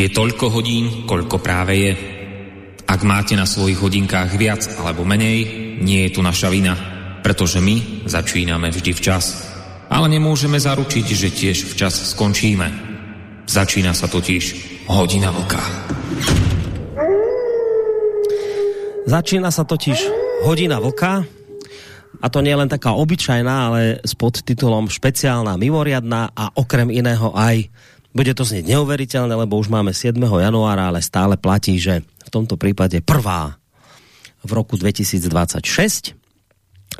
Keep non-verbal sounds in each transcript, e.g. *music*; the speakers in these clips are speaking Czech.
Je toľko hodín, koľko práve je. Ak máte na svojich hodinkách viac alebo menej, nie je tu naša vina, pretože my začíname vždy včas. Ale nemôžeme zaručiť, že tiež včas skončíme. Začína sa totiž hodina vlka. Začína sa totiž hodina vlka, a to nie len taká obyčajná, ale s podtitulom špeciálna, mimoriadná a okrem iného aj bude to znieť neuveriteľné, lebo už máme 7. januára, ale stále platí, že v tomto prípade prvá v roku 2026.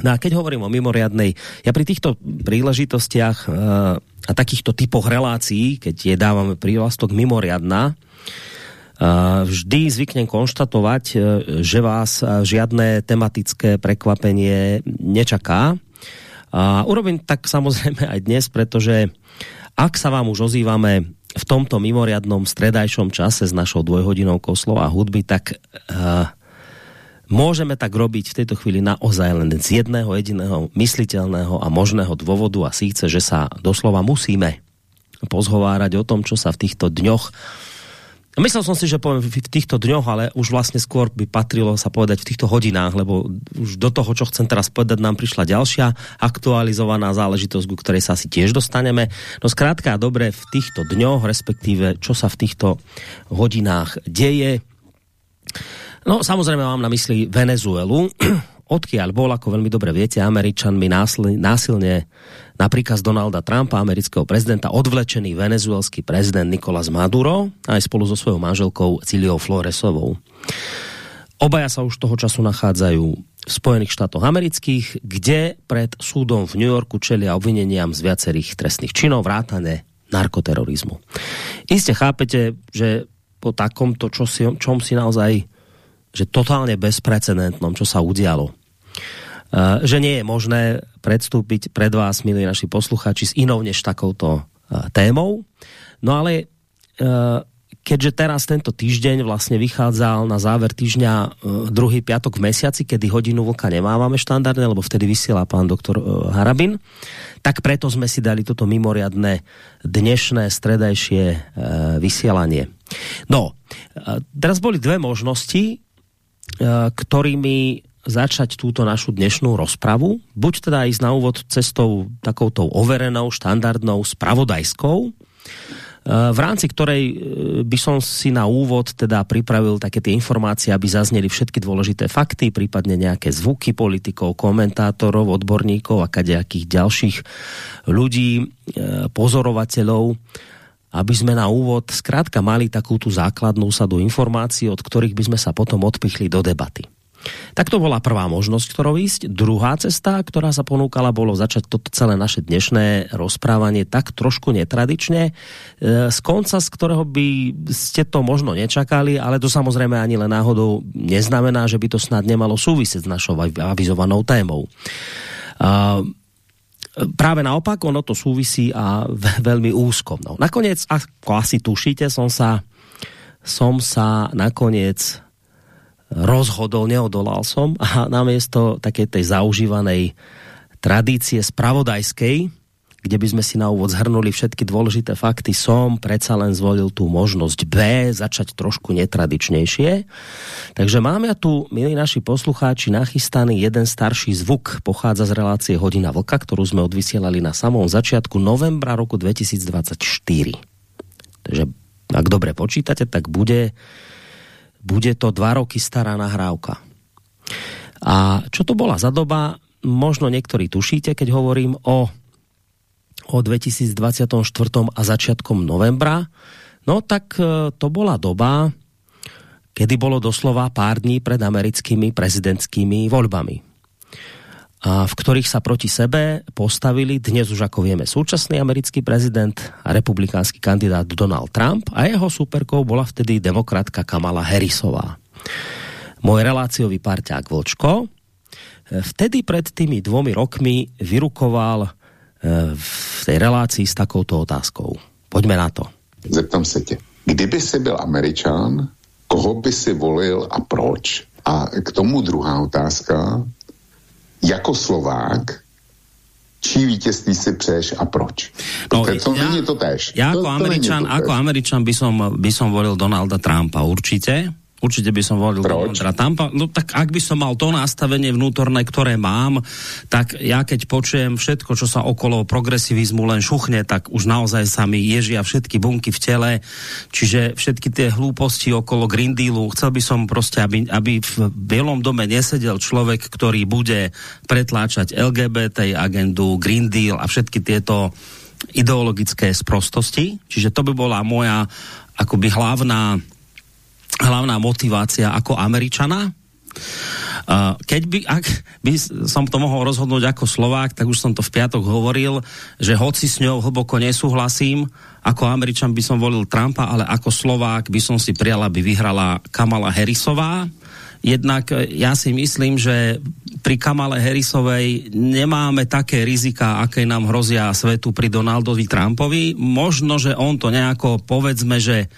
No a keď hovorím o mimoriadnej, ja pri týchto príležitostiach uh, a takýchto typoch relácií, keď je dávame prívlastok mimoriadná, uh, vždy zvyknem konštatovať, uh, že vás žiadne tematické prekvapenie nečaká. A urobím tak samozrejme aj dnes, pretože ak sa vám už ozývame v tomto mimoriadnom stredajšom čase s našou dvojhodinovkou slova a hudby, tak uh, môžeme tak robiť v tejto chvíli naozaj len z jedného jediného mysliteľného a možného dôvodu a síce, že sa doslova musíme pozhovárať o tom, čo sa v týchto dňoch Myslel som si, že poviem v týchto dňoch, ale už vlastne skôr by patrilo sa povedať v týchto hodinách, lebo už do toho, čo chcem teraz povedať, nám prišla ďalšia aktualizovaná záležitosť, ku ktorej sa asi tiež dostaneme. No zkrátka dobre, v týchto dňoch, respektíve čo sa v týchto hodinách deje. No samozrejme mám na mysli Venezuelu, *clears throat* odkiaľ bol, ako veľmi dobre viete, Američanmi násilne, násilne na príkaz Donalda Trumpa, amerického prezidenta, odvlečený venezuelský prezident Nicolás Maduro aj spolu so svojou manželkou Ciliou Floresovou. Obaja sa už toho času nachádzajú v Spojených štátoch amerických, kde pred súdom v New Yorku čelia obvineniam z viacerých trestných činov, vrátane narkoterorizmu. Iste chápete, že po takomto, čo si, čom si naozaj že totálne bezprecedentnom, čo sa udialo že nie je možné predstúpiť pred vás, milí naši posluchači, s inou než takouto eh, témou. No ale eh, keďže teraz tento týždeň vlastne vychádzal na záver týždňa druhý piatok v mesiaci, kedy hodinu vlka nemávame štandardne, lebo vtedy vysiela pán doktor Harabin, tak preto sme si dali toto mimoriadné dnešné stredajšie vysielanie. No, teraz boli dve možnosti, ktorými začať túto našu dnešnú rozpravu. Buď teda ísť na úvod cestou takoutou overenou, štandardnou, spravodajskou, e, v rámci ktorej e, by som si na úvod teda pripravil také tie informácie, aby zazneli všetky dôležité fakty, prípadne nejaké zvuky politikov, komentátorov, odborníkov a kadejakých ďalších ľudí, e, pozorovateľov, aby sme na úvod zkrátka mali takú tú základnú sadu informácií, od ktorých by sme sa potom odpichli do debaty. Tak to bola prvá možnosť, ktorou ísť. Druhá cesta, ktorá sa ponúkala, bolo začať toto celé naše dnešné rozprávanie tak trošku netradične, e, z konca, z ktorého by ste to možno nečakali, ale to samozrejme ani len náhodou neznamená, že by to snad nemalo súvisieť s našou avizovanou témou. Práve naopak, ono to súvisí a veľmi úzko. No, nakoniec, ako asi tušíte, som sa, som sa nakoniec rozhodol, neodolal som a namiesto také tej zaužívanej tradície spravodajskej, kde by sme si na úvod zhrnuli všetky dôležité fakty, som predsa len zvolil tú možnosť B, začať trošku netradičnejšie. Takže máme ja tu, milí naši poslucháči, nachystaný jeden starší zvuk, pochádza z relácie Hodina Vlka, ktorú sme odvysielali na samom začiatku novembra roku 2024. Takže ak dobre počítate, tak bude bude to dva roky stará nahrávka. A čo to bola za doba, možno niektorí tušíte, keď hovorím o, o 2024. a začiatkom novembra, no tak e, to bola doba, kedy bolo doslova pár dní pred americkými prezidentskými voľbami a v ktorých sa proti sebe postavili dnes už ako vieme súčasný americký prezident a republikánsky kandidát Donald Trump a jeho superkou bola vtedy demokratka Kamala Harrisová. Môj reláciový parťák Vlčko vtedy pred tými dvomi rokmi vyrukoval e, v tej relácii s takouto otázkou. Poďme na to. Zeptám se tě, kdyby si byl Američan, koho by si volil a proč? A k tomu druhá otázka, jako Slovák čí vítězství si přeješ a proč. No, to ja, není to tež. Ja to, ako, to Američan, to ako Američan by som, by som volil Donalda Trumpa určite, Určite by som volil Donalda Trumpa. No tak ak by som mal to nastavenie vnútorné, ktoré mám, tak ja keď počujem všetko, čo sa okolo progresivizmu len šuchne, tak už naozaj sa mi ježia všetky bunky v tele, čiže všetky tie hlúposti okolo Green Dealu. Chcel by som proste, aby, aby v Bielom dome nesedel človek, ktorý bude pretláčať LGBT agendu, Green Deal a všetky tieto ideologické sprostosti. Čiže to by bola moja akoby hlavná hlavná motivácia ako Američana. Keď by, ak by som to mohol rozhodnúť ako Slovák, tak už som to v piatok hovoril, že hoci s ňou hlboko nesúhlasím, ako Američan by som volil Trumpa, ale ako Slovák by som si prijal, aby vyhrala Kamala Harrisová. Jednak e, ja si myslím, že pri Kamale Harrisovej nemáme také rizika, aké nám hrozia svetu pri Donaldovi Trumpovi. Možno, že on to nejako, povedzme, že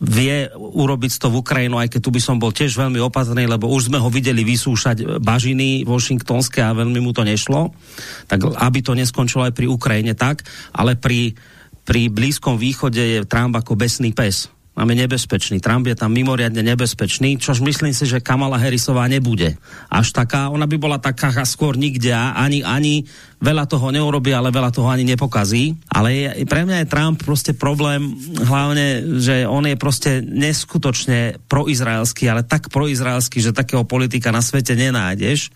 vie urobiť to v Ukrajinu, aj keď tu by som bol tiež veľmi opatrný, lebo už sme ho videli vysúšať bažiny washingtonské a veľmi mu to nešlo. Tak aby to neskončilo aj pri Ukrajine tak, ale pri, pri Blízkom východe je Trump ako besný pes máme nebezpečný. Trump je tam mimoriadne nebezpečný, čož myslím si, že Kamala Harrisová nebude. Až taká, ona by bola taká skôr nikde, ani, ani veľa toho neurobí, ale veľa toho ani nepokazí. Ale je, pre mňa je Trump prostě problém hlavne, že on je prostě neskutočne proizraelský, ale tak proizraelský, že takého politika na svete nenájdeš.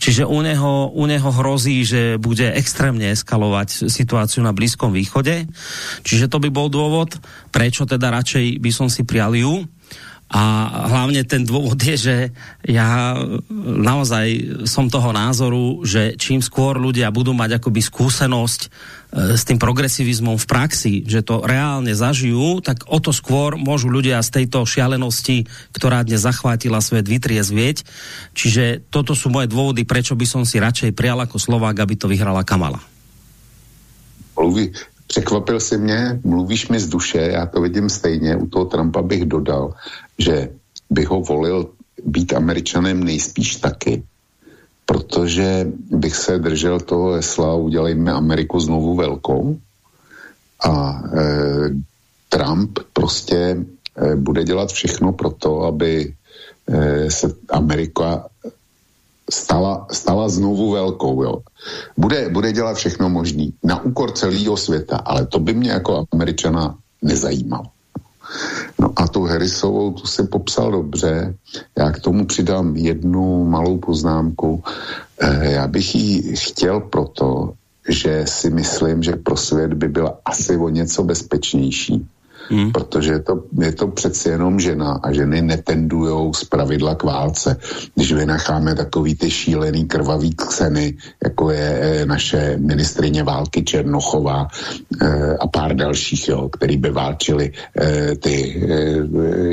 Čiže u neho, u neho hrozí, že bude extrémne eskalovať situáciu na Blízkom východe. Čiže to by bol dôvod, prečo teda radšej by som si prial ju a hlavne ten dôvod je, že ja naozaj som toho názoru, že čím skôr ľudia budú mať akoby skúsenosť e, s tým progresivizmom v praxi, že to reálne zažijú, tak o to skôr môžu ľudia z tejto šialenosti, ktorá dnes zachvátila svet, vytriezvieť. Čiže toto sú moje dôvody, prečo by som si radšej prijal ako Slovák, aby to vyhrala Kamala. Překvapil si mě, mluvíš mi z duše, já to vidím stejně. U toho Trumpa bych dodal, že bych ho volil být američanem nejspíš taky, protože bych se držel toho hesla udělejme Ameriku znovu velkou a e, Trump prostě e, bude dělat všechno pro to, aby e, se Amerika stala, stala znovu velkou. Jo. Bude, bude dělat všechno možný na úkor celého světa, ale to by mě jako američana nezajímalo. No a tu Harrisovou, tu si popsal dobře. Já k tomu přidám jednu malou poznámku. E, já bych ji chtěl proto, že si myslím, že pro svět by byla asi o něco bezpečnější hmm. protože je to, je to přeci jenom žena a ženy netendujou z pravidla k válce. Když vynecháme takový ty šílený krvavý kseny, jako je e, naše ministrině války Černochová e, a pár dalších, jo, který by válčili e, ty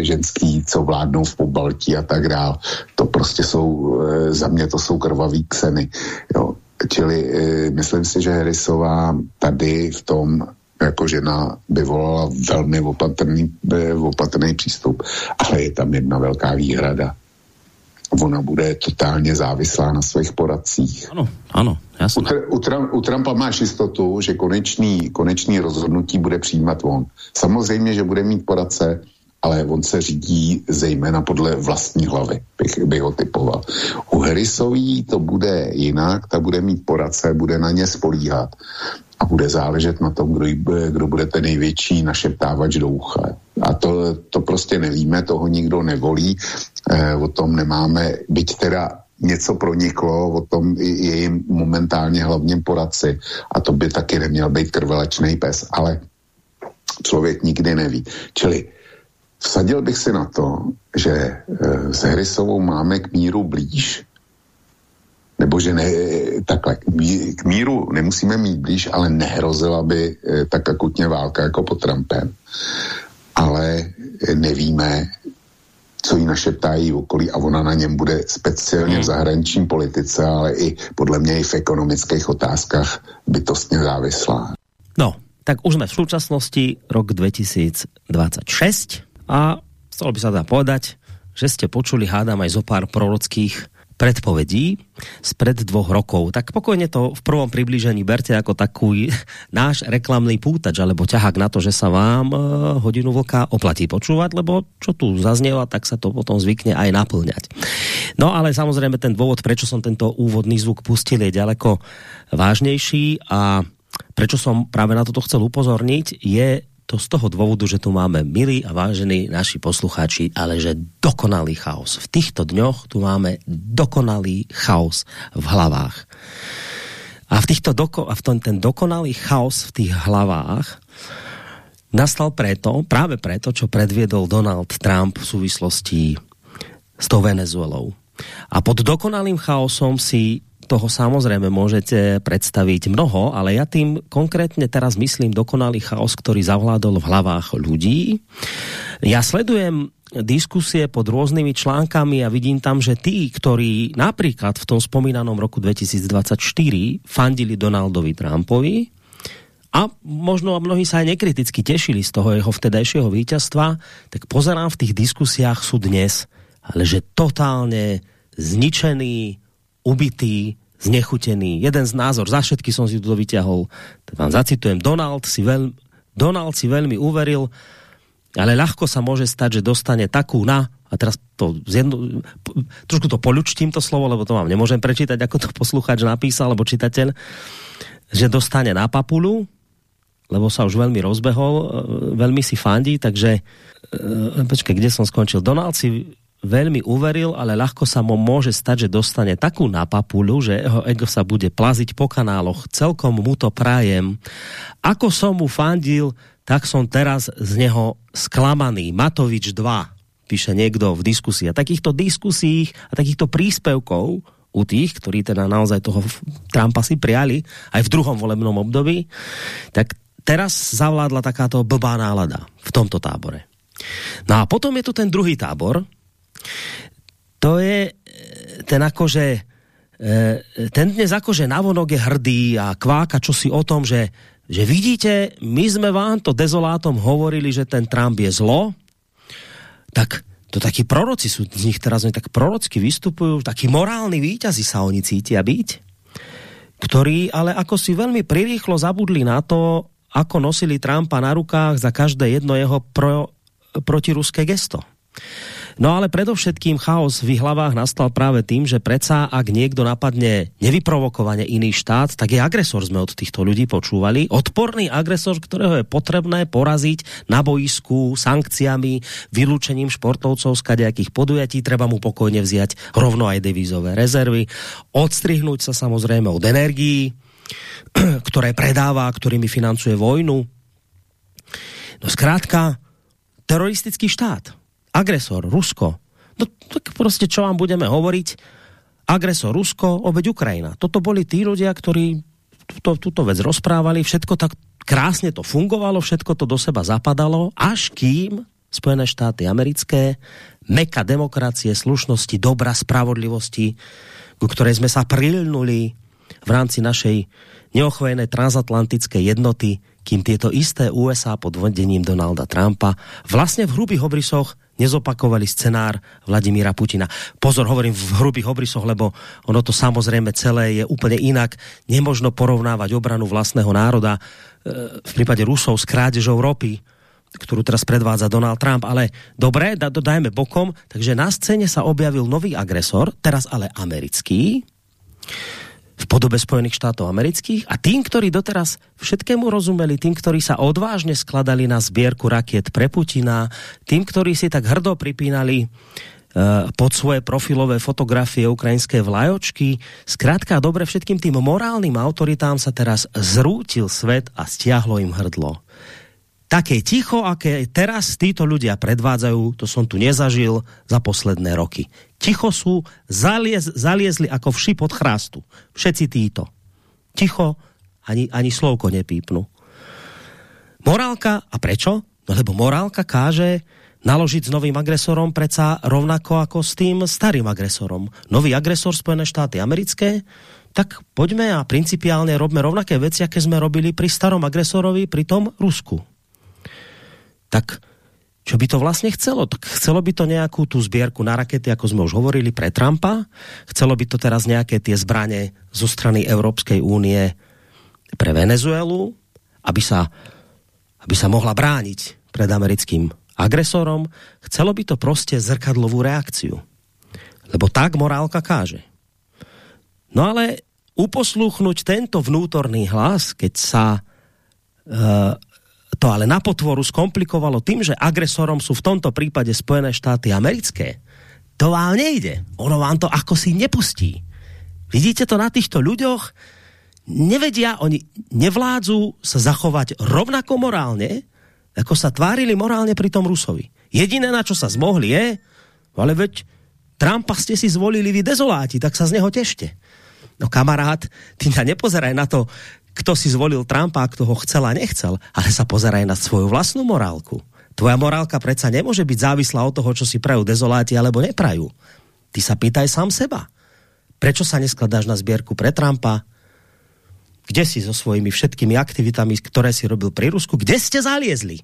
ženský, co vládnou v Pobaltí a tak dál. To prostě jsou, za mě to jsou krvavý kseny. Jo. Čili myslím si, že Harrisová tady v tom jako žena by volala velmi opatrný, opatrný přístup, ale je tam jedna velká výhrada. Ona bude totálně závislá na svých poradcích. Ano, ano, jasně. U, u, Trump, u Trumpa máš jistotu, že konečný, konečný rozhodnutí bude přijímat on. Samozřejmě, že bude mít poradce, ale on se řídí zejména podle vlastní hlavy, bych, bych ho typoval. U Harrisový to bude jinak, ta bude mít poradce, bude na ně spolíhat a bude záležet na tom, kdo, kdo bude ten největší našeptávač do ucha. A to, to prostě nevíme, toho nikdo nevolí, eh, o tom nemáme, byť teda něco proniklo, o tom i jejím momentálně hlavním poradci a to by taky neměl být krvelečný pes, ale člověk nikdy neví. Čili vsadil bych si na to, že eh, s Hrisovou máme k míru blíž, nebo že ne, takhle, k míru nemusíme mít blíž, ale nehrozila by eh, tak akutně válka jako pod Trumpem. Ale nevíme, co jí našeptají okolí a ona na něm bude speciálně v hmm. zahraničním politice, ale i podle mě i v ekonomických otázkách bytostně závislá. No, tak už jsme v současnosti rok 2026 a stalo by sa dá povedať, že ste počuli, hádam aj zo pár prorockých predpovedí spred dvoch rokov. Tak pokojne to v prvom priblížení berte ako taký *laughs* náš reklamný pútač alebo ťahák na to, že sa vám e, hodinu vlka oplatí počúvať, lebo čo tu zaznieva, tak sa to potom zvykne aj naplňať. No ale samozrejme ten dôvod, prečo som tento úvodný zvuk pustil, je ďaleko vážnejší a prečo som práve na toto chcel upozorniť, je to z toho dôvodu, že tu máme milí a vážení naši poslucháči, ale že dokonalý chaos. V týchto dňoch tu máme dokonalý chaos v hlavách. A v, týchto doko, a v tom, ten dokonalý chaos v tých hlavách nastal preto, práve preto, čo predviedol Donald Trump v súvislosti s tou Venezuelou. A pod dokonalým chaosom si toho samozrejme môžete predstaviť mnoho, ale ja tým konkrétne teraz myslím dokonalý chaos, ktorý zavládol v hlavách ľudí. Ja sledujem diskusie pod rôznymi článkami a vidím tam, že tí, ktorí napríklad v tom spomínanom roku 2024 fandili Donaldovi Trumpovi, a možno mnohí sa aj nekriticky tešili z toho jeho vtedajšieho víťazstva, tak pozerám v tých diskusiách sú dnes, ale že totálne zničený, ubitý, znechutený. Jeden z názor, za všetky som si tu vyťahol. Vám zacitujem, Donald si, veľ, Donald si veľmi uveril, ale ľahko sa môže stať, že dostane takú na, a teraz to zjedno, trošku to polučtím to slovo, lebo to vám nemôžem prečítať, ako to posluchač napísal, alebo čitateľ, že dostane na papulu, lebo sa už veľmi rozbehol, e, veľmi si fandí, takže e, počkej, kde som skončil? Donald si veľmi uveril, ale ľahko sa mu môže stať, že dostane takú napapulu, že jeho ego sa bude plaziť po kanáloch. Celkom mu to prajem. Ako som mu fandil, tak som teraz z neho sklamaný. Matovič 2, píše niekto v diskusii. A takýchto diskusích a takýchto príspevkov u tých, ktorí teda naozaj toho Trumpa si prijali, aj v druhom volebnom období, tak teraz zavládla takáto blbá nálada v tomto tábore. No a potom je tu ten druhý tábor, to je e, ten akože e, ten dnes akože navonok je hrdý a kváka čosi o tom, že, že vidíte, my sme vám to dezolátom hovorili, že ten Trump je zlo, tak to takí proroci sú z nich teraz, oni tak prorocky vystupujú, takí morálni výťazi sa oni cítia byť, ktorí ale ako si veľmi prirýchlo zabudli na to, ako nosili Trumpa na rukách za každé jedno jeho pro, protiruské gesto. No ale predovšetkým chaos v hlavách nastal práve tým, že predsa ak niekto napadne nevyprovokovane iný štát, tak je agresor, sme od týchto ľudí počúvali. Odporný agresor, ktorého je potrebné poraziť na boisku sankciami, vylúčením športovcov z kadejakých podujatí, treba mu pokojne vziať rovno aj devízové rezervy, odstrihnúť sa samozrejme od energií, *clears throat* ktoré predáva, ktorými financuje vojnu. No zkrátka, teroristický štát agresor Rusko. No tak prostě čo vám budeme hovoriť? Agresor Rusko, obeď Ukrajina. Toto boli tí ľudia, ktorí tuto, tuto vec rozprávali, všetko tak krásne to fungovalo, všetko to do seba zapadalo, až kým Spojené štáty americké, meka demokracie, slušnosti, dobra, spravodlivosti, ku ktorej sme sa prilnuli v rámci našej neochvejnej transatlantickej jednoty, kým tieto isté USA pod vedením Donalda Trumpa vlastne v hrubých obrysoch nezopakovali scenár Vladimíra Putina. Pozor, hovorím v hrubých obrysoch, lebo ono to samozrejme celé je úplne inak. Nemožno porovnávať obranu vlastného národa e, v prípade Rusov s krádežou ropy, ktorú teraz predvádza Donald Trump. Ale dobre, da, bokom. Takže na scéne sa objavil nový agresor, teraz ale americký v podobe Spojených štátov amerických a tým, ktorí doteraz všetkému rozumeli, tým, ktorí sa odvážne skladali na zbierku rakiet pre Putina, tým, ktorí si tak hrdo pripínali uh, pod svoje profilové fotografie ukrajinské vlajočky. Zkrátka dobre všetkým tým morálnym autoritám sa teraz zrútil svet a stiahlo im hrdlo také ticho, aké teraz títo ľudia predvádzajú, to som tu nezažil za posledné roky. Ticho sú, zaliez, zaliezli ako vši pod chrástu. Všetci títo. Ticho, ani, ani slovko nepípnu. Morálka, a prečo? No lebo morálka káže naložiť s novým agresorom preca rovnako ako s tým starým agresorom. Nový agresor Spojené štáty americké, tak poďme a principiálne robme rovnaké veci, aké sme robili pri starom agresorovi, pri tom Rusku tak čo by to vlastne chcelo? Tak chcelo by to nejakú tú zbierku na rakety, ako sme už hovorili, pre Trumpa? Chcelo by to teraz nejaké tie zbranie zo strany Európskej únie pre Venezuelu, aby sa, aby sa mohla brániť pred americkým agresorom? Chcelo by to prostě zrkadlovú reakciu. Lebo tak morálka káže. No ale uposluchnúť tento vnútorný hlas, keď sa uh, to ale na potvoru skomplikovalo tým, že agresorom sú v tomto prípade Spojené štáty americké. To vám nejde. Ono vám to ako si nepustí. Vidíte to na týchto ľuďoch? Nevedia, oni nevládzu sa zachovať rovnako morálne, ako sa tvárili morálne pri tom Rusovi. Jediné, na čo sa zmohli, je, ale veď Trumpa ste si zvolili vy dezoláti, tak sa z neho tešte. No kamarát, ty sa nepozeraj na to, kto si zvolil Trumpa, kto ho chcel a nechcel, ale sa pozeraj na svoju vlastnú morálku. Tvoja morálka predsa nemôže byť závislá od toho, čo si prajú dezoláti alebo neprajú. Ty sa pýtaj sám seba. Prečo sa neskladáš na zbierku pre Trumpa? Kde si so svojimi všetkými aktivitami, ktoré si robil pri Rusku? Kde ste zaliezli?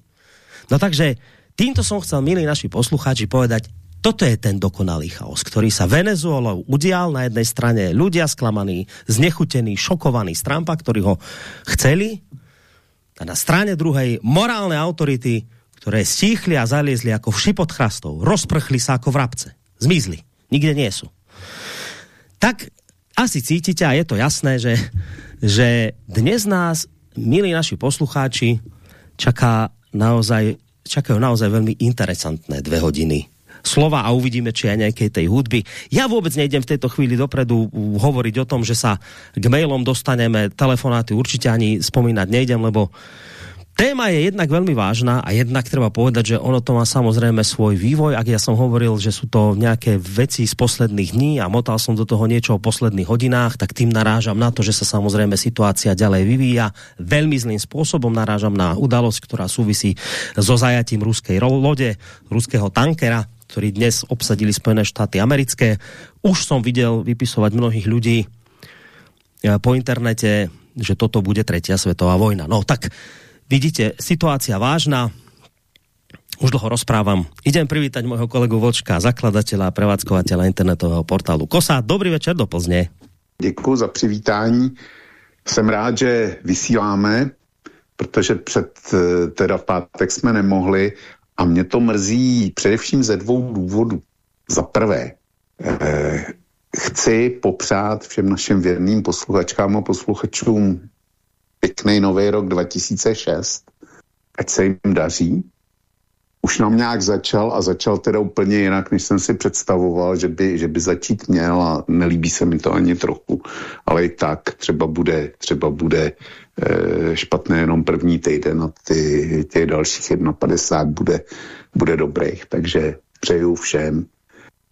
No takže týmto som chcel, milí naši poslucháči, povedať, Toto je ten dokonalý chaos, ktorý sa Venezuelou udial. Na jednej strane ľudia sklamaní, znechutení, šokovaní z Trumpa, ktorí ho chceli. A na strane druhej morálne autority, ktoré stíchli a zaliezli ako vši pod chrastou. Rozprchli sa ako vrabce. Zmizli. Nikde nie sú. Tak asi cítite a je to jasné, že, že dnes nás, milí naši poslucháči, čaká naozaj, čakajú naozaj veľmi interesantné dve hodiny slova a uvidíme, či aj nejakej tej hudby. Ja vôbec nejdem v tejto chvíli dopredu hovoriť o tom, že sa k mailom dostaneme, telefonáty určite ani spomínať nejdem, lebo Téma je jednak veľmi vážna a jednak treba povedať, že ono to má samozrejme svoj vývoj. Ak ja som hovoril, že sú to nejaké veci z posledných dní a motal som do toho niečo o posledných hodinách, tak tým narážam na to, že sa samozrejme situácia ďalej vyvíja. Veľmi zlým spôsobom narážam na udalosť, ktorá súvisí so zajatím ruskej lode, ruského tankera, ktorý dnes obsadili Spojené štáty americké. Už som videl vypisovať mnohých ľudí e, po internete, že toto bude tretia svetová vojna. No tak vidíte, situácia vážna, už dlho rozprávam. Idem privítať môjho kolegu Vočka, zakladateľa a prevádzkovateľa internetového portálu KOSA. Dobrý večer do Plzně. Děkuji za přivítání. Jsem rád, že vysíláme, protože před e, teda v pátek jsme nemohli a mě to mrzí především ze dvou důvodů. Za prvé, eh, chci popřát všem našim věrným posluchačkám a posluchačům pěkný nový rok 2006, ať se jim daří. Už nám nějak začal a začal teda úplně jinak, než jsem si představoval, že by, že by začít měl a nelíbí se mi to ani trochu. Ale i tak třeba bude, třeba bude špatné jenom první týden a ty, těch dalších 51 bude, bude dobrých. Takže přeju všem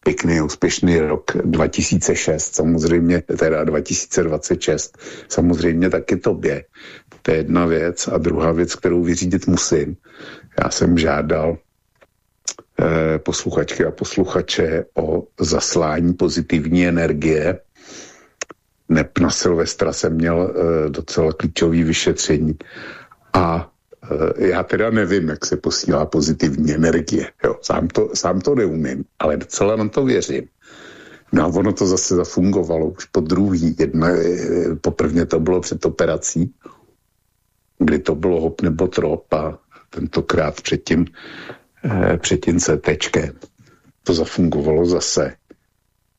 pěkný, úspěšný rok 2006, samozřejmě, teda 2026, samozřejmě taky tobě. To je jedna věc. A druhá věc, kterou vyřídit musím. Já jsem žádal eh, posluchačky a posluchače o zaslání pozitivní energie neb na Silvestra jsem měl uh, docela klíčový vyšetření a uh, já teda nevím, jak se posílá pozitivní energie. Jo, sám, to, sám to neumím, ale docela na to věřím. No a ono to zase zafungovalo už po druhý. Jedna, eh, poprvně to bylo před operací, kdy to bylo hop nebo trop a tentokrát předtím, eh, předtím tečkem. To zafungovalo zase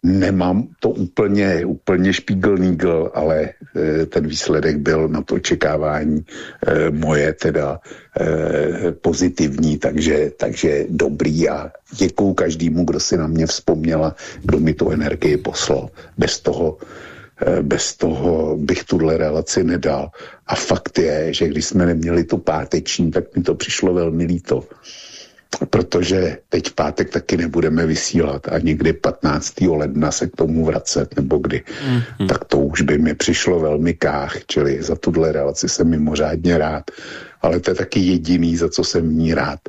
nemám to úplně, úplně špígl ale e, ten výsledek byl na to očekávání e, moje teda e, pozitivní, takže, takže dobrý a děkuju každému, kdo si na mě vzpomněla, kdo mi tu energii poslal. Bez toho bez toho bych tuhle relaci nedal. A fakt je, že když jsme neměli tu páteční, tak mi to přišlo velmi líto protože teď v pátek taky nebudeme vysílat a někdy 15. ledna se k tomu vracet, nebo kdy, mm-hmm. tak to už by mi přišlo velmi kách, čili za tuhle relaci jsem mimořádně rád, ale to je taky jediný, za co jsem ní rád.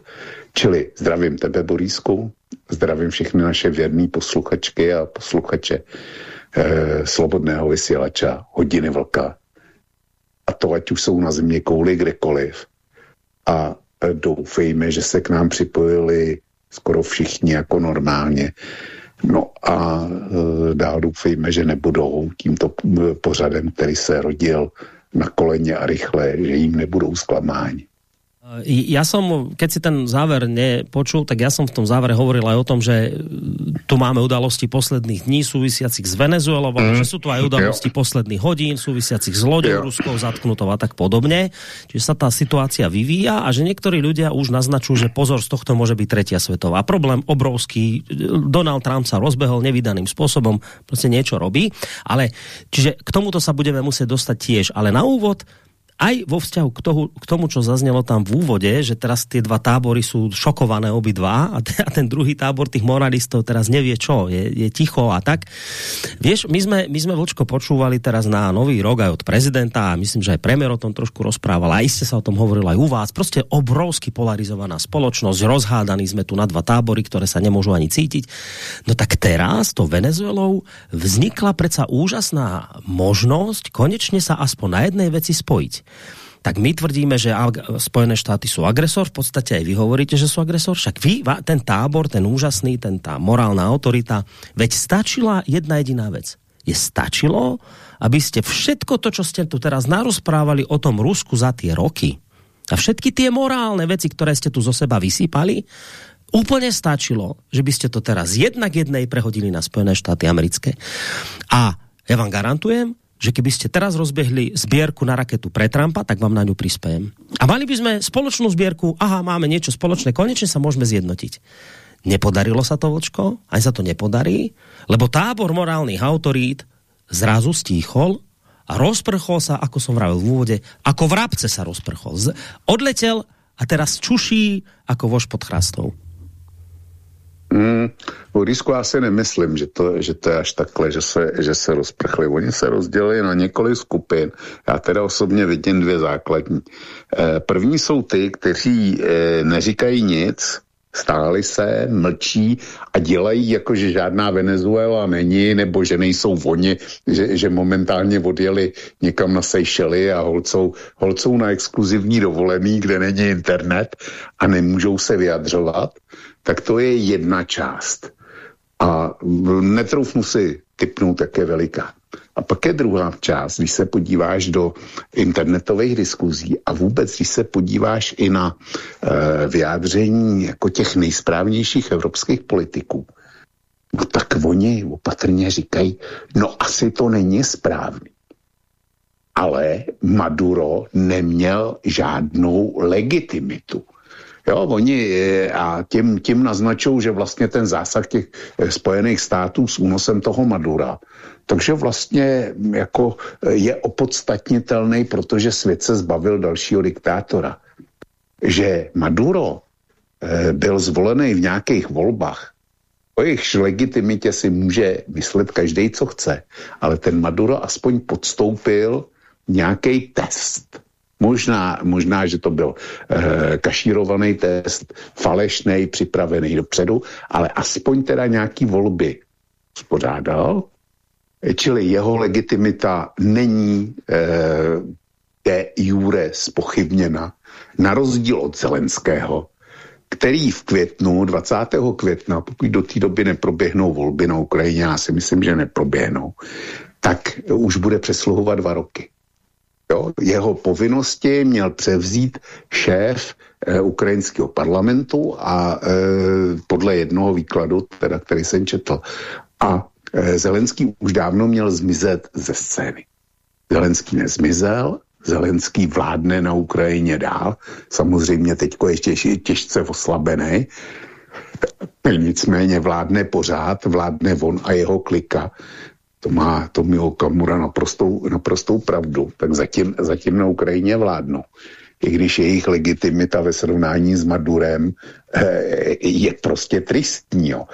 Čili zdravím tebe, Borísku, zdravím všechny naše věrné posluchačky a posluchače eh, Slobodného vysílača Hodiny Vlka. A to, ať už jsou na země kouli kdekoliv. A doufejme, že se k nám připojili skoro všichni jako normálně. No a e, dál doufejme, že nebudou tímto pořadem, který se rodil na koleně a rychle, že jim nebudou zklamáni. Ja som, keď si ten záver nepočul, tak ja som v tom závere hovoril aj o tom, že tu máme udalosti posledných dní súvisiacich s Venezuelou, mm. že sú tu aj udalosti jo. posledných hodín súvisiacich s loďou ruskou zatknutou a tak podobne. Čiže sa tá situácia vyvíja a že niektorí ľudia už naznačujú, že pozor, z tohto môže byť tretia svetová. Problém obrovský. Donald Trump sa rozbehol nevydaným spôsobom, proste niečo robí. Ale, čiže k tomuto sa budeme musieť dostať tiež. Ale na úvod aj vo vzťahu k, toho, k tomu, čo zaznelo tam v úvode, že teraz tie dva tábory sú šokované obidva a, a ten druhý tábor tých moralistov teraz nevie čo, je, je ticho a tak. Vieš, my sme, my sme Vlčko počúvali teraz na nový rok aj od prezidenta a myslím, že aj premiér o tom trošku rozprával a iste sa o tom hovoril aj u vás. Proste obrovsky polarizovaná spoločnosť, rozhádaní sme tu na dva tábory, ktoré sa nemôžu ani cítiť. No tak teraz to Venezuelou vznikla predsa úžasná možnosť konečne sa aspoň na jednej veci spojiť tak my tvrdíme, že Spojené štáty sú agresor, v podstate aj vy hovoríte, že sú agresor, však vy, ten tábor, ten úžasný, ten tá morálna autorita, veď stačila jedna jediná vec. Je stačilo, aby ste všetko to, čo ste tu teraz narozprávali o tom Rusku za tie roky a všetky tie morálne veci, ktoré ste tu zo seba vysypali, úplne stačilo, že by ste to teraz jednak jednej prehodili na Spojené štáty americké. A ja vám garantujem, že keby ste teraz rozbehli zbierku na raketu pre Trumpa, tak vám na ňu prispejem. A mali by sme spoločnú zbierku, aha, máme niečo spoločné, konečne sa môžeme zjednotiť. Nepodarilo sa to, Vočko, aj sa to nepodarí, lebo tábor morálnych autorít zrazu stíchol a rozprchol sa, ako som vravil v úvode, ako vrabce sa rozprchol. Odletel a teraz čuší ako vož pod chrastou. Mm, o Rýsku já si nemyslím, že to, že to je až takhle, že se, že se rozprchli. Oni se rozdělili na několik skupin. Já teda osobně vidím dvě základní. Eh, první jsou ty, kteří eh, neříkají nic, stáli se, mlčí a dělají jako, že žádná Venezuela není, nebo že nejsou oni, že, že momentálně odjeli někam na Seychely a holcou, holcou na exkluzivní dovolený, kde není internet a nemůžou se vyjadřovat tak to je jedna část. A netroufnu si typnout, jak je veliká. A pak je druhá část, když se podíváš do internetových diskuzí a vůbec, když se podíváš i na e, vyjádření jako těch nejsprávnějších evropských politiků, no tak oni opatrně říkají, no asi to není správný. Ale Maduro neměl žádnou legitimitu. Jo, oni eh, a tím, tím naznačují, že vlastně ten zásah těch eh, Spojených států s únosem toho Madura, takže vlastně mm, jako eh, je opodstatnitelný, protože svět se zbavil dalšího diktátora. Že Maduro byl zvolený v nějakých volbách, o jejich legitimitě si může myslet každý, co chce, ale ten Maduro aspoň podstoupil nějaký test Možná, možná že to byl e, kašírovaný test, falešný, připravený dopředu, ale aspoň teda nějaký volby spořádal, čili jeho legitimita není e, de jure spochybněna, na rozdíl od Zelenského, který v květnu, 20. května, pokud do té doby neproběhnou volby na Ukrajině, já si myslím, že neproběhnou, tak už bude přesluhovat dva roky. Jo? Jeho povinnosti měl převzít šéf eh, ukrajinského parlamentu a eh, podle jednoho výkladu, teda, který jsem četl. A eh, Zelenský už dávno měl zmizet ze scény. Zelenský nezmizel, Zelenský vládne na Ukrajině dál, samozřejmě teď je těž, těžce oslabený, nicméně vládne pořád, vládne on a jeho klika. To má Tomio Kamura naprostou, naprostou pravdu. Tak zatím, zatím na Ukrajině vládnou. I když jejich legitimita ve srovnání s Madurem eh, je prostě tristní. Jo.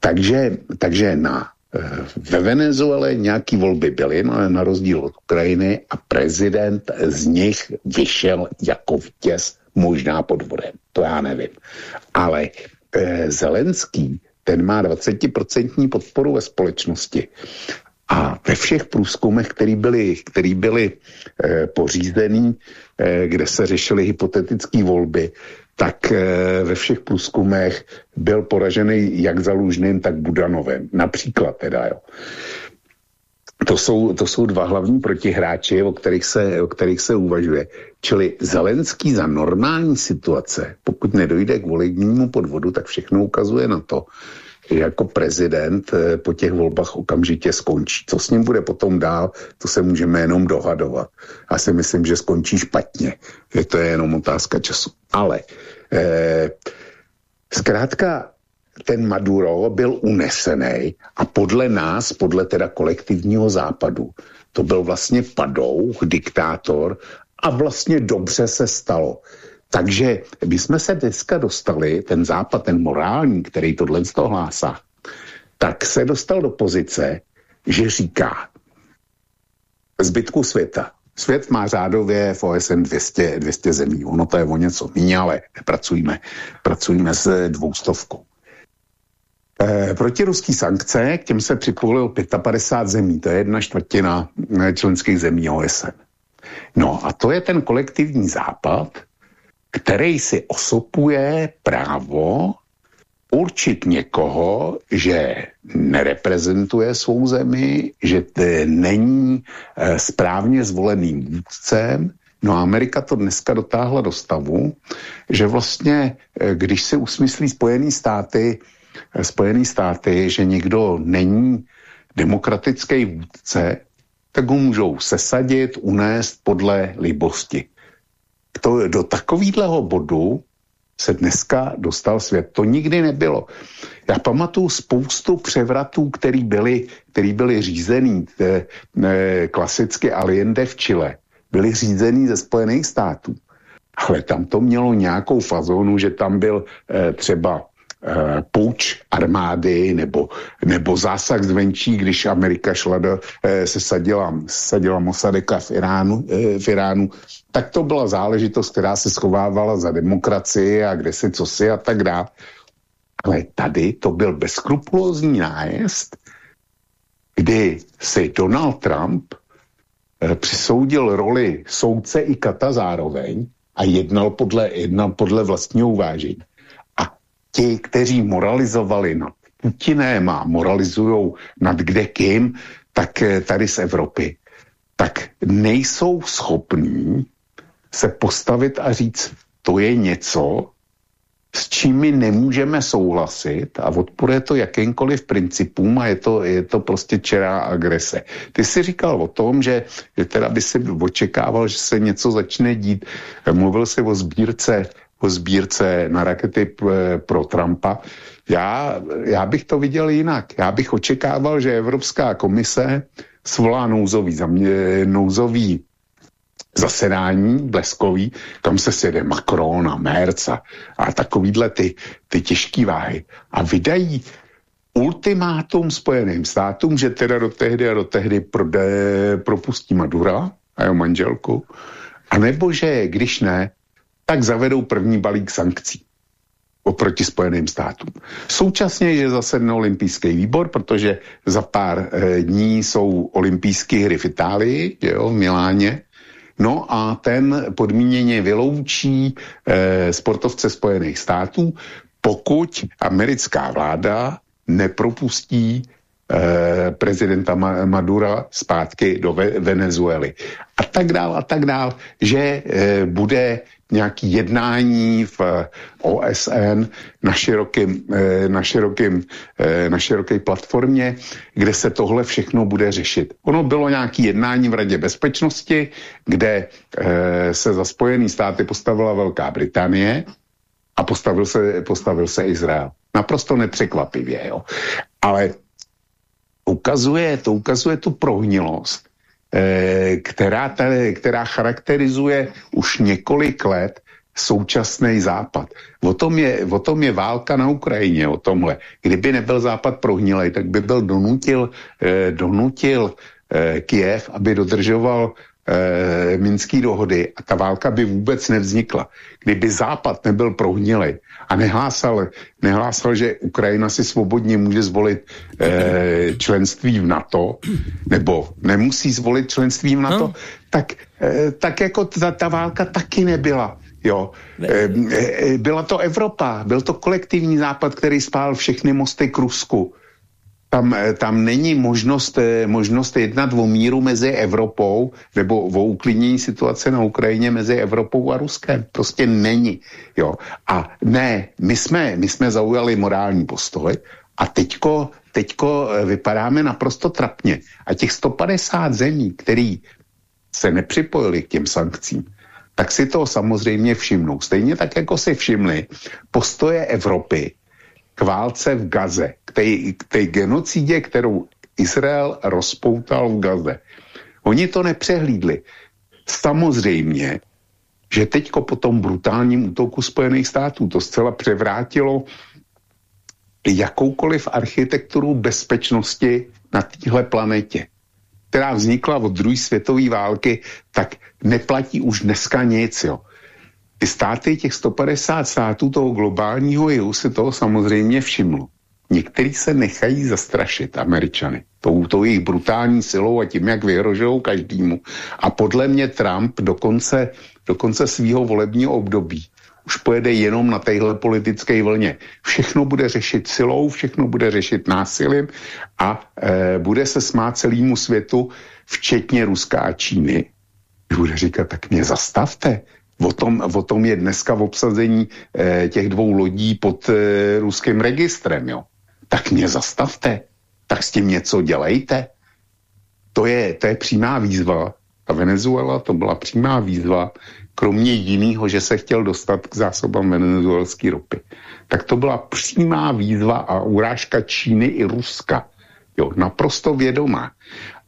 Takže, takže na, eh, ve Venezuele nějaký volby byly, ale na rozdíl od Ukrajiny a prezident z nich vyšel jako vítěz, možná pod vodem, to já nevím. Ale eh, Zelenský ten má 20% podporu ve společnosti. A ve všech průzkumech, který byly, který byly e, pořízený, e, kde se řešily hypotetické volby, tak e, ve všech průzkumech byl poražený jak Zalužným, tak Budanovem. Například teda, jo. To jsou, to jsou dva hlavní protihráči, o kterých, se, o kterých se uvažuje. Čili Zelenský za normální situace, pokud nedojde k volebnímu podvodu, tak všechno ukazuje na to, jako prezident eh, po těch volbách okamžitě skončí. Co s ním bude potom dál, to se můžeme jenom dohadovat. Já si myslím, že skončí špatně. Je to jenom otázka času. Ale eh, zkrátka ten Maduro byl unesený a podle nás, podle teda kolektivního západu, to byl vlastně padouch, diktátor a vlastně dobře se stalo. Takže my jsme se dneska dostali, ten západ, ten morální, který tohle z toho hlásá, tak se dostal do pozice, že říká zbytku světa. Svět má řádově v OSN 200, 200 zemí. Ono to je o něco méně, ale nepracujeme. Pracujeme s dvoustovkou. E, protiruský sankce, k těm se připojilo 55 zemí, to je jedna čtvrtina eh, členských zemí OSN. No a to je ten kolektivní západ, který si osopuje právo určit někoho, že nereprezentuje svou zemi, že není e, správně zvoleným vůdcem. No a Amerika to dneska dotáhla do stavu, že vlastně, e, když si usmyslí Spojený státy, e, Spojený státy, že někdo není demokratický vůdce, tak ho můžou sesadit, unést podle libosti to, do takového bodu se dneska dostal svět. To nikdy nebylo. Já pamatuju spoustu převratů, který byly, který byly řízený e, e, klasicky Allende v Chile. Byly řízený ze Spojených států. Ale tam to mělo nějakou fazonu, že tam byl e, třeba uh, pouč armády nebo, nebo zásah zvenčí, když Amerika šla do, uh, se sadila, sadila Mossadeka v Iránu, uh, v Iránu, tak to byla záležitost, která se schovávala za demokracii a kde si co si a tak dále. Ale tady to byl bezkrupulózní nájezd, kdy si Donald Trump eh, přisoudil roli soudce i kata zároveň a jednal podle, jednal podle vlastního uvážení ti, kteří moralizovali nad Putinem a moralizují nad kde kým, tak eh, tady z Evropy, tak nejsou schopní se postavit a říct, to je něco, s čím my nemůžeme souhlasit a odporuje to jakýmkoliv principům a je to, je to prostě čerá agrese. Ty jsi říkal o tom, že, že teda by si očekával, že se něco začne dít. Mluvil jsi o sbírce o sbírce na rakety pro Trumpa. Já, já bych to viděl jinak. Já bych očekával, že Evropská komise svolá nouzový, nouzový zasedání bleskový, kam se sjede Macron a Merz a, a takovýhle ty, ty těžké váhy. A vydají ultimátum Spojeným státům, že teda do tehdy a do tehdy prode, propustí Madura a jeho manželku, a nebo že když ne, tak zavedou první balík sankcí oproti Spojeným státům. Současně je zasedne olympijský výbor, protože za pár e, dní jsou olympijské hry v Itálii, jo, v Miláně, No a ten podmíněně vyloučí e, sportovce Spojených států, pokud americká vláda nepropustí e, prezidenta Madura zpátky do Venezuely. A tak dál, a tak dál, že e, bude nějaký jednání v eh, OSN na širokým, eh, na širokým, eh, na široké platformě, kde se tohle všechno bude řešit. Ono bylo nějaký jednání v Radě bezpečnosti, kde se za Spojený státy postavila Velká Británie a postavil se, postavil se Izrael. Naprosto nepřekvapivě, jo. Ale ukazuje, to ukazuje tu prohnilost která, tady, která charakterizuje už několik let současný západ. O tom, je, o tom je válka na Ukrajině, o tomhle. Kdyby nebyl západ prohnilej, tak by byl donutil, eh, donutil eh, Kiev, aby dodržoval e, Minské dohody a ta válka by vůbec nevznikla. Kdyby Západ nebyl prohnilý a nehlásal, nehlásal, že Ukrajina si svobodně může zvolit e, členství v NATO, nebo nemusí zvolit členství v NATO, no. tak, e, tak jako ta, ta válka taky nebyla. Jo. E, e, byla to Evropa, byl to kolektivní západ, který spál všechny mosty k Rusku. Tam, eh, tam není možnost, eh, možnost jednat o míru mezi Evropou nebo o uklidnění situace na Ukrajině mezi Evropou a Ruskem. Prostě není. Jo. A ne, my jsme, my jsme zaujali morální postoj a teďko, teďko eh, vypadáme naprosto trapně. A těch 150 zemí, který se nepřipojili k těm sankcím, tak si to samozřejmě všimnou. Stejně tak, jako si všimli postoje Evropy k válce v Gaze, k té, k té genocidě, kterou Izrael rozpoutal v Gaze. Oni to nepřehlídli. Samozřejmě, že teďko po tom brutálním útoku Spojených států to zcela převrátilo jakoukoliv architekturu bezpečnosti na téhle planetě, která vznikla od druhé světové války, tak neplatí už dneska nic. Jo ty státy, těch 150 států toho globálního jihu se toho samozřejmě všimlo. Někteří se nechají zastrašit, američany, tou, tou jejich brutální silou a tím, jak vyhrožují každému. A podle mě Trump do konce, do konce svého volebního období už pojede jenom na téhle politické vlně. Všechno bude řešit silou, všechno bude řešit násilím a e, bude se smát celému světu, včetně Ruska a Číny. Bude říkat, tak mě zastavte, O tom, o tom je dneska v obsazení eh, těch dvou lodí pod eh, ruským registrem, jo. Tak mě zastavte, tak s tím něco dělejte. To je, to je přímá výzva. A Venezuela to byla přímá výzva, kromě jiného, že se chtěl dostat k zásobám venezuelské ropy. Tak to byla přímá výzva a urážka Číny i Ruska. Jo, naprosto vědomá.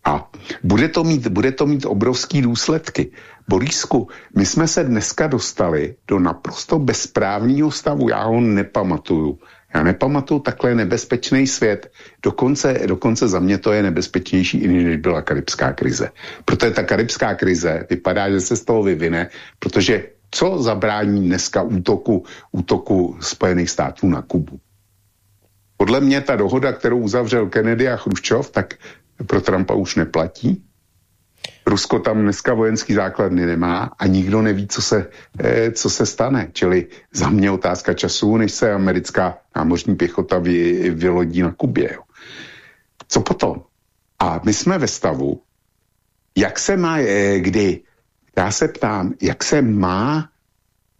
A bude to mít, bude to mít obrovský důsledky. Borísku, my jsme se dneska dostali do naprosto bezprávního stavu. Já ho nepamatuju. Já nepamatuju takhle nebezpečný svět. Dokonce, dokonce za mě to je nebezpečnější, i než byla karibská krize. Protože ta karibská krize vypadá, že se z toho vyvine, protože co zabrání dneska útoku, útoku Spojených států na Kubu? Podle mě ta dohoda, kterou uzavřel Kennedy a Chruščov, tak pro Trumpa už neplatí. Rusko tam dneska vojenský základny nemá a nikdo neví, co se, eh, co se stane. Čili za mě otázka času, než se americká námořní pěchota vy, vylodí na Kubě. Jo. Co potom? A my jsme ve stavu, jak se má, eh, kdy, já se ptám, jak se má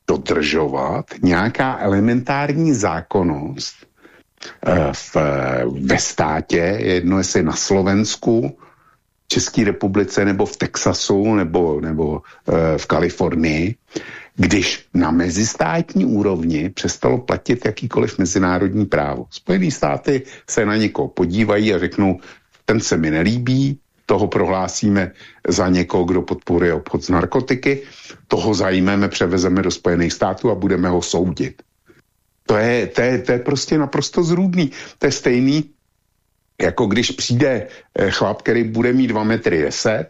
dodržovat nějaká elementární zákonnost eh, v, ve státě, jedno jestli na Slovensku, České republice nebo v Texasu nebo, nebo e, v Kalifornii, když na mezistátní úrovni přestalo platit jakýkoliv mezinárodní právo. Spojené státy se na někoho podívají a řeknou, ten se mi nelíbí, toho prohlásíme za někoho, kdo podporuje obchod s narkotiky, toho zajmeme, převezeme do Spojených států a budeme ho soudit. To je, to je, to je prostě naprosto zrůdný. To je stejný, jako když přijde eh, chlap, který bude mít 2 metry 10,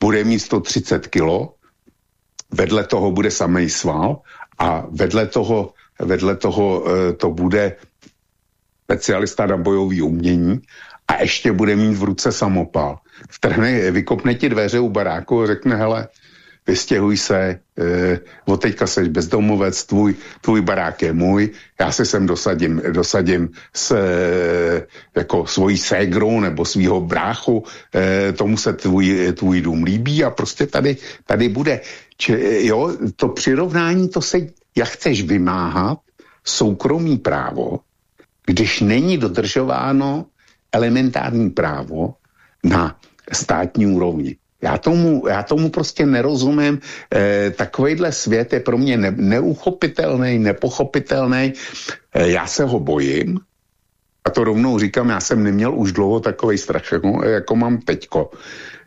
bude mít 130 kilo, vedle toho bude samý sval a vedle toho, vedle toho eh, to bude specialista na bojový umění a ještě bude mít v ruce samopal. Vtrhne, vykopne ti dveře u baráku a řekne, hele, vystěhuj se, eh, od teďka seš bezdomovec, tvůj, tvůj barák je můj, já se sem dosadím, dosadím s eh, jako svojí ségrou nebo svýho bráchu, eh, tomu se tvůj, tvůj dům líbí a prostě tady, tady bude. Či, jo, to přirovnání, to se, jak chceš vymáhat soukromý právo, když není dodržováno elementární právo na státní úrovni. Já tomu, já tomu prostě nerozumím. E, takovejhle svět je pro mě ne, neuchopitelný, nepochopitelný. E, já se ho bojím. A to rovnou říkám, já jsem neměl už dlouho takový strach, jako, jako mám teďko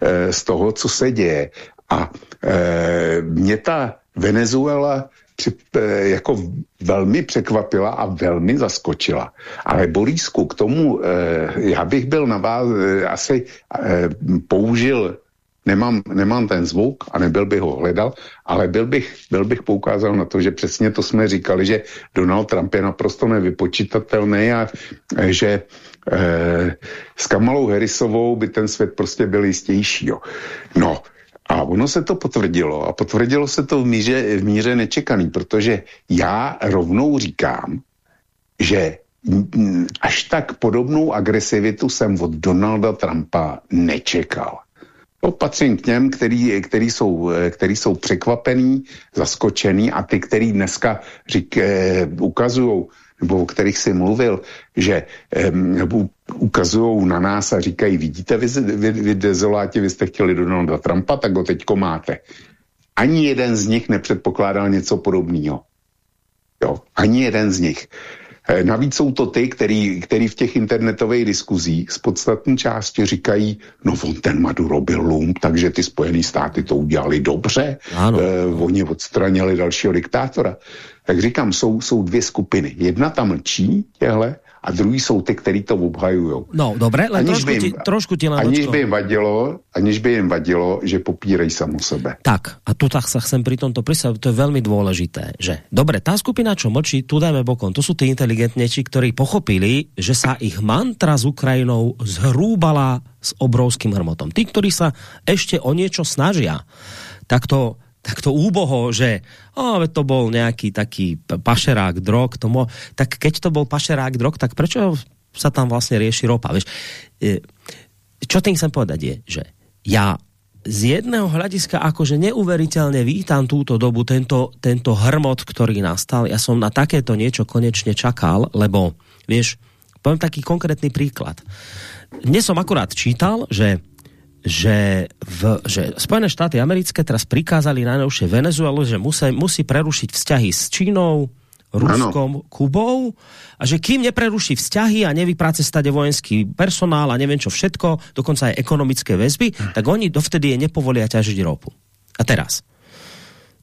e, z toho, co se děje. A e, mě ta Venezuela při, e, jako velmi překvapila a velmi zaskočila. Ale Borísku, k tomu e, já bych byl na vás e, asi e, použil nemám, nemám ten zvuk a nebyl bych ho hledal, ale byl bych, byl bych poukázal na to, že přesně to jsme říkali, že Donald Trump je naprosto nevypočitatelný a eh, že eh, s Kamalou Harrisovou by ten svět prostě byl jistější. Jo. No, a ono se to potvrdilo a potvrdilo se to v míře, v míře nečekaný, protože já rovnou říkám, že až tak podobnou agresivitu jsem od Donalda Trumpa nečekal. To patřím k těm, který, který, jsou, který jsou překvapený, zaskočený a ty, který dneska řík, eh, ukazují, nebo o kterých si mluvil, že eh, ukazují na nás a říkají, vidíte, vy, vy, vy dezoláti, vy jste chtěli Donalda Trumpa, tak ho teďko máte. Ani jeden z nich nepředpokládal něco podobného. Jo, ani jeden z nich. Eh, navíc jsou to ty, který, který v těch internetových diskuzích z podstatní části říkají, no on ten Maduro byl lump, takže ty Spojené státy to udělali dobře, ano. Eh, oni odstranili dalšího diktátora. Tak říkám, jsou, jsou dvě skupiny. Jedna tam mlčí, těhle, a druhý jsou ty, kteří to obhajují. No, dobré, ale trošku, jim, ti, trošku ti len aniž by jim vadilo, aniž by jim vadilo, že popírají samo sebe. Tak, a tu tak sa chcem pri tomto pristaviť, to je veľmi dôležité, že dobre, tá skupina, čo mlčí, tu dajme bokom, to sú tí inteligentnejší, ktorí pochopili, že sa ich mantra s Ukrajinou zhrúbala s obrovským hrmotom. Tí, ktorí sa ešte o niečo snažia, tak to tak to úboho, že oh, to bol nejaký taký pašerák drog, to mo, tak keď to bol pašerák drog, tak prečo sa tam vlastne rieši ropa? Vieš, e, čo tým chcem povedať je, že ja z jedného hľadiska akože neuveriteľne vítam túto dobu, tento, tento hrmot, ktorý nastal. Ja som na takéto niečo konečne čakal, lebo, vieš, poviem taký konkrétny príklad. Dnes som akurát čítal, že že, v, že Spojené štáty americké teraz prikázali najnovšie Venezuelu, že musí, musí prerušiť vzťahy s Čínou, Ruskom, ano. Kubou a že kým nepreruší vzťahy a nevypráce stade vojenský personál a neviem čo všetko, dokonca aj ekonomické väzby, tak oni dovtedy je nepovolia ťažiť ropu. A teraz,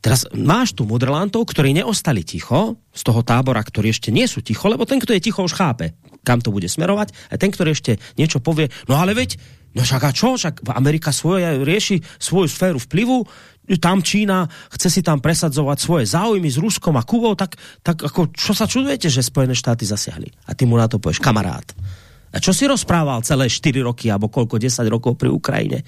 Teraz máš tu mudrlantov, ktorí neostali ticho z toho tábora, ktorí ešte nie sú ticho, lebo ten, kto je ticho, už chápe, kam to bude smerovať. A ten, ktorý ešte niečo povie, no ale veď No však a čo? Však Amerika svoje rieši svoju sféru vplyvu, tam Čína chce si tam presadzovať svoje záujmy s Ruskom a Kubou, tak, tak ako, čo sa čudujete, že Spojené štáty zasiahli? A ty mu na to povieš, kamarát. A čo si rozprával celé 4 roky, alebo koľko, 10 rokov pri Ukrajine?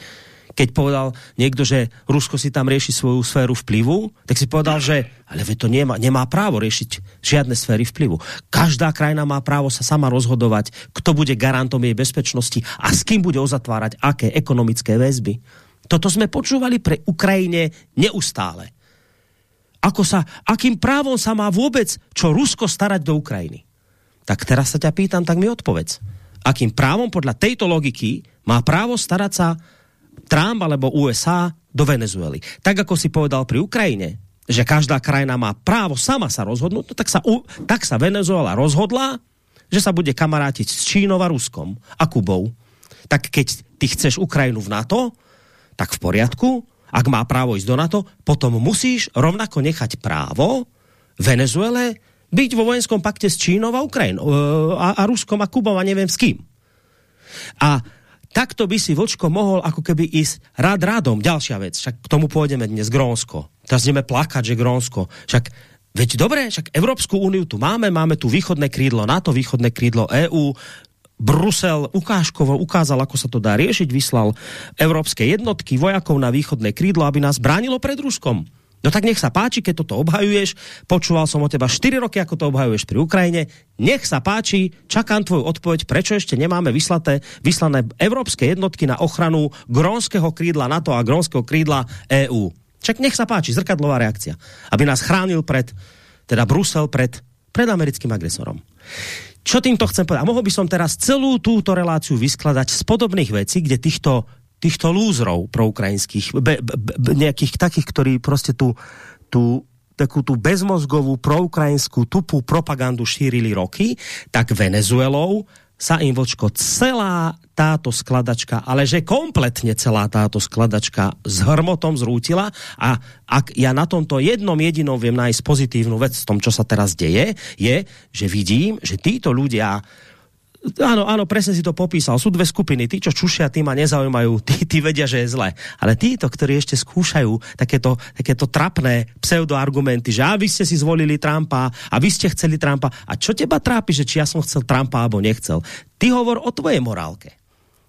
Keď povedal niekto, že Rusko si tam rieši svoju sféru vplyvu, tak si povedal, že ale to nemá, nemá právo riešiť žiadne sféry vplyvu. Každá krajina má právo sa sama rozhodovať, kto bude garantom jej bezpečnosti a s kým bude uzatvárať aké ekonomické väzby. Toto sme počúvali pre Ukrajine neustále. Ako sa, akým právom sa má vôbec čo Rusko starať do Ukrajiny? Tak teraz sa ťa pýtam, tak mi odpovedz. Akým právom podľa tejto logiky má právo starať sa Trump alebo USA do Venezuely. Tak ako si povedal pri Ukrajine, že každá krajina má právo sama sa rozhodnúť, no tak sa, tak sa Venezuela rozhodla, že sa bude kamarátiť s Čínou a Ruskom a Kubou. Tak keď ty chceš Ukrajinu v NATO, tak v poriadku, ak má právo ísť do NATO, potom musíš rovnako nechať právo Venezuele byť vo vojenskom pakte s Čínou a Ukrajinou e, a, a Ruskom a Kubou a neviem s kým. A takto by si Vlčko mohol ako keby ísť rád rádom. Ďalšia vec, však k tomu pôjdeme dnes Grónsko. Teraz ideme plakať, že Grónsko. Však Veď dobre, však Európsku úniu tu máme, máme tu východné krídlo NATO, východné krídlo EÚ, Brusel ukážkovo ukázal, ako sa to dá riešiť, vyslal európske jednotky vojakov na východné krídlo, aby nás bránilo pred Ruskom. No tak nech sa páči, keď toto obhajuješ. Počúval som o teba 4 roky, ako to obhajuješ pri Ukrajine. Nech sa páči, čakám tvoju odpoveď, prečo ešte nemáme vyslaté, vyslané európske jednotky na ochranu grónskeho krídla NATO a grónskeho krídla EÚ. Čak nech sa páči, zrkadlová reakcia. Aby nás chránil pred, teda Brusel pred, pred americkým agresorom. Čo týmto chcem povedať? A mohol by som teraz celú túto reláciu vyskladať z podobných vecí, kde týchto týchto lúzrov proukrajinských, be, be, be, nejakých takých, ktorí prostě tu, tu takú tú bezmozgovú proukrajinskú tupú propagandu šírili roky, tak Venezuelou sa im vočko celá táto skladačka, ale že kompletne celá táto skladačka s hrmotom zrútila a ak ja na tomto jednom jedinom viem nájsť pozitívnu vec v tom, čo sa teraz deje, je, že vidím, že títo ľudia Áno, áno, presne si to popísal. Sú dve skupiny. Tí, čo čušia, tí ma nezaujímajú. *laughs* Tí, tí vedia, že je zle. Ale títo, ktorí ešte skúšajú takéto, takéto trapné pseudoargumenty, že a vy ste si zvolili Trumpa a vy ste chceli Trumpa. A čo teba trápi, že či ja som chcel Trumpa alebo nechcel? Ty hovor o tvojej morálke.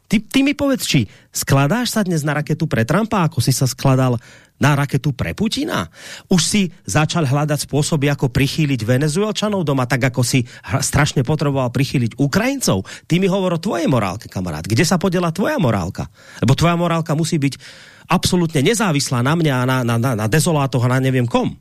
Ty, ty mi povedz, či skladáš sa dnes na raketu pre Trumpa, ako si sa skladal na raketu pre Putina? Už si začal hľadať spôsoby, ako prichýliť Venezuelčanov doma, tak ako si strašne potreboval prichýliť Ukrajincov? Ty mi hovor o tvojej morálke, kamarát. Kde sa podela tvoja morálka? Lebo tvoja morálka musí byť absolútne nezávislá na mňa a na, na, na, na dezolátoch a na neviem kom.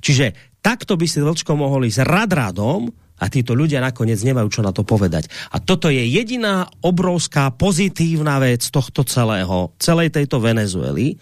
Čiže takto by si Vlčko mohol ísť rad radom a títo ľudia nakoniec nemajú čo na to povedať. A toto je jediná obrovská pozitívna vec tohto celého, celej tejto Venezuely.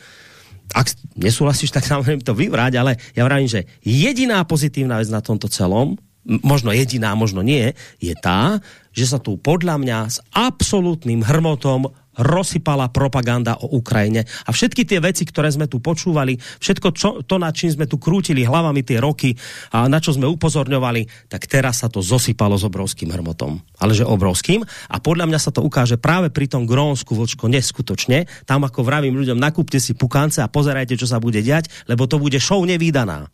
Ak nesúhlasíš, tak samozrejme to vyvrať, ale ja vravím, že jediná pozitívna vec na tomto celom, možno jediná, možno nie, je tá, že sa tu podľa mňa s absolútnym hrmotom rozsypala propaganda o Ukrajine a všetky tie veci, ktoré sme tu počúvali, všetko čo, to, na čím sme tu krútili hlavami tie roky a na čo sme upozorňovali, tak teraz sa to zosypalo s obrovským hrmotom. Ale že obrovským. A podľa mňa sa to ukáže práve pri tom Grónsku, Vlčko, neskutočne. Tam ako vravím ľuďom, nakúpte si pukance a pozerajte, čo sa bude diať, lebo to bude show nevýdaná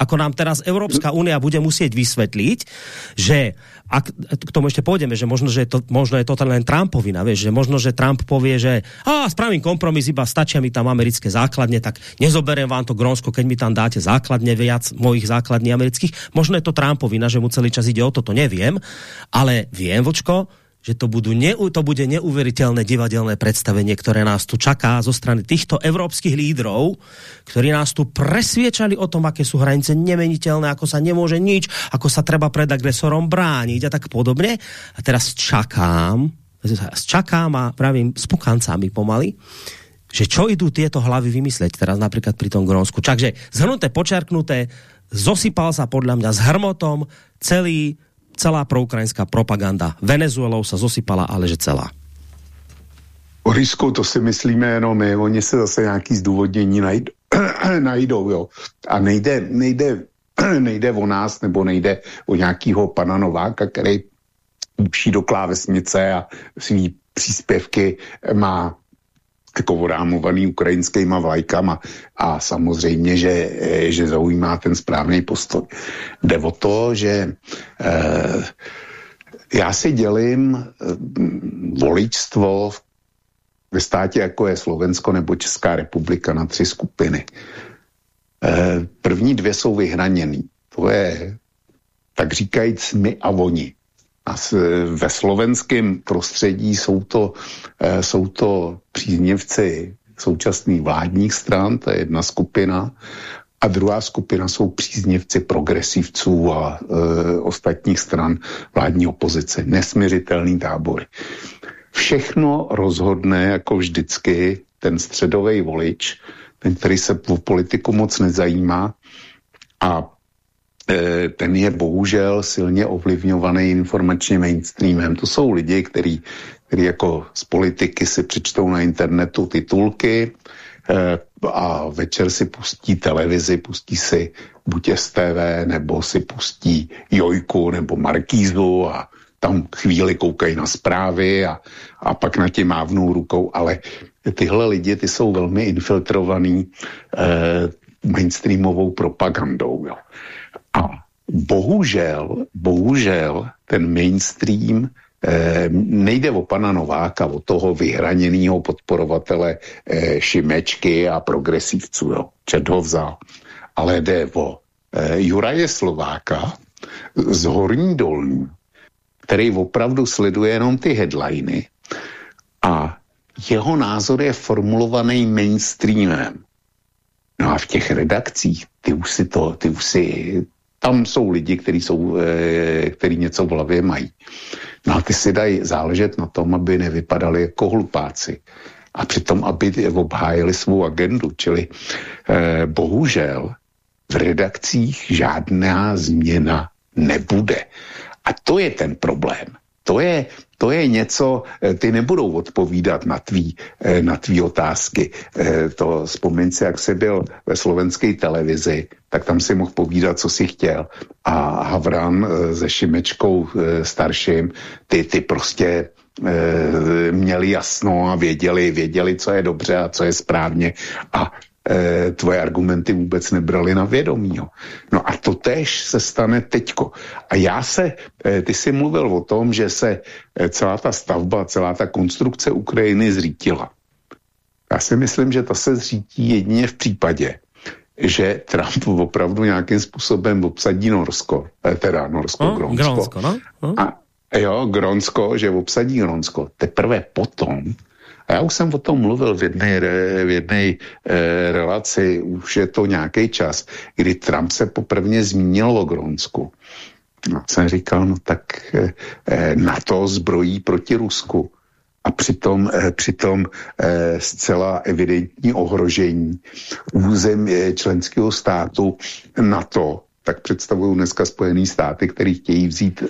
ako nám teraz Európska únia bude musieť vysvetliť, že ak, k tomu ešte pôjdeme, že možno, že to, možno je to len Trumpovina, vieš, že možno, že Trump povie, že a spravím kompromis, iba stačia mi tam americké základne, tak nezoberiem vám to Grónsko, keď mi tam dáte základne viac mojich základní amerických. Možno je to Trumpovina, že mu celý čas ide o to, to neviem, ale viem, Vočko, že to, budú ne, to bude neuveriteľné divadelné predstavenie, ktoré nás tu čaká zo strany týchto evropských lídrov, ktorí nás tu presviečali o tom, aké sú hranice nemeniteľné, ako sa nemôže nič, ako sa treba pred agresorom brániť a tak podobne. A teraz čakám, čakám a pravím s pukancami pomaly, že čo idú tieto hlavy vymysleť teraz napríklad pri tom Grónsku. Takže zhrnuté, počerknuté, zosypal sa podľa mňa s hrmotom celý celá proukrajinská propaganda Venezuelou sa zosypala, ale že celá. O Risku to si myslíme jenom my, oni se zase nějaký zdůvodnění najdou, *clears throat* najdou jo. A nejde, nejde, *clears throat* nejde o nás, nebo nejde o nějakého pana Nováka, který učí do klávesnice a svý příspěvky má jako orámovaný ukrajinskýma vlajkama a samozřejmě, že, že zaujímá ten správný postoj. Jde o to, že eh, já si dělím eh, voličstvo ve státě, jako je Slovensko nebo Česká republika, na tři skupiny. Eh, první dvě jsou vyhraněný. To je, tak říkajíc, my a oni. A ve slovenském prostředí jsou to, eh, jsou to příznivci současných vládních stran, to je jedna skupina, a druhá skupina jsou příznivci progresivců a e, ostatních stran vládní opozice. Nesměřitelný tábory. Všechno rozhodne, jako vždycky, ten středový volič, ten, který se o politiku moc nezajímá a ten je bohužel silně ovlivňovaný informačně mainstreamem. To jsou lidi, kteří jako z politiky si přečtou na internetu titulky eh, a večer si pustí televizi, pustí si buď STV, nebo si pustí Jojku nebo Markízu a tam chvíli koukají na zprávy a, a pak na tě mávnou rukou, ale tyhle lidi, ty jsou velmi infiltrovaný eh, mainstreamovou propagandou. Jo. A bohužel, bohužel ten mainstream eh, nejde o pana Nováka, o toho vyhraněného podporovatele eh, Šimečky a progresivců, jo, čet ho vzal. Ale jde o eh, Juraje Slováka z Horní dolní, který opravdu sleduje jenom ty headliny a jeho názor je formulovaný mainstreamem. No a v těch redakcích, ty už si to, ty už si tam jsou lidi, kteří jsou, e, který něco v hlavě mají. No a ty si dají záležet na tom, aby nevypadali jako hlupáci. A přitom, aby obhájili svou agendu. Čili e, bohužel v redakcích žádná změna nebude. A to je ten problém. to je, to je něco, eh, ty nebudou odpovídat na tvý, eh, na tvý otázky. Eh, to vzpomeň si, jak jsi byl ve slovenské televizi, tak tam si mohl povídat, co si chtěl. A Havran se Šimečkou starším, ty, ty prostě měli jasno a věděli, věděli, co je dobře a co je správně a tvoje argumenty vůbec nebrali na vědomí. Jo. No a to tež se stane teďko. A já se, ty jsi mluvil o tom, že se celá ta stavba, celá ta konstrukce Ukrajiny zřítila. Já si myslím, že ta se zřítí jedině v případě, že Trump opravdu nějakým způsobem obsadí Norsko, teda Norsko, no, Gronsko. Gronsko no? No. A, jo, Gronsko, že obsadí Gronsko. Teprve potom a já už jsem o tom mluvil v jedné, v jedné eh, relaci, už je to nějaký čas, kdy Trump se poprvně zmínil o Gronsku. A jsem říkal, no tak eh, eh, NATO zbrojí proti Rusku. A přitom, eh, přitom eh, zcela evidentní ohrožení území eh, členského státu NATO tak představují dneska Spojené státy, které chtějí vzít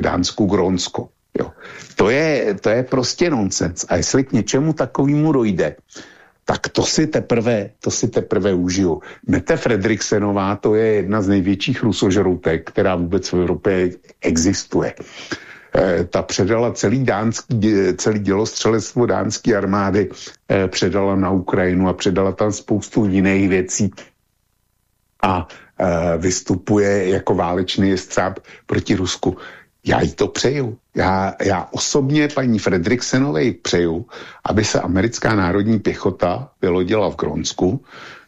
Dánsku Grónsko. Jo. To, je, to je prostě nonsens. A jestli k něčemu takovému dojde, tak to si teprve, to si teprve užiju. Mete Fredriksenová, to je jedna z největších rusožroutek, která vůbec v Evropě existuje. E, ta předala celý, dánský, celý dělostřelectvo dánské armády, e, předala na Ukrajinu a předala tam spoustu jiných věcí a e, vystupuje jako válečný jestřáb proti Rusku. Já jí to přeju. Já, já osobně paní Fredriksenové přeju, aby se americká národní pěchota vylodila v Gronsku,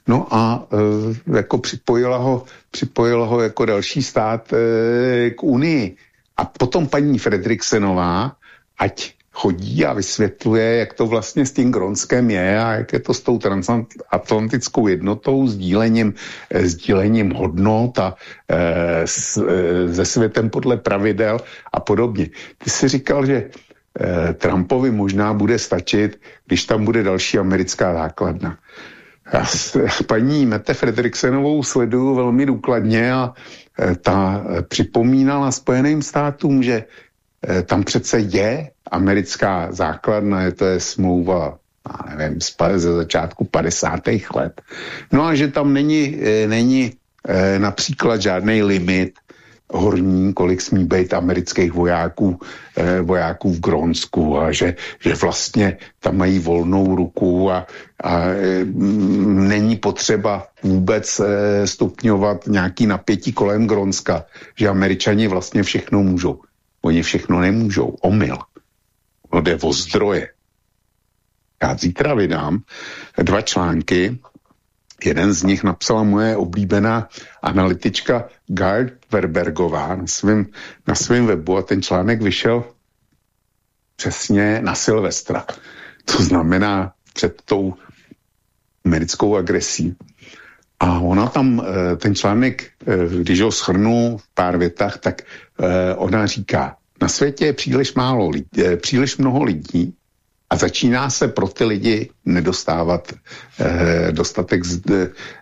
no a e, jako připojila ho, připojila ho jako další stát e, k Unii. A potom paní Fredriksenová, ať chodí a vysvětluje, jak to vlastně s tím Gronskem je a jak je to s tou transatlantickou jednotou, sdílením, eh, sdílením hodnot a e, s, e, se světem podle pravidel a podobně. Ty jsi říkal, že e, Trumpovi možná bude stačit, když tam bude další americká základna. Já paní Mette Frederiksenovou sleduju velmi důkladně a ta připomínala Spojeným státům, že Eh, tam přece je americká základna, je to je smlouva já nevím, ze začátku 50. let. No a že tam není, není například žádný limit horní, kolik smí být amerických vojáků, vojáků v Grónsku a že, že vlastně tam mají volnou ruku a, a není potřeba vůbec stupňovat nějaký napětí kolem Grónska, že američani vlastně všechno můžou. Oni všechno nemůžou. Omyl. No jde o zdroje. Já zítra vydám dva články. Jeden z nich napsala moje oblíbená analytička Gard Verbergová na svém na svým webu a ten článek vyšel přesně na Silvestra. To znamená před tou americkou agresí. A ona tam, eh, ten článek, eh, když ho schrnu v pár větách, tak eh, ona říká, na světě je příliš málo lidí, příliš mnoho lidí a začíná se pro ty lidi nedostávat dostatek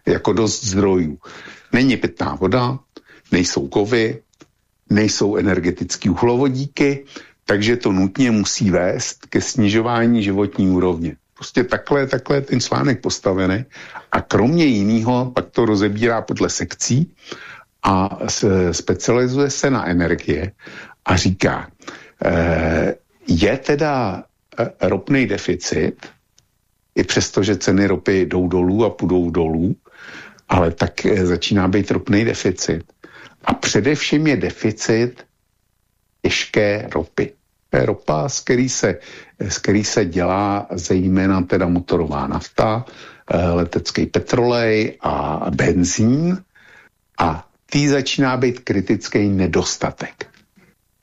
jako dost zdrojů. Není pitná voda, nejsou kovy, nejsou energetické uhlovodíky, takže to nutně musí vést ke snižování životní úrovně. Prostě takhle, takhle je ten článek postavený a kromě jiného pak to rozebírá podle sekcí a specializuje se na energie a říká, eh, je teda eh, ropný deficit, i přesto, že ceny ropy jdou dolů a půjdou dolů, ale tak eh, začíná být ropný deficit. A především je deficit těžké ropy ropa, z který se, z který se dělá zejména teda motorová nafta, eh, letecký petrolej a benzín a tý začíná být kritický nedostatek.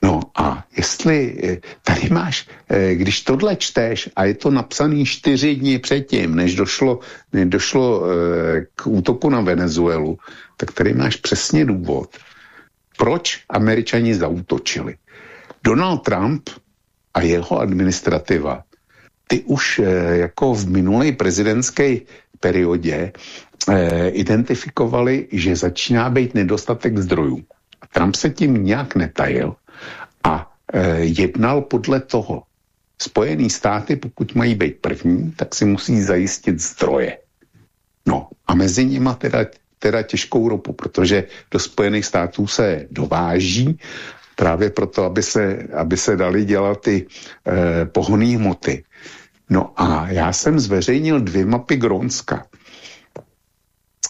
No a jestli eh, tady máš, eh, když tohle čteš a je to napsaný čtyři dny předtím, než došlo, než došlo k útoku na Venezuelu, tak tady máš přesně důvod, proč američani zautočili. Donald Trump a jeho administrativa, ty už eh, jako v minulé prezidentské periodě eh, identifikovali, že začíná být nedostatek zdrojů. Trump se tím nějak netajil a jednal podle toho. Spojený státy, pokud mají být první, tak si musí zajistit zdroje. No a mezi nimi teda, teda těžkou ropu, protože do Spojených států se dováží právě proto, aby se, aby se dali dělat ty eh, pohonné hmoty. No a já jsem zveřejnil dvě mapy Grónska.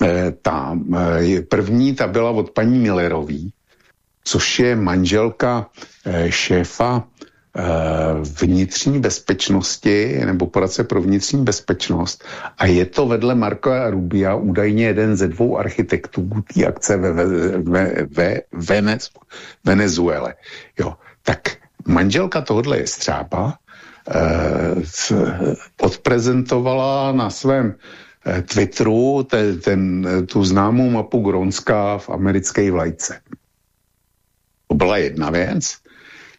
Eh, ta eh, první, ta byla od paní Millerový, což je manželka eh, šéfa Eh, vnitřní bezpečnosti nebo poradce pro vnitřní bezpečnost a je to vedle Marka Rubia údajně jeden ze dvou architektů té akce ve, ve, ve, ve Venez, Venezuele. Jo, tak manželka tohohle je střába eh, odprezentovala na svém eh, Twitteru te, ten, tu známou mapu Grónska v americké vlajce. To byla jedna věc.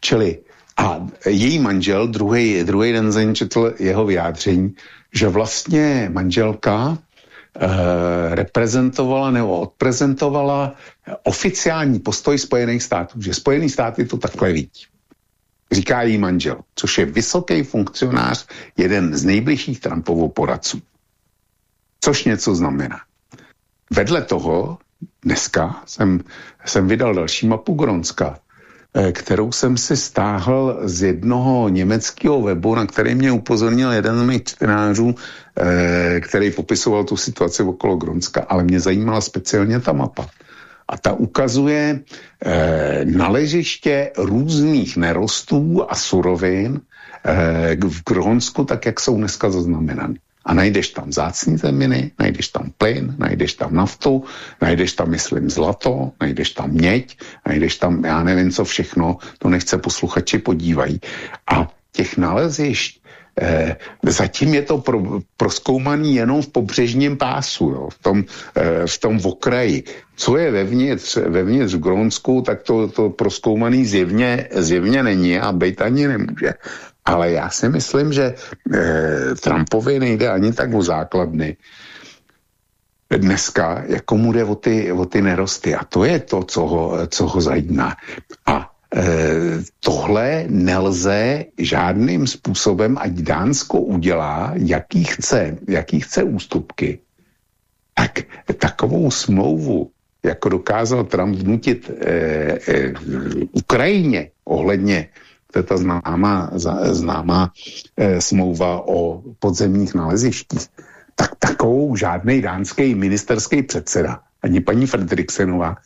Čili a její manžel, druhý, druhý den za četl jeho vyjádření, že vlastně manželka e, reprezentovala nebo odprezentovala oficiální postoj Spojených států, že Spojený státy to takhle vidí. Říká jí manžel, což je vysoký funkcionář, jeden z nejbližších Trumpovou poradců. Což něco znamená. Vedle toho dneska jsem, jsem vydal další mapu Gronska, Eh, kterou jsem si stáhl z jednoho německého webu, na který mě upozornil jeden z mých čtenářů, eh, který popisoval tu situaci okolo Gronska, ale mě zajímala speciálně ta mapa. A ta ukazuje eh, naležiště různých nerostů a surovin v Grónsku, tak jak jsou dneska zaznamenány a najdeš tam zácní zeminy, najdeš tam plyn, najdeš tam naftu, najdeš tam, myslím, zlato, najdeš tam měď, najdeš tam, já nevím, co všechno, to nechce posluchači podívají. A těch nalezišť Eh, zatím je to pro, proskoumaný jenom v pobřežním pásu, jo, v, tom, eh, v tom okraji. Co je vevnitř, vevnitř v Grónsku, tak to, to proskoumaný zjevně, zjevně není a být ani nemůže. Ale já si myslím, že eh, Trumpovi nejde ani tak o základny, dneska, jako mu jde o ty, o ty nerosty. A to je to, co ho, co ho zajímá. A e, tohle nelze žádným způsobem, ať Dánsko udělá, jaký chce, jaký chce ústupky, tak takovou smlouvu, jako dokázal Trump vnutit e, e, Ukrajině ohledně to je ta známá, známá e, smlouva o podzemních nalezištích, tak takovou žádný dánský ministerský předseda, ani paní Fredriksenová,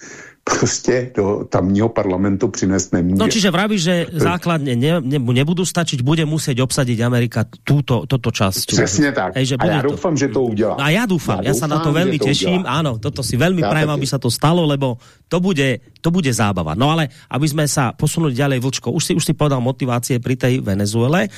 prostě do tamního parlamentu přinést nemůže. No čiže vraví, že základně ne, ne, nebudou stačiť, bude muset obsadit Amerika túto, toto časť. Přesně tak. Ej, že a já doufám, to... že to udělá. A já doufám, já, já doufám, sa na to velmi těším. Áno, toto si velmi prajem, aby sa to stalo, lebo to bude, to bude zábava. No ale, aby sme sa posunuli ďalej, Vlčko, už si, už si povedal motivácie pri tej Venezuele, e,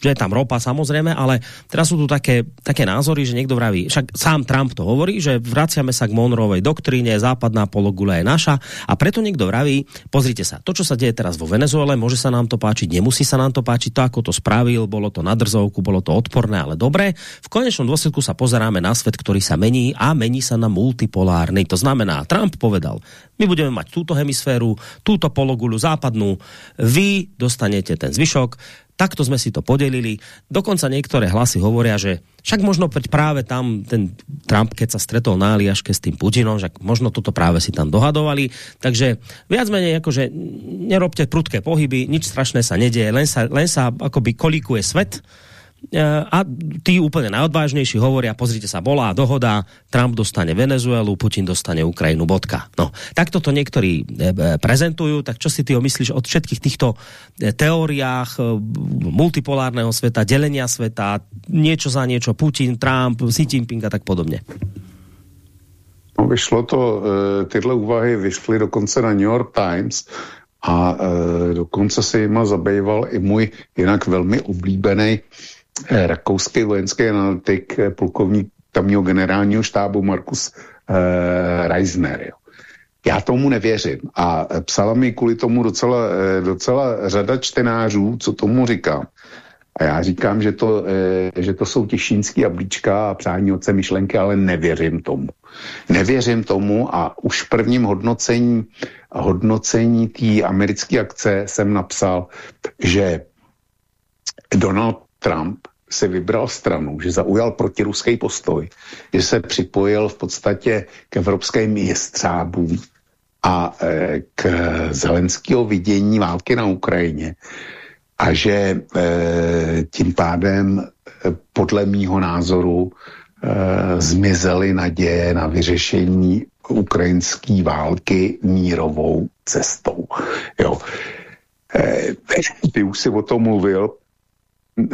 že je tam ropa samozrejme, ale teraz sú tu také, také názory, že niekto vraví, však sám Trump to hovorí, že vraciame sa k Monrovej doktríne, západná polo pologula je naša a preto niekto vraví, pozrite sa, to, čo sa deje teraz vo Venezuele, môže sa nám to páčiť, nemusí sa nám to páčiť, to, ako to spravil, bolo to na drzovku, bolo to odporné, ale dobré. V konečnom dôsledku sa pozeráme na svet, ktorý sa mení a mení sa na multipolárny. To znamená, Trump povedal, my budeme mať túto hemisféru, túto pologulu západnú, vy dostanete ten zvyšok, takto sme si to podelili. Dokonca niektoré hlasy hovoria, že však možno práve tam ten Trump, keď sa stretol na Aliaške s tým Putinom, že možno toto práve si tam dohadovali. Takže viac menej akože nerobte prudké pohyby, nič strašné sa nedieje, len sa, len sa akoby kolikuje svet a tí úplne najodvážnejší hovoria, pozrite sa, bola dohoda, Trump dostane Venezuelu, Putin dostane Ukrajinu, bodka. No, takto to niektorí e, e, prezentujú, tak čo si ty myslíš od všetkých týchto teóriách multipolárneho sveta, delenia sveta, niečo za niečo, Putin, Trump, Xi Jinping a tak podobně? No, vyšlo to, tyhle úvahy vyšly dokonce na New York Times a dokonce se jima zabýval i můj jinak velmi oblíbený Eh, rakouský vojenský analytik, eh, plukovník tamního generálního štábu Markus eh, Reisner. Jo. Já tomu nevěřím a psala mi kvůli tomu docela, docela řada čtenářů, co tomu říkám. A já říkám, že to, že to jsou těšínský jablíčka a přání oce myšlenky, ale nevěřím tomu. Nevěřím tomu a už v prvním hodnocení, hodnocení americké akce jsem napsal, že Donald Trump se vybral stranu, že zaujal protiruský postoj, že se připojil v podstatě k evropským jestřábům a e, k zelenského vidění války na Ukrajině a že e, tím pádem e, podle mýho názoru zmizely naděje na vyřešení ukrajinské války mírovou cestou. Jo. Ty už si o tom mluvil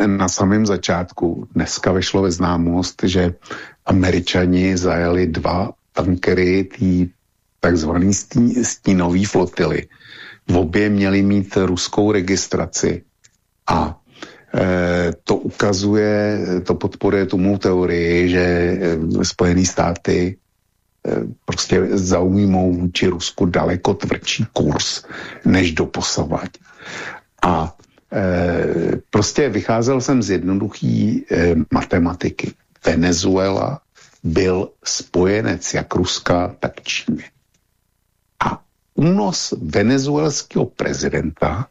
na samém začátku. Dneska vyšlo ve známost, že američani zajeli dva tankery té takzvané stínové flotily. V obě měli mít ruskou registraci a e, to ukazuje, to podporuje tu mou teorii, že e, Spojené státy e, prostě zaujmou vůči Rusku daleko tvrdší kurz, než doposovat. A prostě vycházel jsem z jednoduchý e, matematiky. Venezuela byl spojenec jak Ruska, tak Číny. A únos venezuelského prezidenta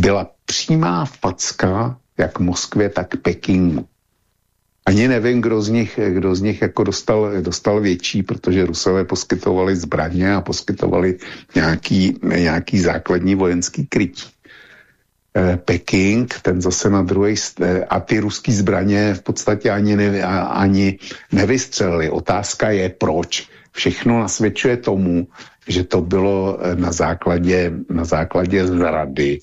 byla přímá facka jak Moskvě, tak Pekingu. Ani nevím, kdo z nich, kdo z nich jako dostal, dostal větší, protože Rusové poskytovali zbraně a poskytovali nějaký, nějaký základní vojenský krytí. Eh, Peking, ten zase na druhé eh, a ty ruský zbraně v podstatě ani, ne, ani nevystřelili. Otázka je, proč. Všechno nasvědčuje tomu, že to bylo eh, na základě, na základě zrady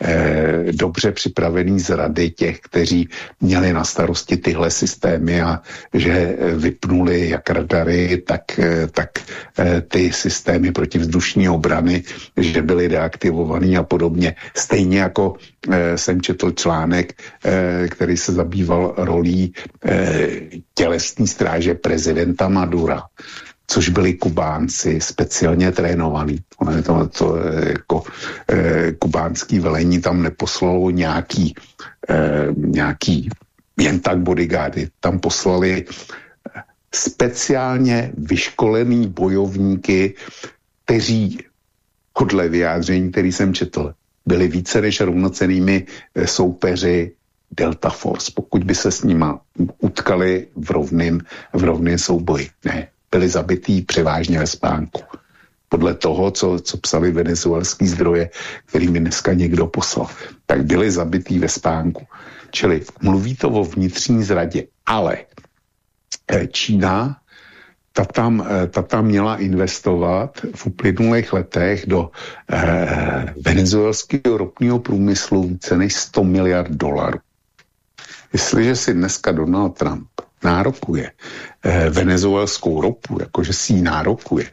eh, dobře připravený z rady těch, kteří měli na starosti tyhle systémy a že eh, vypnuli jak radary, tak, eh, tak eh, ty systémy protivzdušní obrany, že byly deaktivovaný a podobně. Stejně jako eh, jsem četl článek, eh, který se zabýval rolí eh, tělesní stráže prezidenta Madura což byli Kubánci speciálně trénovaní. Ono to, to jako e, kubánský velení tam neposlalo nějaký, e, nějaký jen tak bodyguardy. Tam poslali speciálně vyškolený bojovníky, kteří podle vyjádření, který jsem četl, byli více než rovnocenými soupeři Delta Force, pokud by se s nima utkali v rovném v souboji. Ne, byli zabití převážně ve spánku. Podle toho, co, co psali venezuelský zdroje, který mi dneska někdo poslal, tak byli zabití ve spánku. Čili mluví to o vnitřní zradě, ale eh, Čína ta tam, eh, ta tam měla investovat v uplynulých letech do eh, venezuelského ropního průmyslu více než 100 miliard dolarů. Jestliže si dneska Donald Trump nárokuje eh, venezuelskou ropu, jakože si ji nárokuje,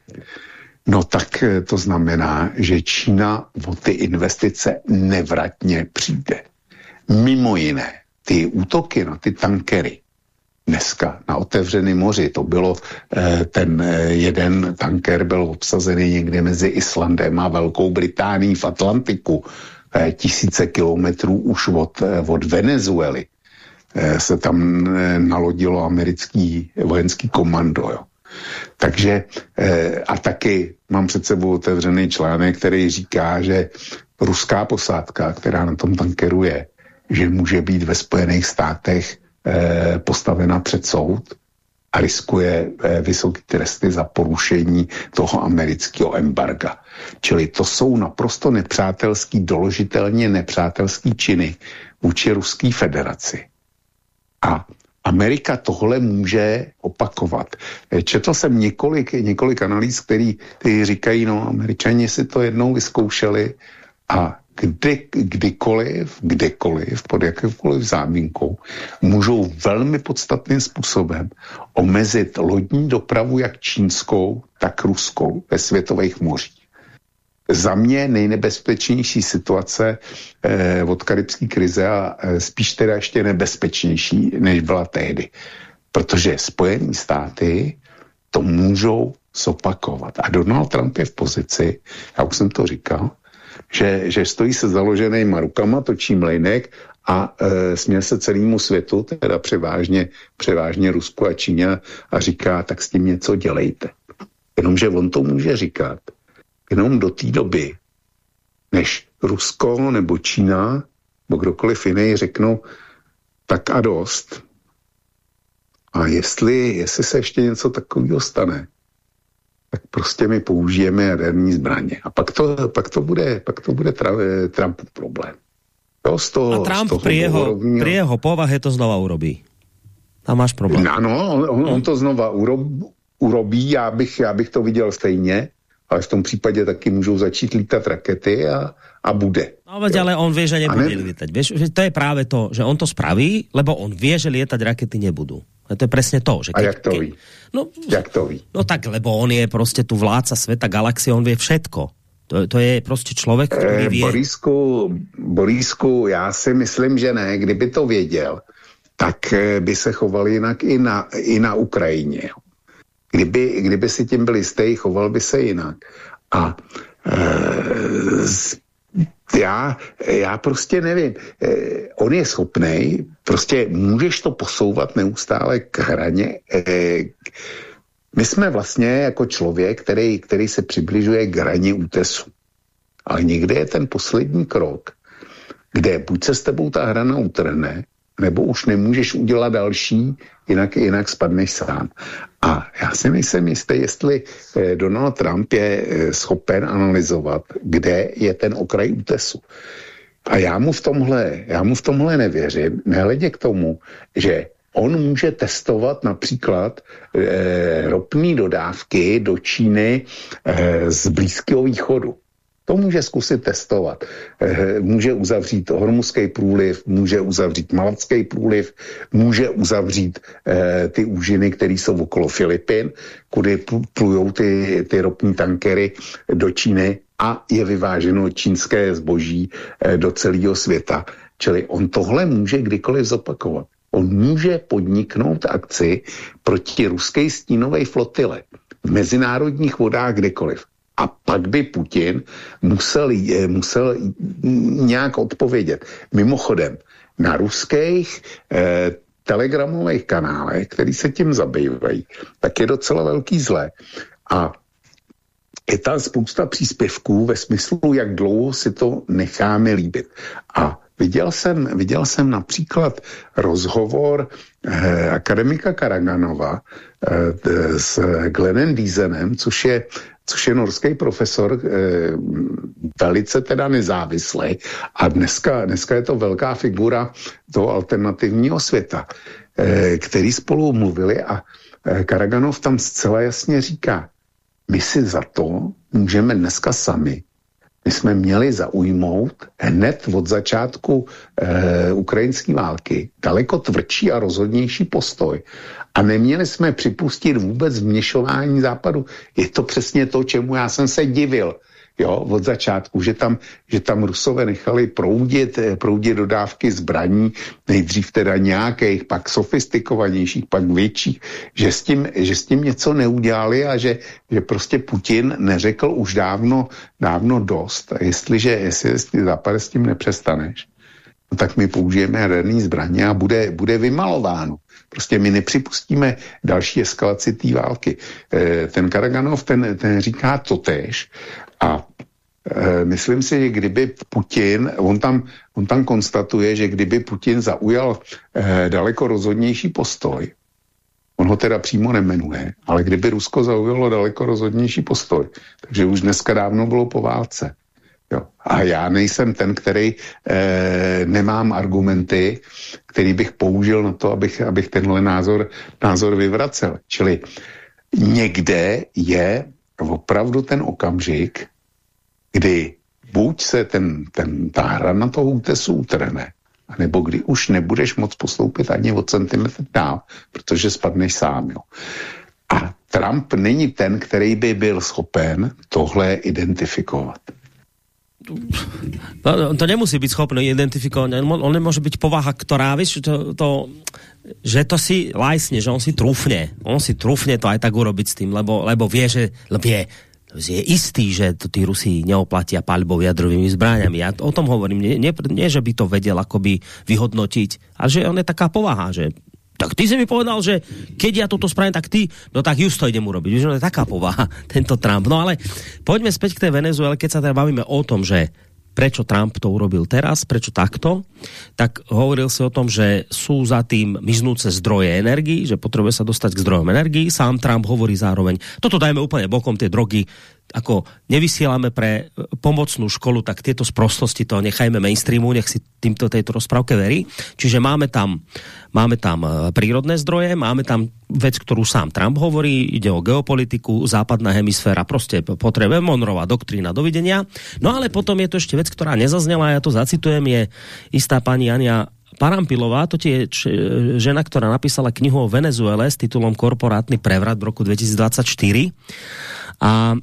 no tak eh, to znamená, že Čína o ty investice nevratně přijde. Mimo jiné, ty útoky na ty tankery, dneska na otevřeném moři. To bylo, eh, ten jeden tanker byl obsazený někde mezi Islandem a Velkou Británií v Atlantiku, tisíce kilometrů už od, od Venezuely. Eh, se tam eh, nalodilo americký vojenský komando. Jo. Takže eh, a taky mám před sebou otevřený článek, který říká, že ruská posádka, která na tom tankeru je, že může být ve Spojených státech postavena před soud a riskuje vysoké tresty za porušení toho amerického embarga. Čili to jsou naprosto nepřátelský, doložitelně nepřátelský činy vůči Ruské federaci. A Amerika tohle může opakovat. Četl jsem několik, několik analýz, který, který říkají, no američani si to jednou vyzkoušeli a kdy, kdykoliv, kdekoliv, pod jakékoliv zámínkou, můžou velmi podstatným způsobem omezit lodní dopravu jak čínskou, tak ruskou ve světových mořích za mě nejnebezpečnější situace eh, od karibské krize a eh, spíš teda ještě nebezpečnější, než byla tehdy. Protože Spojené státy to můžou zopakovat. A Donald Trump je v pozici, já už jsem to říkal, že, že stojí se založenýma rukama, točí mlejnek a e, směl se celému světu, teda převážně, převážně Rusku a Číně a říká, tak s tím něco dělejte. Jenomže on to může říkat jenom do té doby, než Rusko nebo Čína nebo kdokoliv jiný řeknou tak a dost. A jestli, jestli se ještě něco takového stane, tak prostě my použijeme jaderní zbraně. A pak to, pak to bude, pak to bude Trumpův problém. Jo, z toho, a Trump z pri, jeho, pri jeho povahe to znova urobí. Tam máš problém. Ano, on, on, on to znova urob, urobí, já bych, já bych to viděl stejně, ale v tom případě taky můžou začít lítat rakety a, a bude. No veď, ale on vie, že nebude ne... lietať. Vieš, že to je práve to, že on to spraví, lebo on vie, že lietať rakety nebudú. A to je presne to. Že keď, a jak to ví? No, jak to ví? No tak, lebo on je prostě tu vládca sveta, galaxie, on vie všetko. To, to je prostě člověk, který eh, ví. Borisku, Borisku, já si myslím, že ne. Kdyby to věděl, tak eh, by se choval jinak i na, i na Ukrajině. Kdyby, kdyby si tím byl jistý, choval by se jinak. A e, já, já prostě nevím. E, on je schopný, prostě můžeš to posouvat neustále k hraně. E, my jsme vlastně jako člověk, který, který se přibližuje k hraně útesu. Ale někde je ten poslední krok, kde buď se s tebou ta hrana utrhne, nebo už nemůžeš udělat další, jinak, jinak spadneš sám. A já si nejsem jistý, jestli eh, Donald Trump je eh, schopen analyzovat, kde je ten okraj útesu. A já mu v tomhle, já mu v tomhle nevěřím, nehledě k tomu, že on může testovat například e, ropné dodávky do Číny e, z Blízkého východu. To může zkusit testovat. E, může uzavřít Hormuzský průliv, může uzavřít Malacký průliv, může uzavřít e, ty úžiny, které jsou okolo Filipin, kudy plujou ty, ty ropní tankery do Číny a je vyváženo čínské zboží e, do celého světa. Čili on tohle může kdykoliv zopakovat. On může podniknout akci proti ruské stínové flotile v mezinárodních vodách kdekoliv. A pak by Putin musel, musel nějak odpovědět. Mimochodem, na ruských eh, telegramových kanálech, který se tím zabývají, tak je docela velký zle. A je tam spousta příspěvků ve smyslu, jak dlouho si to necháme líbit. A Viděl jsem, viděl jsem například rozhovor eh, akademika Karaganova eh, s Glennem Dízenem, což je, což je norský profesor, eh, velice teda nezávislý. A dneska, dneska je to velká figura toho alternativního světa, eh, který spolu mluvili a eh, Karaganov tam zcela jasně říká, my si za to můžeme dneska sami, my jsme měli zaujmout hned od začátku e, ukrajinské války daleko tvrdší a rozhodnější postoj. A neměli jsme připustit vůbec vměšování západu. Je to přesně to, čemu já jsem se divil jo, od začátku, že tam, že tam Rusové nechali proudit, eh, proudit dodávky zbraní, nejdřív teda nějakých, pak sofistikovanějších, pak větších, že s tím, že s tím něco neudělali a že, že prostě Putin neřekl už dávno, dávno dost. Jestliže, jestli, jestli západ s tím nepřestaneš, no tak my použijeme jaderný zbraně a bude, bude vymalováno. Prostě my nepřipustíme další eskalaci té války. E, ten Karaganov, ten, ten říká totéž a e, myslím si, že kdyby Putin, on tam, on tam konstatuje, že kdyby Putin zaujal e, daleko rozhodnější postoj, on ho teda přímo nemenuje, ale kdyby Rusko zaujalo daleko rozhodnější postoj, takže už dneska dávno bylo po válce. Jo. A já nejsem ten, který e, nemám argumenty, který bych použil na to, abych, abych tenhle názor, názor vyvracel. Čili někde je opravdu ten okamžik, kdy buď se ten, ten, ta hra na toho útesu utrhne, nebo kdy už nebudeš moc posloupit ani o centimetr dál, protože spadneš sám. Jo. A Trump není ten, který by byl schopen tohle identifikovat. No, to nemusí být schopný identifikovat. On nemůže být povaha, která, víš, to, to, že to si lajsne, že on si trufne. On si trufne to aj tak urobiť s tým, lebo, lebo vie, že vie, je istý, že to tí Rusi neoplatia palbou jadrovými zbráňami. Ja o tom hovorím, nie, nie, nie že by to vedel akoby vyhodnotiť, ale že on je taká povaha, že tak ty si mi povedal, že keď ja toto spravím, tak ty, no tak just to idem urobiť. Víš, no je taká povaha, *laughs* tento Trump. No ale poďme späť k tej Venezuele, keď sa teda bavíme o tom, že prečo Trump to urobil teraz, prečo takto, tak hovoril si o tom, že sú za tým miznúce zdroje energii, že potrebuje sa dostať k zdrojom energii. Sám Trump hovorí zároveň, toto dajme úplne bokom, tie drogy, ako nevysielame pre e, pomocnú školu, tak tieto sprostosti to nechajme mainstreamu, nech si týmto tejto rozprávke verí. Čiže máme tam, máme tam e, prírodné zdroje, máme tam vec, ktorú sám Trump hovorí, ide o geopolitiku, západná hemisféra, prostě potrebuje Monrová doktrína, dovidenia. No ale potom je to ešte vec, ktorá nezaznela, ja to zacitujem, je istá pani Ania Parampilová, to je žena, ktorá napísala knihu o Venezuele s titulom Korporátny prevrat v roku 2024. A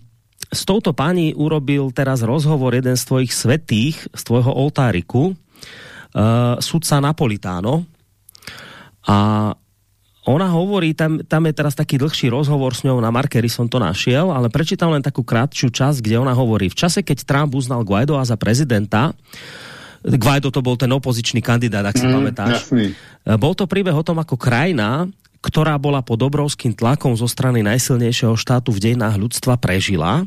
s touto pani urobil teraz rozhovor jeden z tvojich svetých, z tvojho oltáriku, uh, sudca Napolitáno. A ona hovorí, tam, tam je teraz taký dlhší rozhovor s ňou na Markery, som to našiel, ale prečítam len takú krátšiu časť, kde ona hovorí, v čase, keď Trump uznal Guaidoa za prezidenta, Guaido to bol ten opozičný kandidát, ak si mm, pamätáš. Jasný. Bol to príbeh o tom, ako krajina, ktorá bola pod obrovským tlakom zo strany najsilnejšieho štátu v dejinách ľudstva, prežila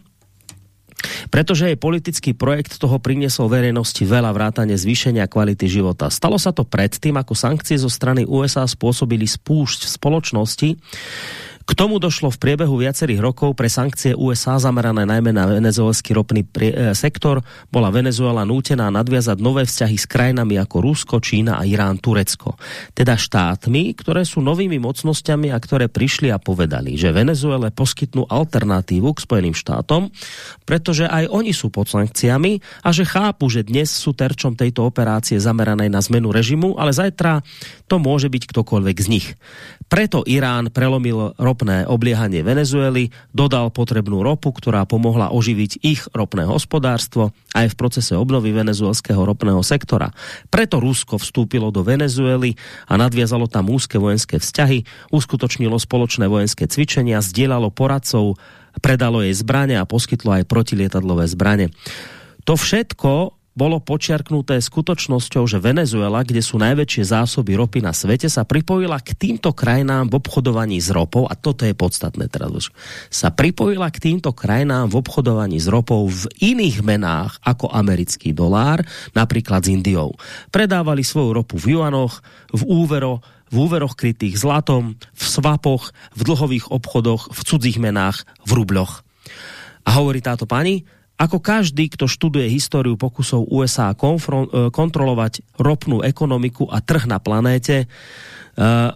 Pretože jej politický projekt toho priniesol verejnosti veľa vrátane zvýšenia kvality života. Stalo sa to predtým, ako sankcie zo strany USA spôsobili spúšť v spoločnosti, k tomu došlo v priebehu viacerých rokov pre sankcie USA zamerané najmä na venezuelský ropný e, sektor. Bola Venezuela nútená nadviazať nové vzťahy s krajinami ako Rusko, Čína a Irán, Turecko. Teda štátmi, ktoré sú novými mocnosťami a ktoré prišli a povedali, že Venezuele poskytnú alternatívu k Spojeným štátom, pretože aj oni sú pod sankciami a že chápu, že dnes sú terčom tejto operácie zameranej na zmenu režimu, ale zajtra to môže byť ktokoľvek z nich. Preto Irán prelomil ropné obliehanie Venezuely, dodal potrebnú ropu, ktorá pomohla oživiť ich ropné hospodárstvo aj v procese obnovy venezuelského ropného sektora. Preto Rusko vstúpilo do Venezuely a nadviazalo tam úzke vojenské vzťahy, uskutočnilo spoločné vojenské cvičenia, zdieľalo poradcov, predalo jej zbrane a poskytlo aj protilietadlové zbrane. To všetko bolo počiarknuté skutočnosťou, že Venezuela, kde sú najväčšie zásoby ropy na svete, sa pripojila k týmto krajinám v obchodovaní s ropou, a toto je podstatné teraz, sa pripojila k týmto krajinám v obchodovaní s ropou v iných menách ako americký dolár, napríklad s Indiou. Predávali svoju ropu v juanoch, v úvero, v úveroch krytých zlatom, v svapoch, v dlhových obchodoch, v cudzích menách, v rubloch. A hovorí táto pani, ako každý, kto študuje históriu pokusov USA e, kontrolovať ropnú ekonomiku a trh na planéte, uh,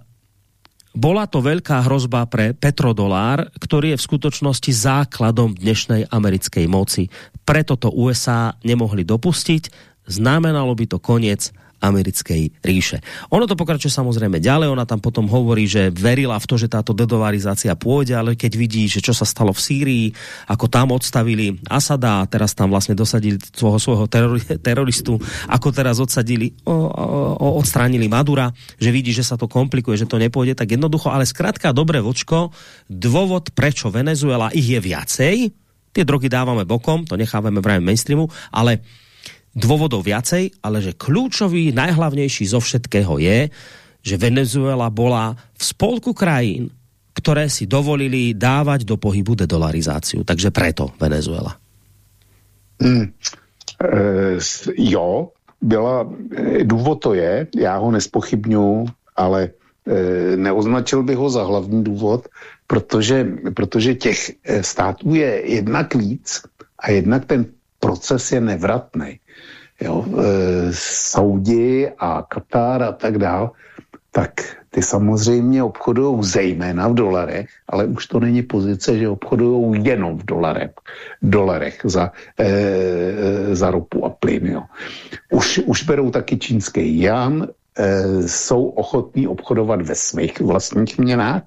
bola to veľká hrozba pre petrodolár, ktorý je v skutočnosti základom dnešnej americkej moci. Preto to USA nemohli dopustiť, znamenalo by to koniec americkej ríše. Ono to pokračuje samozrejme ďalej, ona tam potom hovorí, že verila v to, že táto dedolarizácia pôjde, ale keď vidí, že čo sa stalo v Sýrii, ako tam odstavili Asada a teraz tam vlastne dosadili svojho, svojho teroristu, ako teraz odsadili, o, o, odstránili Madura, že vidí, že sa to komplikuje, že to nepôjde tak jednoducho, ale zkrátka dobre vočko, dôvod, prečo Venezuela ich je viacej, tie drogy dávame bokom, to nechávame v mainstreamu, ale dôvodov viacej, ale že kľúčový, najhlavnejší zo všetkého je, že Venezuela bola v spolku krajín, ktoré si dovolili dávať do pohybu dedolarizáciu. Takže preto Venezuela. Hmm. E, jo, byla, e, důvod to je, já ho nespochybnu, ale e, neoznačil bych ho za hlavní důvod, protože, protože těch e, států je jednak víc a jednak ten proces je nevratný jo, e, Saudi a Katar a tak dál, tak ty samozřejmě obchodují zejména v dolarech, ale už to není pozice, že obchodují jenom v dolarech, dolarech za, e, e, za ropu a plyn. Jo. Už, už berou taky čínský jan, e, jsou ochotní obchodovat ve svých vlastních měnách,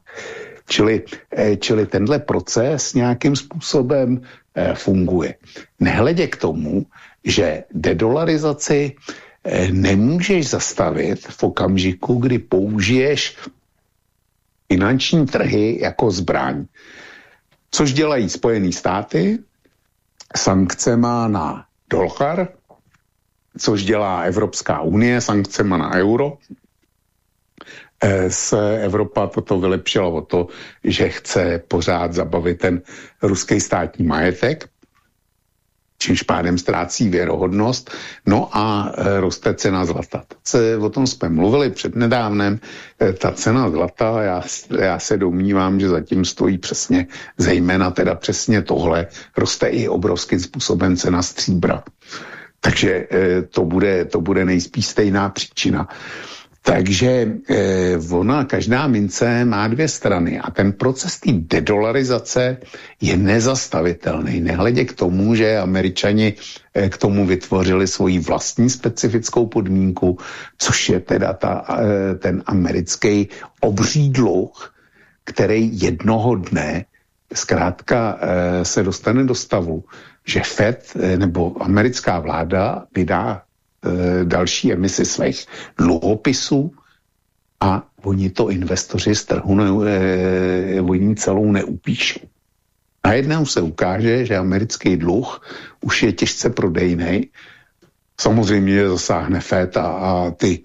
čili, e, čili tenhle proces nějakým způsobem funguje. Nehledě k tomu, že dedolarizaci eh, nemůžeš zastavit v okamžiku, kdy použiješ finanční trhy jako zbraň. Což dělají Spojené státy, sankcema na dolar, což dělá Evropská unie, sankcema na euro, eh, se Evropa toto vylepšila o to, že chce pořád zabavit ten ruský státní majetek čímž pádem ztrácí věrohodnost, no a e, roste cena zlata. Se, o tom jsme mluvili před nedávnem, e, ta cena zlata, já, já se domnívám, že zatím stojí přesně, zejména teda přesně tohle, roste i obrovským způsobem cena stříbra. Takže to bude, to bude nejspíš stejná příčina. Takže eh, ona, každá mince má dvě strany a ten proces té dedolarizace je nezastavitelný. Nehledě k tomu, že američani eh, k tomu vytvořili svoji vlastní specifickou podmínku, což je teda ta, eh, ten americký obří dluh, který jednoho dne zkrátka eh, se dostane do stavu, že Fed eh, nebo americká vláda vydá další emisi svých dluhopisů a oni to investoři z trhu ne, e, oni celou neupíšou. Najednou se ukáže, že americký dluh už je těžce prodejný. Samozřejmě zasáhne FED a, a ty,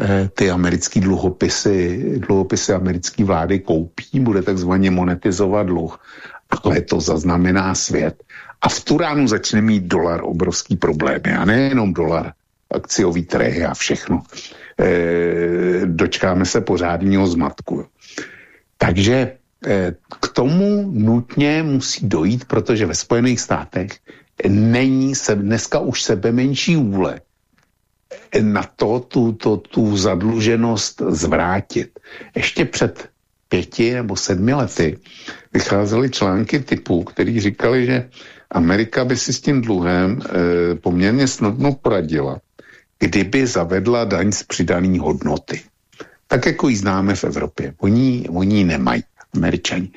e, ty americké dluhopisy, dluhopisy americké vlády koupí, bude takzvaně monetizovat dluh. Ale to zaznamená svět. A v Turánu začne mít dolar obrovský problémy. A nejenom dolar, akciový trhy a všechno. E, dočkáme se pořádního zmatku. Takže e, k tomu nutně musí dojít, protože ve Spojených státech není se dneska už sebe menší úle na to tu, to, tu zadluženost zvrátit. Ještě před pěti nebo sedmi lety vycházely články typu, který říkali, že Amerika by si s tím dluhem e, poměrně snadno poradila kdyby zavedla daň z přidané hodnoty. Tak jako ji známe v Evropě. Oni, oni nemají, američani.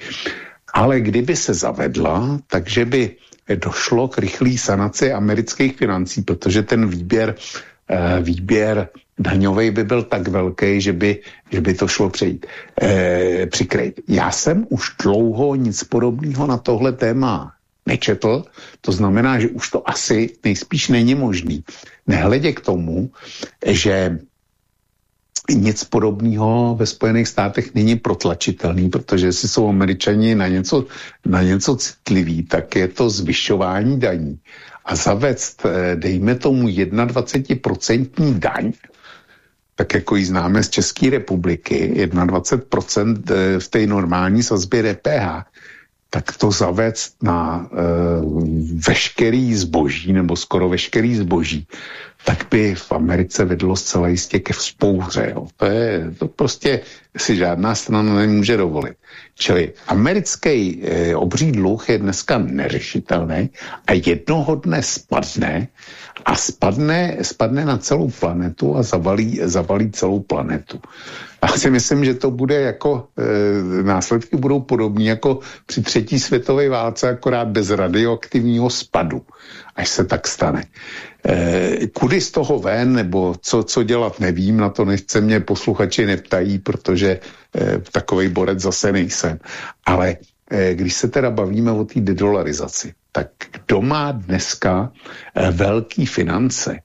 Ale kdyby se zavedla, takže by došlo k rychlé sanaci amerických financí, protože ten výběr, eh, výběr daňový by byl tak velký, že by, že by to šlo přejít, eh, přikrejt. Já jsem už dlouho nic podobného na tohle téma nečetl, to znamená, že už to asi nejspíš není možný. Nehledě k tomu, že nic podobného ve Spojených státech není protlačitelný, protože jestli jsou američani na něco, na něco citliví, tak je to zvyšování daní. A zavést, eh, dejme tomu 21% daň, tak jako ji známe z České republiky, 21% eh, v té normální sazbě DPH, tak to zavést na e, veškerý zboží, nebo skoro veškerý zboží, tak by v Americe vedlo zcela jistě ke vzpouře. Jo. To, je, to prostě si žádná strana nemůže dovolit. Čili americký e, obří dluh je dneska neřešitelný a jednoho dne spadne a spadne, spadne na celou planetu a zavalí, zavalí celou planetu. A si myslím, že to bude jako, e, následky budou podobné jako při třetí světové válce, akorát bez radioaktivního spadu, až se tak stane. E, kudy z toho ven, nebo co, co dělat, nevím, na to nechce mě posluchači neptají, protože e, takový borec zase nejsem. Ale e, když se teda bavíme o té dedolarizaci, tak kdo má dneska e, velký finance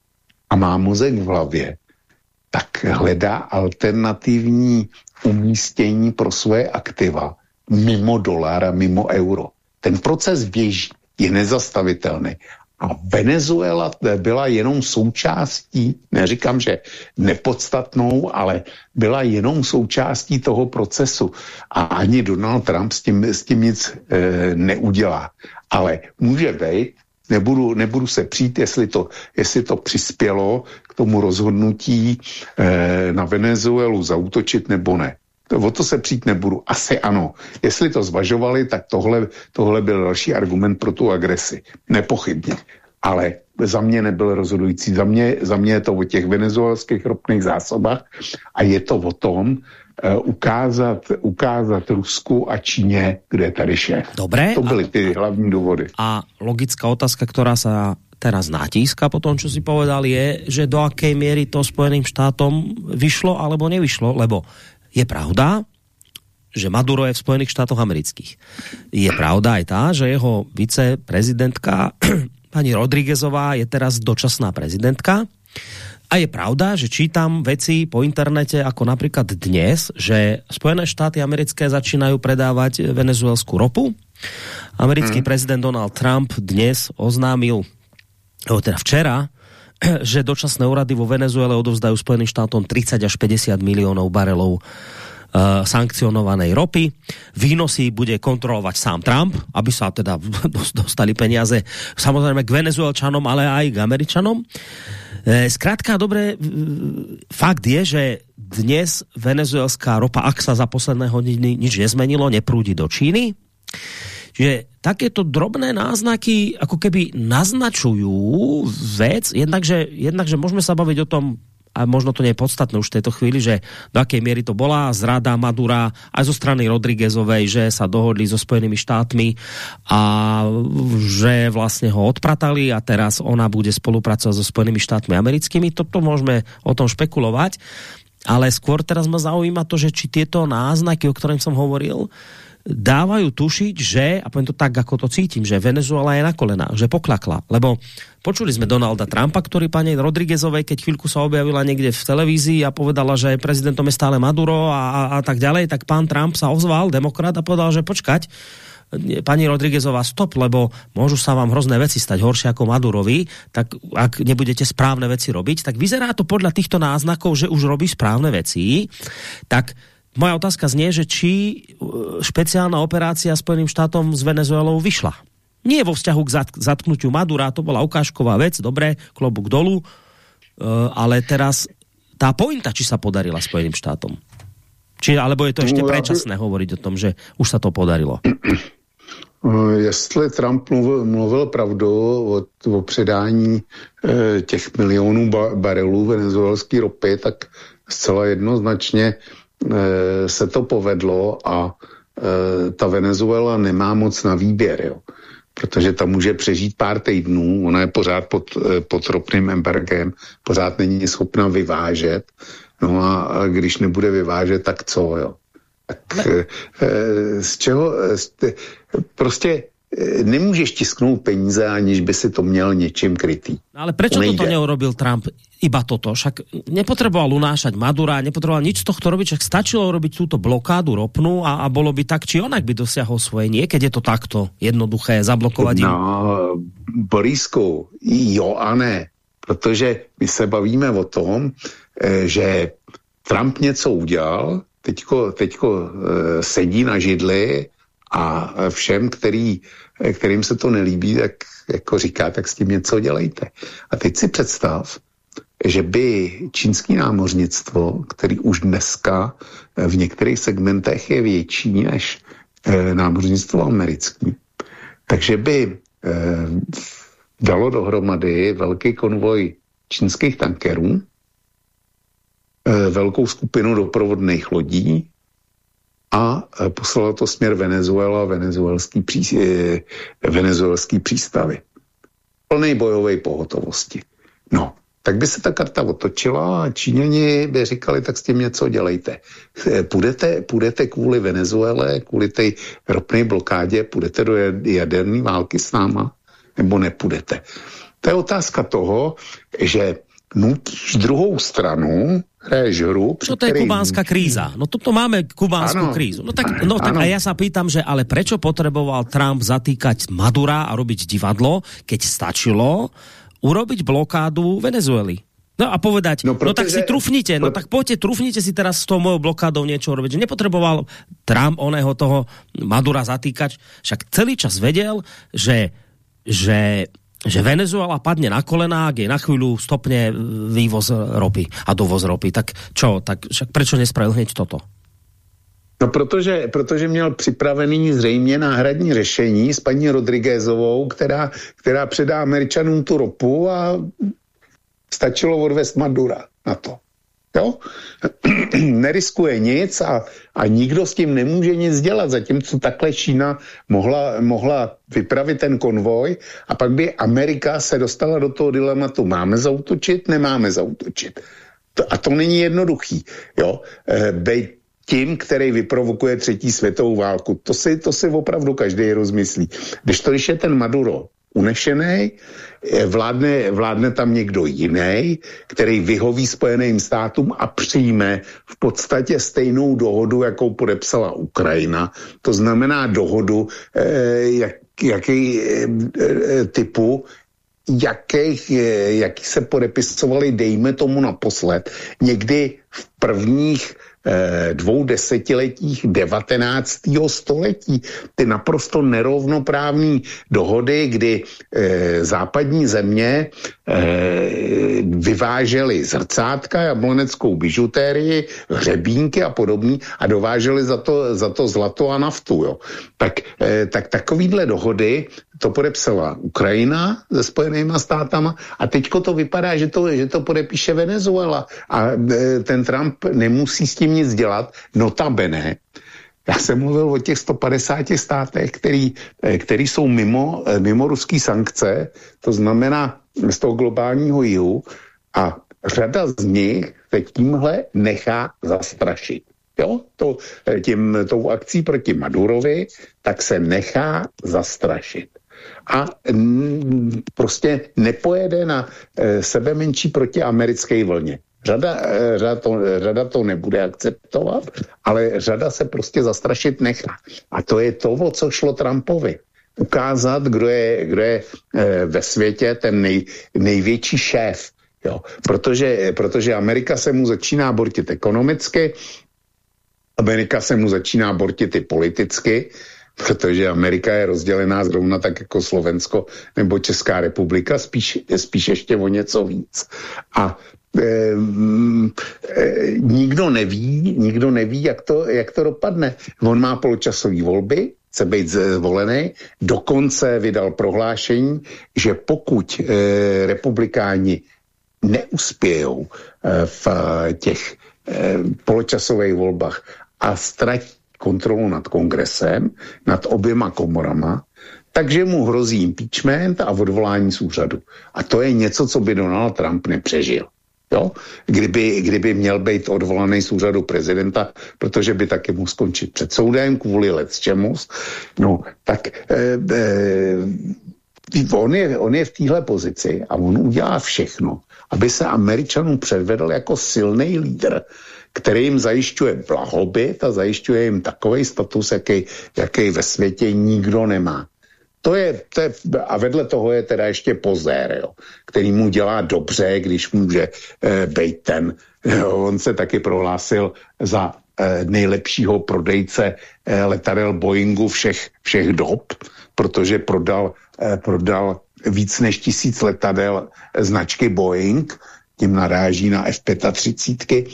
a má mozek v hlavě, tak hledá alternativní umístění pro svoje aktiva mimo dolar a mimo euro. Ten proces běží, je nezastavitelný. A Venezuela byla jenom součástí, neříkám, že nepodstatnou, ale byla jenom součástí toho procesu. A ani Donald Trump s tím, s tím nic e, neudělá. Ale může být, nebudu, nebudu se přijít, jestli to, jestli to přispělo k tomu rozhodnutí eh, na Venezuelu zautočit nebo ne. O to se přijít nebudu. Asi ano. Jestli to zvažovali, tak tohle, tohle byl další argument pro tu agresi. Nepochybně. Ale za mě nebyl rozhodující. Za mě, za mě je to o těch venezuelských ropných zásobách a je to o tom, ukázat, ukázat Rusku a Číně, kde je tady šéf. Dobré. To byly ty hlavní důvody. A logická otázka, která se teraz natíska po tom, čo si povedal, je, že do akej miery to Spojeným štátom vyšlo alebo nevyšlo, lebo je pravda, že Maduro je v Spojených štátoch amerických. Je pravda aj tá, že jeho viceprezidentka *clears throat* pani Rodríguezová je teraz dočasná prezidentka. A je pravda, že čítam veci po internete, ako napríklad dnes, že Spojené štáty americké začínajú predávať venezuelskú ropu. Americký hmm. prezident Donald Trump dnes oznámil, teda včera, *clears throat* že dočasné úrady vo Venezuele odovzdajú Spojeným štátom 30 až 50 miliónov barelov uh, sankcionovanej ropy. Výnosy bude kontrolovať sám Trump, aby sa teda *laughs* dostali peniaze samozrejme k venezuelčanom, ale aj k Američanom. Zkrátka, dobre, fakt je, že dnes venezuelská ropa, ak sa za posledné hodiny nič nezmenilo, neprúdi do Číny. Čiže takéto drobné náznaky ako keby naznačujú vec, jednak že, jednak, že môžeme sa baviť o tom, a možno to nie je podstatné už v tejto chvíli, že do akej miery to bola zrada Madura aj zo strany Rodriguezovej, že sa dohodli so Spojenými štátmi a že vlastne ho odpratali a teraz ona bude spolupracovať so Spojenými štátmi americkými. Toto môžeme o tom špekulovať, ale skôr teraz ma zaujíma to, že či tieto náznaky, o ktorých som hovoril, dávajú tušiť, že, a poviem to tak, ako to cítim, že Venezuela je na kolená, že poklakla. Lebo počuli sme Donalda Trumpa, ktorý pani Rodriguezovej, keď chvíľku sa objavila niekde v televízii a povedala, že prezidentom je stále Maduro a, a, a tak ďalej, tak pán Trump sa ozval, demokrat, a povedal, že počkať, pani Rodriguezová, stop, lebo môžu sa vám hrozné veci stať horšie ako Madurovi, tak ak nebudete správne veci robiť, tak vyzerá to podľa týchto náznakov, že už robí správne veci, tak moja otázka znie, že či e, špeciálna operácia Spojeným štátom s Venezuelou vyšla. Nie vo vzťahu k zatknutiu Madura, to bola ukážková vec, dobre, klobuk dolu, e, ale teraz tá pointa, či sa podarila Spojeným štátom. Či, alebo je to ešte no, predčasné hovoriť o tom, že už sa to podarilo? *clears throat* Jestli Trump mluvil, mluvil pravdu o, o předání e, těch milionů ba, barelů venezuelské ropy, tak zcela jednoznačně Eh, se to povedlo a eh, ta Venezuela nemá moc na výběr, jo. protože tam může přežít pár týdnů, ona je pořád pod, eh, pod ropným embargem, pořád není schopna vyvážet, no a když nebude vyvážet, tak co, jo. Tak z čeho, prostě nemůžeš tisknout peníze, aniž by si to měl něčím krytý. No ale prečo to toto neurobil Trump? Iba toto. Však nepotreboval unášať Madura, nepotreboval nič z tohto robiť, však stačilo urobiť túto blokádu ropnú a, a bolo by tak, či onak by dosiahol svoje. Nie, keď je to takto jednoduché zablokovať. No, Borisku, jo a ne. Protože my se bavíme o tom, eh, že Trump něco udělal, teďko, teďko eh, sedí na židli a všem, který, kterým se to nelíbí, tak jako říká, tak s tím něco dělejte. A teď si představ, že by čínský námořnictvo, který už dneska v některých segmentech je větší než e, námořnictvo americký, takže by e, dalo dohromady velký konvoj čínských tankerů, e, velkou skupinu doprovodných lodí, a e, poslala to směr Venezuela, venezuelský, pří, e, venezuelský přístavy. Plný bojové pohotovosti. No, tak by se ta karta otočila a Číňani by říkali, tak s tím něco dělejte. E, půjdete, půjdete kvůli Venezuele, kvůli té ropné blokádě, půjdete do jaderné války s náma, nebo nepůjdete. To je otázka toho, že nutíš druhou stranu, hraješ hru. No to je kubánska kríza. No toto máme kubánsku ano, krízu. No tak, no tak a ja sa pýtam, že ale prečo potreboval Trump zatýkať Madura a robiť divadlo, keď stačilo urobiť blokádu Venezuely? No a povedať, no, protože, no tak si trufnite, no tak poďte, trufnite si teraz s tou mojou blokádou niečo robiť. Že nepotreboval Trump oného toho Madura zatýkať, však celý čas vedel, že, že že Venezuela padne na kolená, ak je na chvíľu stopne vývoz ropy a dovoz ropy. Tak čo, tak však prečo nespravil hneď toto? No protože, protože měl připravený zřejmě náhradní řešení s paní Rodriguezovou, která, která předá Američanům tu ropu a stačilo odvést Madura na to. Jo? *clears throat* Neriskuje nic a, a nikdo s tím nemůže nic dělat, zatímco takhle Čína mohla, mohla vypravit ten konvoj a pak by Amerika se dostala do toho dilematu, máme zautočit, nemáme zautočit. To, a to není jednoduchý. Jo? E, bej tím, který vyprovokuje třetí světovou válku. To si, to si opravdu každý rozmyslí. Když to, když je ten Maduro unešený, vládne, vládne tam někdo jiný, který vyhoví Spojeným státům a přijme v podstatě stejnou dohodu, jakou podepsala Ukrajina. To znamená dohodu, eh, jak, jaký eh, eh, typu, jakých, jaký se podepisovali, dejme tomu naposled, někdy v prvních Eh, dvou desetiletích 19. století. Ty naprosto nerovnoprávné dohody, kdy e, západní země e, vyvážely zrcátka, jabloneckou bižutérii, hřebínky a podobný a dovážely za to, za to zlato a naftu. Jo. Tak, tak takovýhle dohody to podepsala Ukrajina se Spojenýma státama a teďko to vypadá, že to, že to podepíše Venezuela a e, ten Trump nemusí s tím nic dělat, notabene. Já jsem mluvil o těch 150 státech, který, e, který jsou mimo, e, mimo ruský sankce, to znamená z toho globálního jihu a řada z nich se tímhle nechá zastrašit. Jo, to, tím, tou akcí proti Madurovi, tak se nechá zastrašit a prostě nepojede na e, sebe menší proti americké vlně. Řada, e, řada, to, řada to nebude akceptovat, ale řada se prostě zastrašit nechá. A to je to, o co šlo Trumpovi. Ukázat, kdo je, kdo je e, ve světě ten nej, největší šéf. Jo. Protože, protože Amerika se mu začíná bortit ekonomicky, Amerika se mu začíná bortit i politicky, protože Amerika je rozdělená zrovna tak jako Slovensko nebo Česká republika, spíš, spíš ještě o něco víc. A e, e, nikdo neví, nikdo neví, jak to, jak to dopadne. On má poločasové volby, chce být zvolený, dokonce vydal prohlášení, že pokud e, republikáni neuspějou e, v těch e, poločasových volbách a ztratí kontrolu nad kongresem, nad oběma komorama, takže mu hrozí impeachment a odvolání z úřadu. A to je něco, co by Donald Trump nepřežil. Jo? Kdyby, kdyby měl být odvolaný z úřadu prezidenta, protože by taky mohl skončit před soudem kvůli let čemu. No, tak eh, eh, on, je, on je v téhle pozici a on udělá všechno, aby se Američanům předvedl jako silný lídr, který jim zajišťuje blahobyt a zajišťuje jim takový status, jaký, jaký ve světě nikdo nemá. To je, to je, a vedle toho je teda ještě pozér, jo, který mu dělá dobře, když může e, být ten. Jo, on se taky prohlásil za e, nejlepšího prodejce e, letadel Boeingu všech, všech dob, protože prodal, e, prodal víc než tisíc letadel značky Boeing, tím naráží na F-35,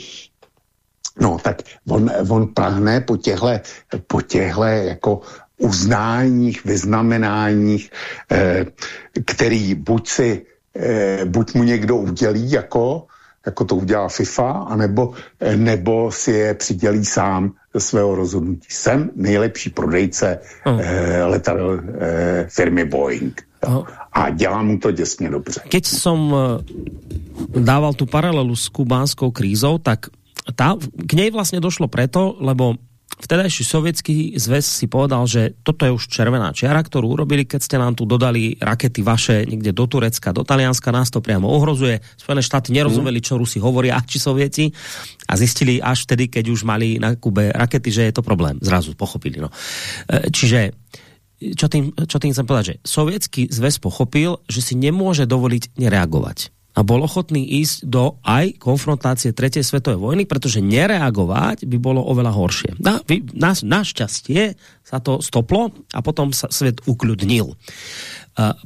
No, tak on, on prahne po těchhle, po těchhle jako uznáních, vyznamenáních, eh, který buď si, eh, buď mu někdo udělí jako, jako to udělá FIFA, anebo, eh, nebo si je přidělí sám ze svého rozhodnutí. Jsem nejlepší prodejce oh. eh, letadel eh, firmy Boeing. Oh. A dělá mu to děsně dobře. Keď som eh, dával tu paralelu s kubánskou krízou, tak tá, k nej vlastne došlo preto, lebo vtedajší sovětský zväz si povedal, že toto je už červená čiara, ktorú urobili, keď ste nám tu dodali rakety vaše niekde do Turecka, do Talianska, nás to priamo ohrozuje. Spojené štáty nerozumeli, čo Rusi hovoria, či Sovieti a zistili až vtedy, keď už mali na Kube rakety, že je to problém. Zrazu pochopili. No. E, čiže čo tým, čo tým chcem povedať, že sovětský zväz pochopil, že si nemôže dovoliť nereagovať a bol ochotný ísť do aj konfrontácie tretej svetovej vojny, pretože nereagovať by bolo oveľa horšie. Na, na, našťastie sa to stoplo a potom sa svet ukľudnil.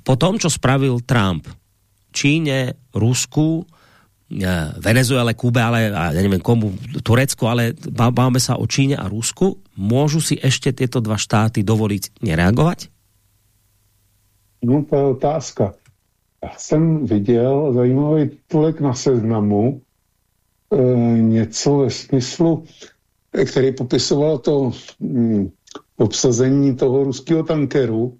Po tom, čo spravil Trump Číne, Rusku, Venezuele, Kube, ale a ja neviem komu, Turecku, ale báme sa o Číne a Rusku, môžu si ešte tieto dva štáty dovoliť nereagovať? No to je otázka. Já jsem viděl zajímavý titulek na seznamu, e, něco ve smyslu, který popisoval to mm, obsazení toho ruského tankeru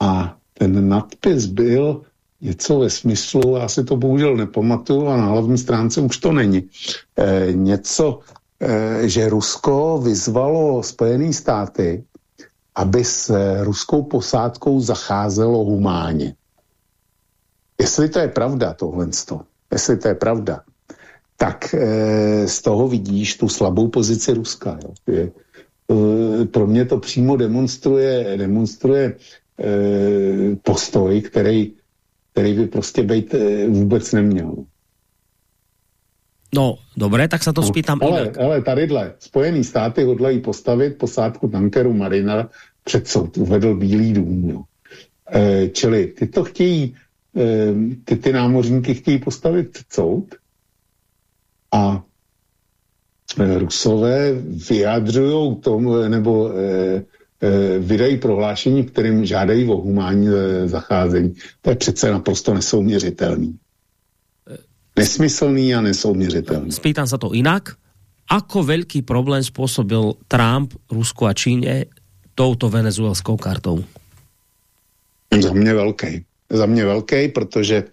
a ten nadpis byl něco ve smyslu, já si to bohužel nepamatuju a na hlavní stránce už to není, e, něco e, že Rusko vyzvalo Spojené státy, aby s ruskou posádkou zacházelo humánně. Jestli to je pravda, tohle, jestli to je pravda, tak e, z toho vidíš tu slabou pozici Ruska. Jo. Je, e, pro mě to přímo demonstruje, demonstruje e, postoj, který, který by prostě být e, vůbec neměl. No, dobré, tak se to spýtam ale. Ale tadyhle, Spojený státy hodlají postavit posádku tankeru Marina před soud, uvedl Bílý dům. Jo. E, čili ty to chtějí, ty, ty námořníky chtějí postavit soud a e, Rusové vyjadřují tomu, nebo e, e, vydají prohlášení, kterým žádají o humánní zacházení. To je přece naprosto nesouměřitelný. Nesmyslný a nesouměřitelný. Spýtam sa to inak. Ako veľký problém spôsobil Trump Rusku a Číne touto venezuelskou kartou? Za mě velký. Za mě velký, protože,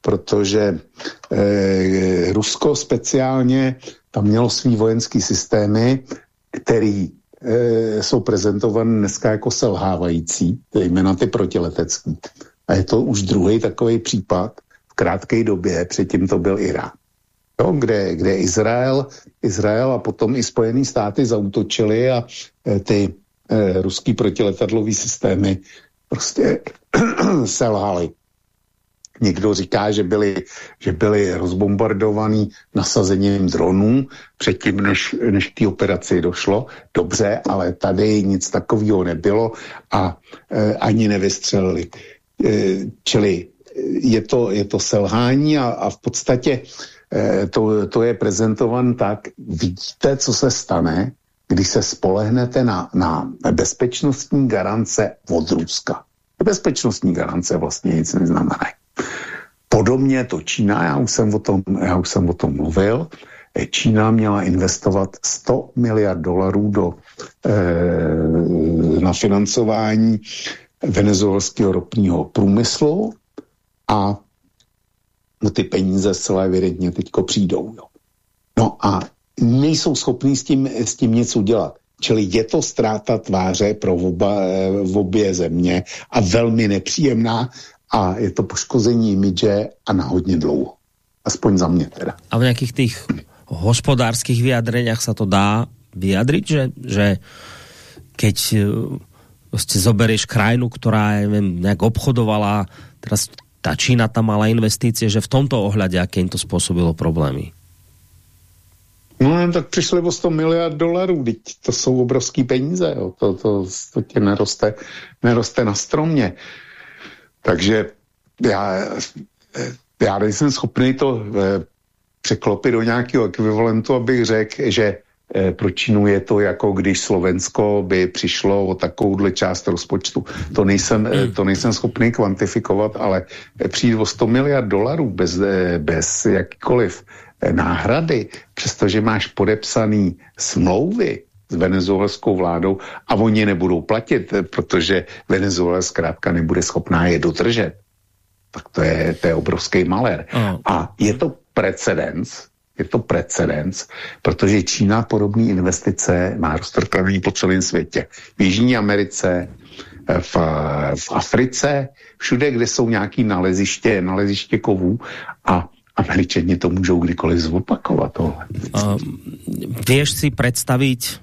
protože eh, Rusko speciálně tam mělo svý vojenský systémy, který eh, jsou prezentované dneska jako selhávající, zejména ty protiletecký. A je to už druhý takový případ, krátké době, předtím to byl Irán. Jo, kde, kde Izrael, Izrael a potom i Spojené státy zautočili a e, ty e, ruský protiletadlový systémy prostě *clears throat* selhaly. Někdo říká, že byli, že byli rozbombardovaní nasazením dronů předtím, než, než k té operaci došlo. Dobře, ale tady nic takového nebylo a e, ani nevystřelili. E, čili je to, je to selhání a, a v podstatě eh, to, to je prezentovan tak, vidíte, co se stane, když se spolehnete na, na bezpečnostní garance od Ruska. Bezpečnostní garance vlastně nic neznamenají. Podobně to Čína, já už jsem o tom, já už jsem o tom mluvil, eh, Čína měla investovat 100 miliard dolarů do, e, na financování venezuelského ropního průmyslu a ty peníze zcela evidentně teďko přijdou. Jo. No a nejsou schopní s tím, s tím něco dělat. Čili je to ztráta tváře pro oba, v obě země a velmi nepříjemná a je to poškození imidže a na hodně dlouho. Aspoň za mě teda. A v nějakých těch hospodářských vyjadreniach sa to dá vyjadriť, že, že keď prostě zoberieš krajinu, která neviem, nejak obchodovala teraz ta Čína tam mala investície, že v tomto ohľade, aké im to spôsobilo problémy? No tak přišli o 100 miliard dolarů, teď to jsou obrovský peníze, jo. To, to, to tě neroste, neroste na stromě. Takže já, já nejsem schopný to eh, překlopit do nějakého ekvivalentu, abych řekl, že Eh, pro Čínu je to jako když Slovensko by přišlo o takovouhle část rozpočtu. To nejsem, eh, to nejsem schopný kvantifikovat, ale přijít o 100 miliard dolarů bez, eh, bez jakýkoliv náhrady, přestože máš podepsaný smlouvy s venezuelskou vládou a oni nebudou platit, protože Venezuela zkrátka nebude schopná je dodržet. Tak to je, to je obrovský malér. A je to precedens, je to precedens, protože Čína podobné investice má roztrkaný po celém světě. V Jižní Americe, v, v Africe, všude, kde jsou nějaké naleziště, naleziště kovů a Američani to můžou kdykoliv zopakovat. Uh, vieš si představit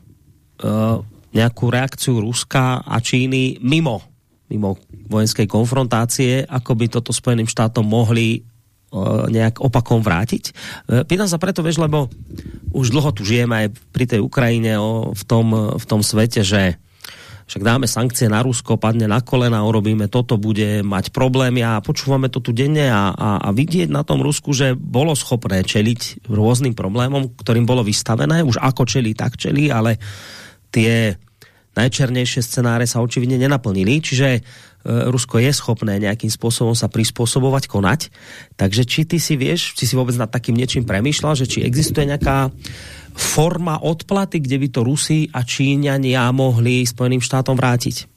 uh, nějakou reakci Ruska a Číny mimo mimo vojenskej konfrontácie, ako by toto Spojeným štátom mohli nejak opakom vrátiť. E, pýtam sa preto, vieš, lebo už dlho tu žijeme aj pri tej Ukrajine o, v, tom, v tom svete, že však dáme sankcie na Rusko, padne na kolena, urobíme toto, bude mať problémy a počúvame to tu denne a, a, a vidieť na tom Rusku, že bolo schopné čeliť rôznym problémom, ktorým bolo vystavené, už ako čeli, tak čeli, ale tie najčernejšie scenáre sa očividne nenaplnili, čiže Rusko je schopné nejakým spôsobom sa prispôsobovať, konať. Takže či ty si vieš, či si vôbec nad takým niečím premýšľal, že či existuje nejaká forma odplaty, kde by to Rusi a Číňania mohli Spojeným štátom vrátiť?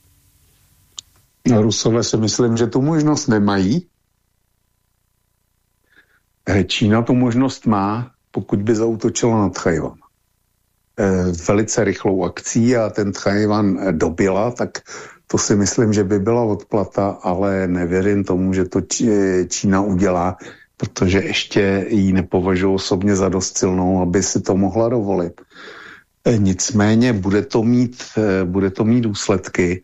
No, Rusové si myslím, že tu možnost nemají. E, Čína tu možnost má, pokud by zautočila nad Chajvan. velice rychlou akcí a ten Tchajvan dobila, tak to si myslím, že by byla odplata, ale nevěřím tomu, že to Čína udělá, protože ještě ji nepovažuji osobně za dost silnou, aby si to mohla dovolit. E, nicméně bude to mít, e, bude to mít důsledky,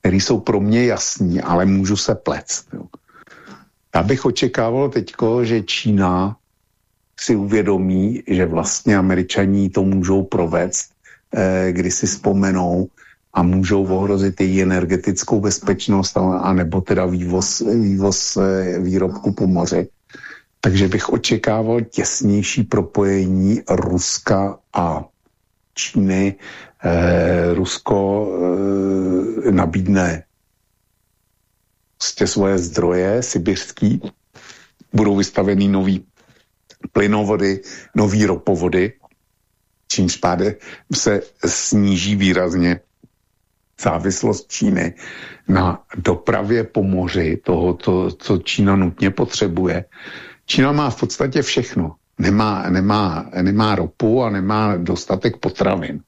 které jsou pro mě jasní, ale můžu se plect. Jo. Já bych očekával teďko, že Čína si uvědomí, že vlastně američaní to můžou provést, eh, kdy si vzpomenou a můžou ohrozit její energetickou bezpečnost a, a nebo teda vývoz, vývoz eh, výrobku po moři. Takže bych očekával těsnější propojení Ruska a Číny. Eh, Rusko eh, nabídne prostě svoje zdroje sibirský, budou vystavený nový plynovody, nový ropovody, čímž pádem se sníží výrazně závislost Číny na dopravě po moři, toho, to, co Čína nutně potřebuje. Čína má v podstatě všechno. Nemá, nemá, nemá ropu a nemá dostatek potravin.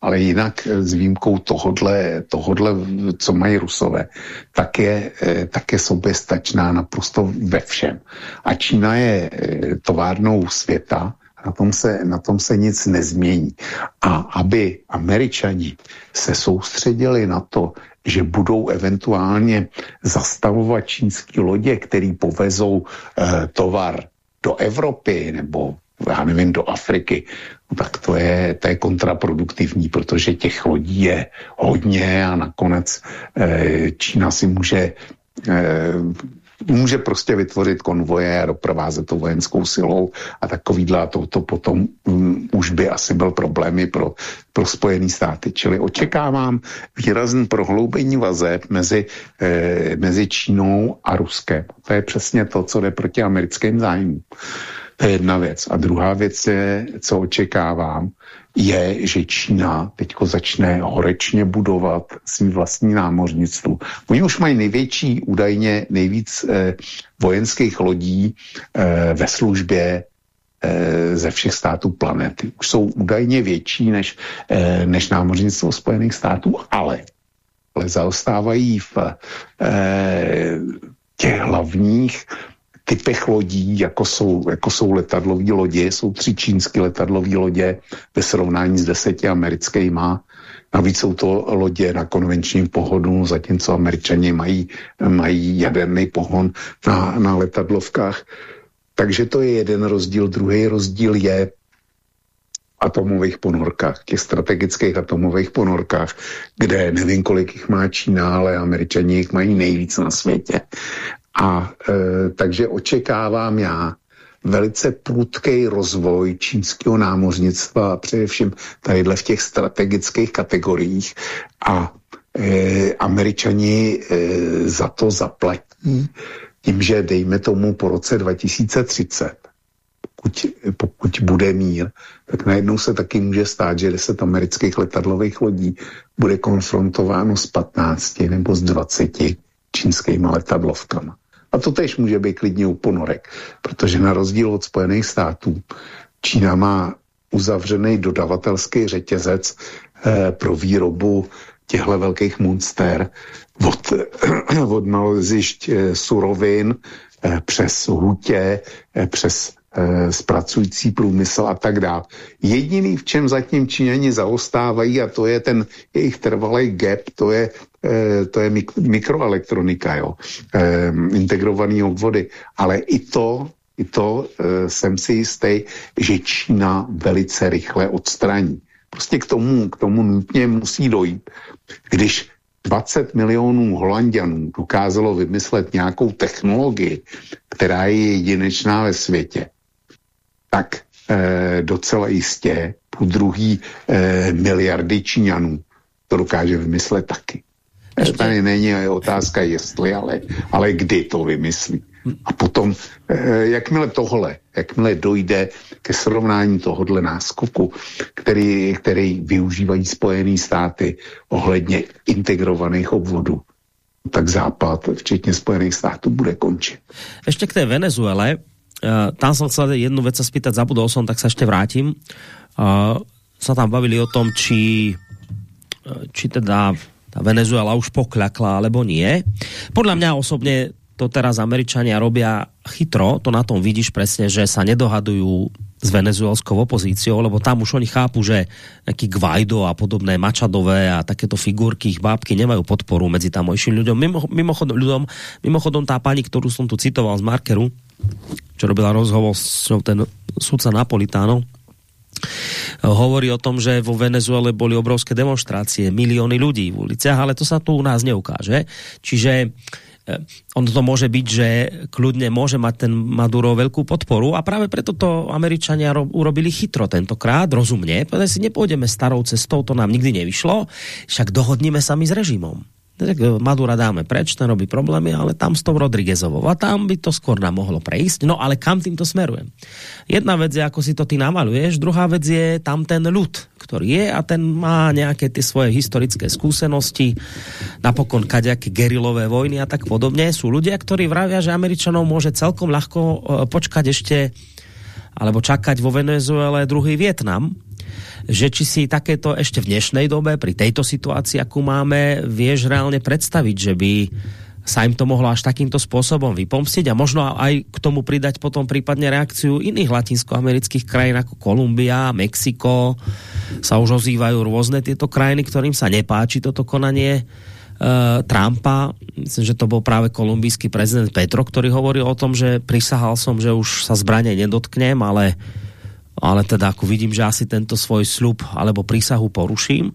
Ale jinak s výjimkou tohodle, tohodle co mají Rusové, tak je, tak je soběstačná naprosto ve všem. A Čína je eh, továrnou světa, na tom, se, na tom se nic nezmění. A aby američani se soustředili na to, že budou eventuálně zastavovat čínský lodě, který povezou eh, tovar do Evropy nebo já nevím, do Afriky, no tak to je, to je kontraproduktivní, protože těch lodí je hodně a nakonec eh, Čína si může eh, může prostě vytvořit konvoje a doprovázet to vojenskou silou a takovýhle to, to potom um, už by asi byl problémy pro, pro Spojené státy. Čili očekávám výrazný prohloubení vazeb mezi, eh, mezi Čínou a Ruskem. To je přesně to, co jde proti americkým zájmům. To je jedna věc. A druhá věc je, co očekávám, je, že Čína teďko začne horečně budovat svý vlastní námořnictvo. Oni už mají největší, údajně nejvíc eh, vojenských lodí eh, ve službě eh, ze všech států planety. Už jsou údajně větší než, eh, než námořnictvo Spojených států, ale, ale zaostávají v eh, těch hlavních typech lodí, jako jsou, jako jsou letadlové lodě, jsou tři čínské letadlové lodě ve srovnání s deseti americkými. Navíc jsou to lodě na konvenčním pohodu, zatímco američani mají, mají jaderný pohon na, na letadlovkách. Takže to je jeden rozdíl. Druhý rozdíl je atomových ponorkách, těch strategických atomových ponorkách, kde nevím, kolik jich má Čína, ale američani jich mají nejvíc na světě. A e, takže očekávám já velice prudký rozvoj čínského námořnictva především tadyhle v těch strategických kategoriích a e, američani e, za to zaplatí tím, že dejme tomu po roce 2030 pokud, pokud bude mír, tak najednou se taky může stát, že 10 amerických letadlových lodí bude konfrontováno s 15 nebo s 20 čínskými letadlovkama. A to tež může být klidně u ponorek, protože na rozdíl od Spojených států Čína má uzavřený dodavatelský řetězec eh, pro výrobu těchto velkých monster od, od nalezišť eh, surovin eh, přes hutě, eh, přes Eh, zpracující průmysl a tak dále. Jediný, v čem zatím Číňani zaostávají, a to je ten jejich trvalý gap, to je, eh, to je mik mikroelektronika, jo, eh, integrovaný obvody. Ale i to, i to jsem si jistý, že Čína velice rychle odstraní. Prostě k tomu, k tomu nutně musí dojít. Když 20 milionů Holandianů dokázalo vymyslet nějakou technologii, která je jedinečná ve světě, tak eh, docela jistě půl druhý eh, miliardy Číňanů to dokáže vymyslet taky. Eh, Ještě... Tady není otázka jestli, ale, ale kdy to vymyslí. A potom, eh, jakmile tohle, jakmile dojde ke srovnání tohohle náskoku, který, který využívají Spojené státy ohledně integrovaných obvodů, tak Západ, včetně Spojených států, bude končit. Ještě k té Venezuele, Uh, tam som chcel jednu vec sa spýtať, zabudol som, tak sa ešte vrátim. Uh, sa tam bavili o tom, či, či teda tá Venezuela už pokľakla alebo nie. Podľa mňa osobne to teraz Američania robia chytro, to na tom vidíš presne, že sa nedohadujú s venezuelskou opozíciou, lebo tam už oni chápu, že nejaký Guaido a podobné Mačadové a takéto figurky, ich bábky nemajú podporu medzi tamojším ľuďom. Mimo, mimochodom, ľuďom. mimochodom tá pani, ktorú som tu citoval z Markeru, čo robila rozhovor s ten sudca Napolitánov, hovorí o tom, že vo Venezuele boli obrovské demonstrácie, milióny ľudí v uliciach, ale to sa tu u nás neukáže. Čiže Eh, ono to môže byť, že kľudne môže mať ten Maduro veľkú podporu a práve preto to Američania urobili chytro tentokrát, rozumne, pretože si nepôjdeme starou cestou, to nám nikdy nevyšlo, však dohodníme sa my s režimom tak e, Madura dáme preč, ten robí problémy, ale tam s tou Rodriguezovou. A tam by to skôr nám mohlo prejsť. No ale kam týmto smerujem? Jedna vec je, ako si to ty namaluješ, druhá vec je tam ten ľud, ktorý je a ten má nejaké tie svoje historické skúsenosti, napokon kaďaké gerilové vojny a tak podobne. Sú ľudia, ktorí vravia, že Američanov môže celkom ľahko e, počkať ešte alebo čakať vo Venezuele druhý Vietnam, že či si takéto ešte v dnešnej dobe, pri tejto situácii, akú máme, vieš reálne predstaviť, že by sa im to mohlo až takýmto spôsobom vypomstiť a možno aj k tomu pridať potom prípadne reakciu iných latinskoamerických krajín ako Kolumbia, Mexiko, sa už ozývajú rôzne tieto krajiny, ktorým sa nepáči toto konanie uh, Trumpa. Myslím, že to bol práve kolumbijský prezident Petro, ktorý hovoril o tom, že prisahal som, že už sa zbrane nedotknem, ale ale teda ako vidím, že asi tento svoj slub alebo prísahu poruším.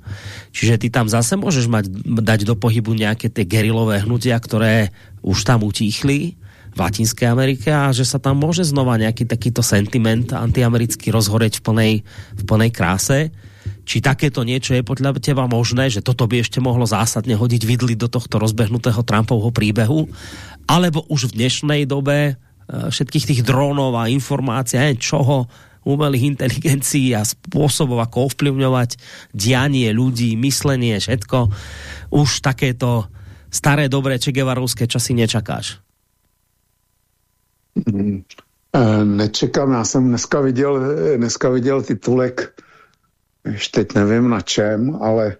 Čiže ty tam zase môžeš mať, dať do pohybu nejaké tie gerilové hnutia, ktoré už tam utíchli v Latinskej Amerike a že sa tam môže znova nejaký takýto sentiment antiamerický rozhoreť v plnej, v plnej kráse. Či takéto niečo je podľa teba možné, že toto by ešte mohlo zásadne hodiť vidly do tohto rozbehnutého Trumpovho príbehu? Alebo už v dnešnej dobe eh, všetkých tých dronov a informácií, čoho umelých inteligencií a spôsobov, ako ovplyvňovať dianie ľudí, myslenie, všetko. Už takéto staré, dobré Čegevarovské časy nečakáš? Mm, eh, nečekám, já jsem dneska viděl, dneska viděl titulek, ještě teď nevím na čem, ale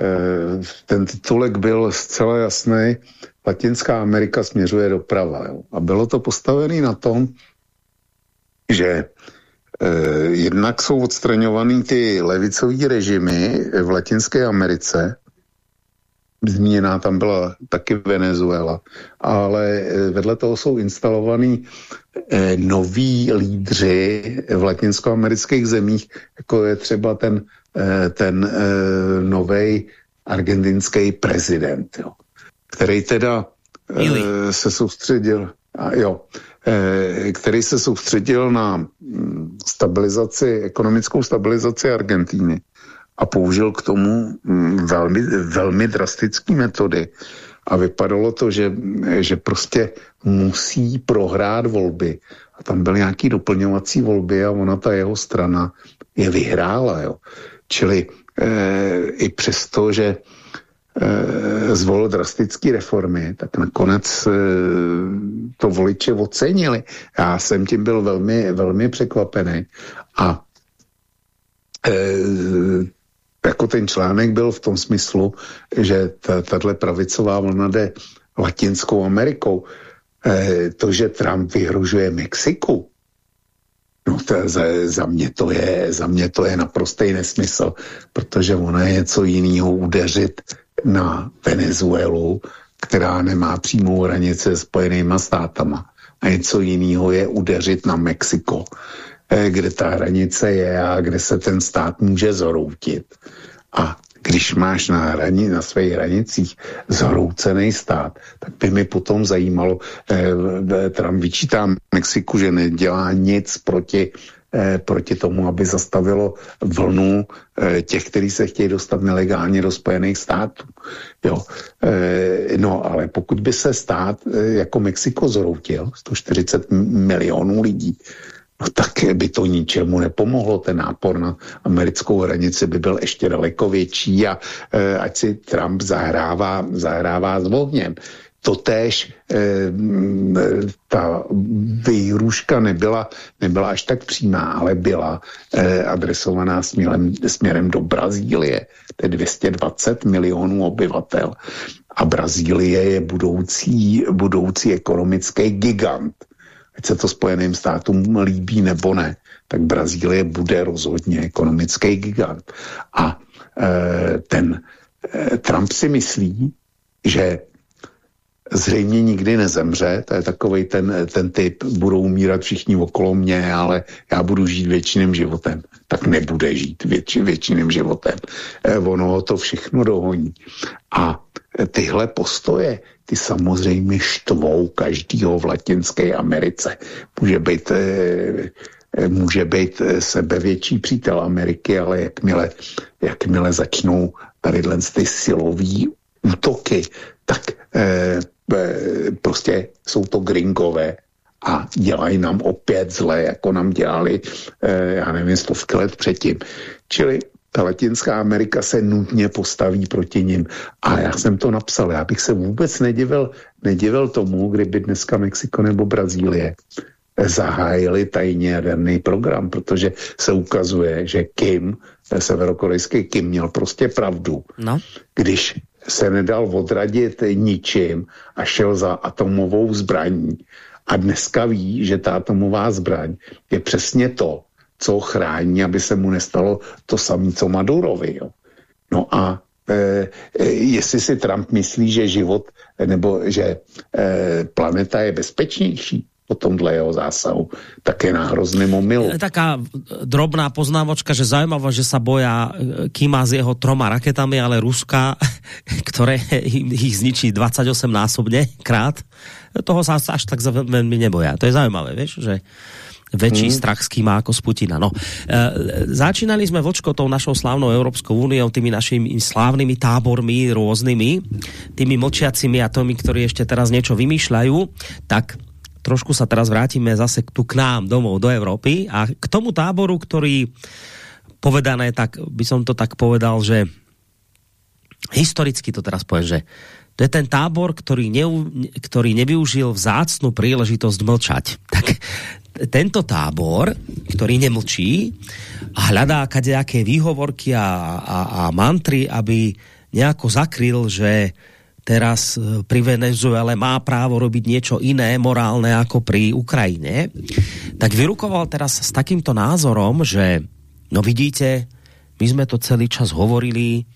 eh, ten titulek byl zcela jasný, Latinská Amerika směřuje doprava. Jo. A bylo to postavené na tom, že Eh, jednak jsou odstraňovaný ty levicové režimy v Latinské Americe, zmíněná tam byla taky Venezuela, ale eh, vedle toho jsou instalovaný eh, noví lídři v latinskoamerických zemích, jako je třeba ten, eh, ten eh, nový argentinský prezident, jo, který teda eh, se soustředil, a jo, Eh, který se soustředil na mm, stabilizaci, ekonomickou stabilizaci Argentíny a použil k tomu mm, velmi, velmi drastické metody. A vypadalo to, že, že prostě musí prohrát volby. A tam byly nějaký doplňovací volby a ona, ta jeho strana, je vyhrála. Jo. Čili e, i přesto, že Eh, zvolil drastické reformy, tak nakonec eh, to voliče ocenili. Já jsem tím byl velmi, velmi překvapený. A eh, jako ten článek byl v tom smyslu, že tahle pravicová vlna jde Latinskou Amerikou. To, že Trump vyhrožuje Mexiku, No to za, za, mě to je, za mě to je naprostý nesmysl, protože ono je něco jiného udeřit na Venezuelu, která nemá přímou hranice s Spojenýma státama. A něco jiného je udeřit na Mexiko, eh, kde ta hranice je a kde se ten stát může zoroutit. A když máš na, hrani, na svých hranicích zhroucený stát, tak by mi potom zajímalo, eh, Trump vyčítá Mexiku, že nedělá nic proti proti tomu, aby zastavilo vlnu eh, těch, kteří se chtějí dostat nelegálně do Spojených států. Jo. Eh, no, ale pokud by se stát eh, jako Mexiko zroutil, 140 milionů lidí, no tak by to ničemu nepomohlo. Ten nápor na americkou hranici by byl ještě daleko větší a eh, ať si Trump zahrává, zahrává s ohněm. Totéž ta výruška nebyla, nebyla až tak přímá, ale byla adresovaná směrem, směrem do Brazílie. To je 220 milionů obyvatel. A Brazílie je budoucí, budoucí ekonomický gigant. Ať se to Spojeným státům líbí nebo ne, tak Brazílie bude rozhodně ekonomický gigant. A e, ten e, Trump si myslí, že zřejmě nikdy nezemře, to je takový ten, ten typ, budou umírat všichni okolo mě, ale já budu žít většiným životem. Tak nebude žít větši, většiným životem. E, ono to všechno dohoní. A tyhle postoje, ty samozřejmě štvou každýho v Latinské Americe. Může být, eh, může být sebevětší přítel Ameriky, ale jakmile, jakmile začnou tady ty silový útoky, tak eh, eh, prostě jsou to gringové a dělají nám opět zle, jako nám dělali, eh, já nevím, stovky let předtím. Čili ta Latinská Amerika se nutně postaví proti ním. A já jsem to napsal, já bych se vůbec nedivil, nedivil tomu, kdyby dneska Mexiko nebo Brazílie zahájili tajně jaderný program, protože se ukazuje, že Kim, severokorejský Kim, měl prostě pravdu. No. Když se nedal odradit ničím a šel za atomovou zbraní. A dneska ví, že ta atomová zbraň je přesně to, co chrání, aby se mu nestalo to samé, co Madurovi. Jo. No a e, e, jestli si Trump myslí, že život nebo že e, planeta je bezpečnější, po tomhle jeho zásahu, tak je na hrozným omylu. Taká drobná poznámočka, že zaujímavé, že sa boja Kima s jeho troma raketami, ale Ruska, *laughs* ktoré ich zničí 28 násobne krát, toho sa až tak veľmi neboja. To je zaujímavé, vieš, že väčší hmm. strach s kým ako z Putina. No, e, začínali sme vočko tou našou slávnou Európskou úniou, tými našimi slávnymi tábormi rôznymi, tými močiacimi a tými, ktorí ešte teraz niečo vymýšľajú, tak trošku sa teraz vrátime zase tu k nám domov do Európy a k tomu táboru, ktorý povedané, tak by som to tak povedal, že historicky to teraz poviem, že to je ten tábor, ktorý, ne, ktorý nevyužil vzácnu príležitosť mlčať. *laughs* Tak tento tábor, ktorý nemlčí a hľadá kadejaké výhovorky a, a, a mantry, aby nejako zakryl, že teraz e, pri Venezuele má právo robiť niečo iné morálne ako pri Ukrajine, tak vyrukoval teraz s takýmto názorom, že no vidíte, my sme to celý čas hovorili,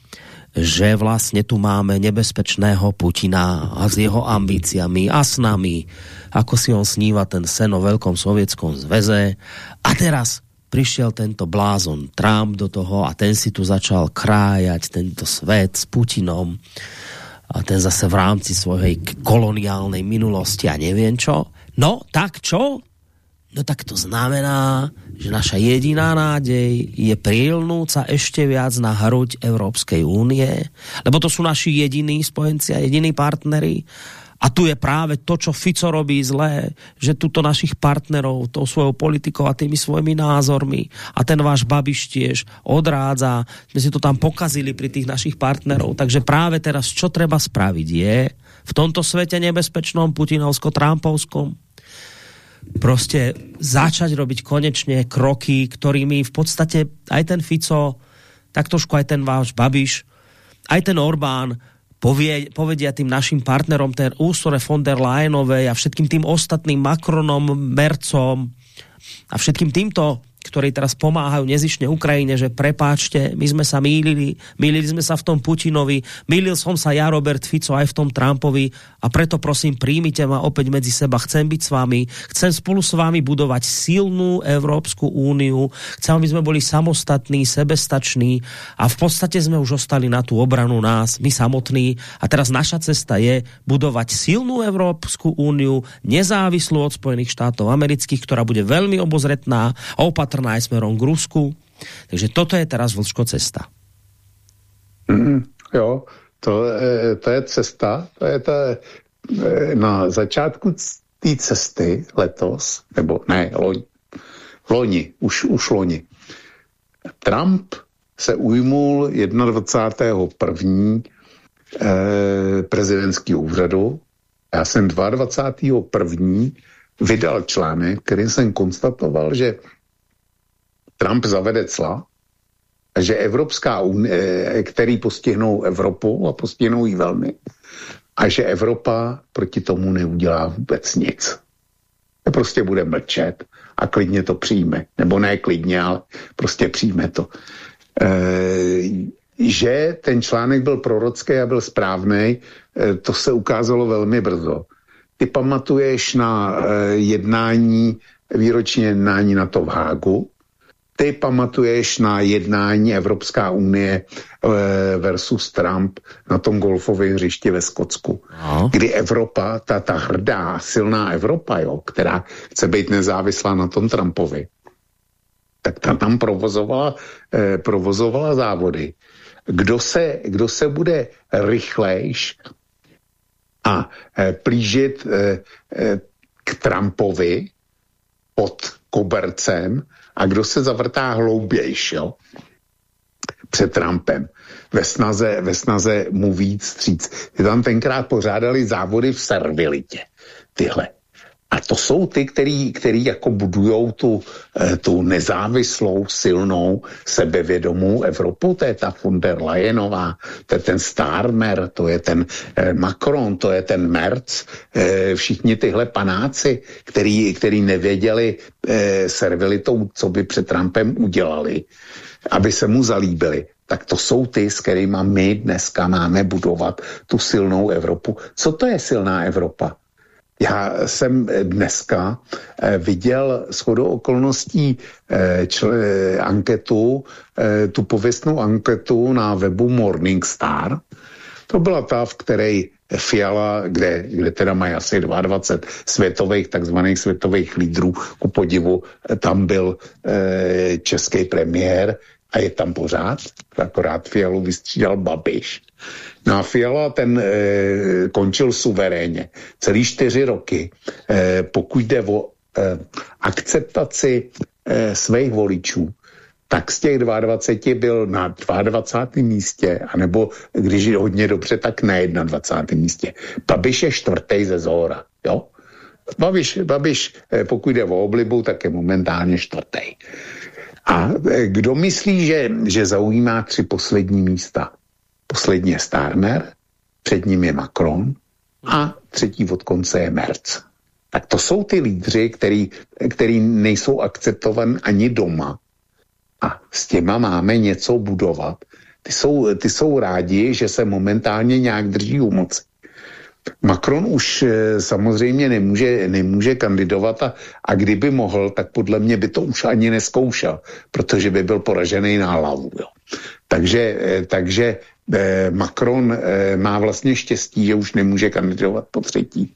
že vlastně tu máme nebezpečného Putina a s jeho ambíciami a s nami, ako si on sníva ten sen o veľkom sovietskom zveze. A teraz prišiel tento blázon Trump do toho a ten si tu začal krájať tento svet s Putinom a ten zase v rámci svojej koloniálnej minulosti a neviem čo. No, tak čo? No tak to znamená, že naša jediná nádej je prilnúť sa ešte viac na hruď Európskej únie, lebo to sú naši jediní spojenci a jediní partneri. A tu je práve to, čo Fico robí zlé, že tuto našich partnerov tou svojou politikou a tými svojimi názormi a ten váš Babiš tiež odrádza. My si to tam pokazili pri tých našich partnerov. Takže práve teraz, čo treba spraviť je v tomto svete nebezpečnom putinovsko-trumpovskom prostě začať robiť konečně kroky, ktorými v podstate aj ten Fico, tak trošku aj ten váš Babiš, aj ten Orbán povie, povedia tým našim partnerom, ten Úsore von der Leyenovej a všetkým tým ostatným Macronom, Mercom a všetkým týmto ktorí teraz pomáhajú nezišne Ukrajine, že prepáčte, my sme sa mýlili, mýlili sme sa v tom Putinovi, mýlil som sa ja, Robert Fico, aj v tom Trumpovi a preto prosím, príjmite ma opäť medzi seba, chcem byť s vami, chcem spolu s vami budovať silnú Európsku úniu, chcem, aby sme boli samostatní, sebestační a v podstate sme už ostali na tú obranu nás, my samotní. A teraz naša cesta je budovať silnú Európsku úniu, nezávislú od Spojených štátov amerických, ktorá bude veľmi obozretná a opatrná opatrná aj smerom k Rusku. Takže toto je teraz vlčko cesta. Mm, jo, to, to je cesta, to je ta, na začátku té cesty letos, nebo ne, loni, loni, už, už loni. Trump se ujmul 21. Eh, prezidentského úřadu Já jsem 22. vydal článek, který jsem konstatoval, že Trump zavede cla že Evropská unie, který postihnou Evropu a postihnou ji velmi, a že Evropa proti tomu neudělá vůbec nic. Prostě bude mlčet a klidně to přijme. Nebo ne klidně, ale prostě přijme to. E, že ten článek byl prorocký a byl správný, e, to se ukázalo velmi brzo. Ty pamatuješ na e, jednání, výroční jednání na to v Hágu, ty pamatuješ na jednání Evropská unie eh, versus Trump na tom golfovém hřišti ve Skotsku, no. kdy Evropa, ta, ta hrdá, silná Evropa, jo, která chce být nezávislá na tom Trumpovi, tak ta tam provozovala, eh, provozovala závody. Kdo se, kdo se bude rychlejš a eh, plížit eh, eh, k Trumpovi pod kobercem a kdo se zavrtá hloubějš, jo? před Trumpem ve snaze, ve snaze mu víc stříc. Ty tam tenkrát pořádali závody v servilitě. Tyhle. A to jsou ty, který, který jako budujou tu, eh, tu nezávislou, silnou, sebevědomou Evropu. To je ta von der Leyenová, to je ten Starmer, to je ten eh, Macron, to je ten Merz, eh, všichni tyhle panáci, který, který nevěděli servilitou, co by před Trumpem udělali, aby se mu zalíbili tak to jsou ty, s kterými my dneska máme budovat tu silnou Evropu. Co to je silná Evropa? Já jsem dneska eh, viděl shodou okolností eh, čl- anketu, eh, tu pověstnou anketu na webu Morningstar. To byla ta, v které Fiala, kde, kde teda mají asi 22 světových, takzvaných světových lídrů, ku podivu, tam byl český premiér a je tam pořád, akorát Fialu vystřídal Babiš. No a Fiala ten e, končil suverénně. Celý čtyři roky, e, pokud jde o e, akceptaci e, svých voličů, tak z těch 22 byl na 22. místě, anebo když je hodně dobře, tak na 21. místě. Babiš je čtvrtý ze Zóra, jo? Babiš, Babiš, pokud jde o oblibu, tak je momentálně čtvrtý. A kdo myslí, že, že zaujímá tři poslední místa? Poslední je Starmer, před ním je Macron a třetí od konce je Merz. Tak to jsou ty lídři, který, který nejsou akceptovaní ani doma. A s těma máme něco budovat. Ty jsou, ty jsou rádi, že se momentálně nějak drží u moci. Macron už eh, samozřejmě nemůže, nemůže kandidovat a, a kdyby mohl, tak podle mě by to už ani neskoušel, protože by byl poražený na hlavu. Jo. Takže, eh, takže Macron eh, má vlastně štěstí, že už nemůže kandidovat po třetí.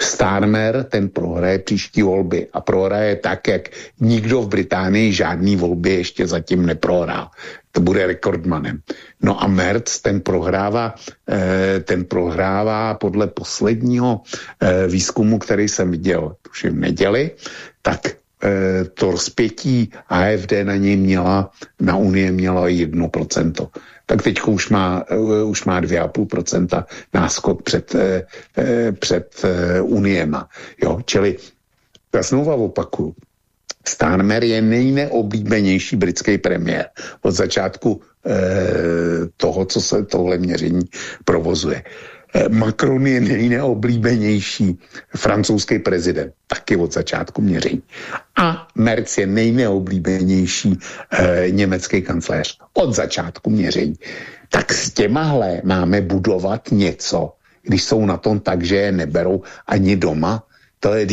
Starmer ten prohraje příští volby a prohraje tak, jak nikdo v Británii žádný volby ještě zatím neprohrál. To bude rekordmanem. No a Merz ten prohrává, eh, ten prohrává podle posledního eh, výzkumu, který jsem viděl, tuším v neděli, tak eh, to rozpětí AFD na něj měla, na Unie měla 1% tak teď už má, uh, už má 2,5% náskok před, uh, před Uniema. Jo? Čili já znovu opakuju, Starmer je nejneoblíbenější britský premiér od začátku eh, toho, co se tohle měření provozuje. Eh, Macron je nejneoblíbenější francouzský prezident, taky od začátku měření. A Merz je nejneoblíbenější e, německý kancléř od začátku měření. Tak s těmahle máme budovat něco, když jsou na tom tak, že je neberou ani doma. To je,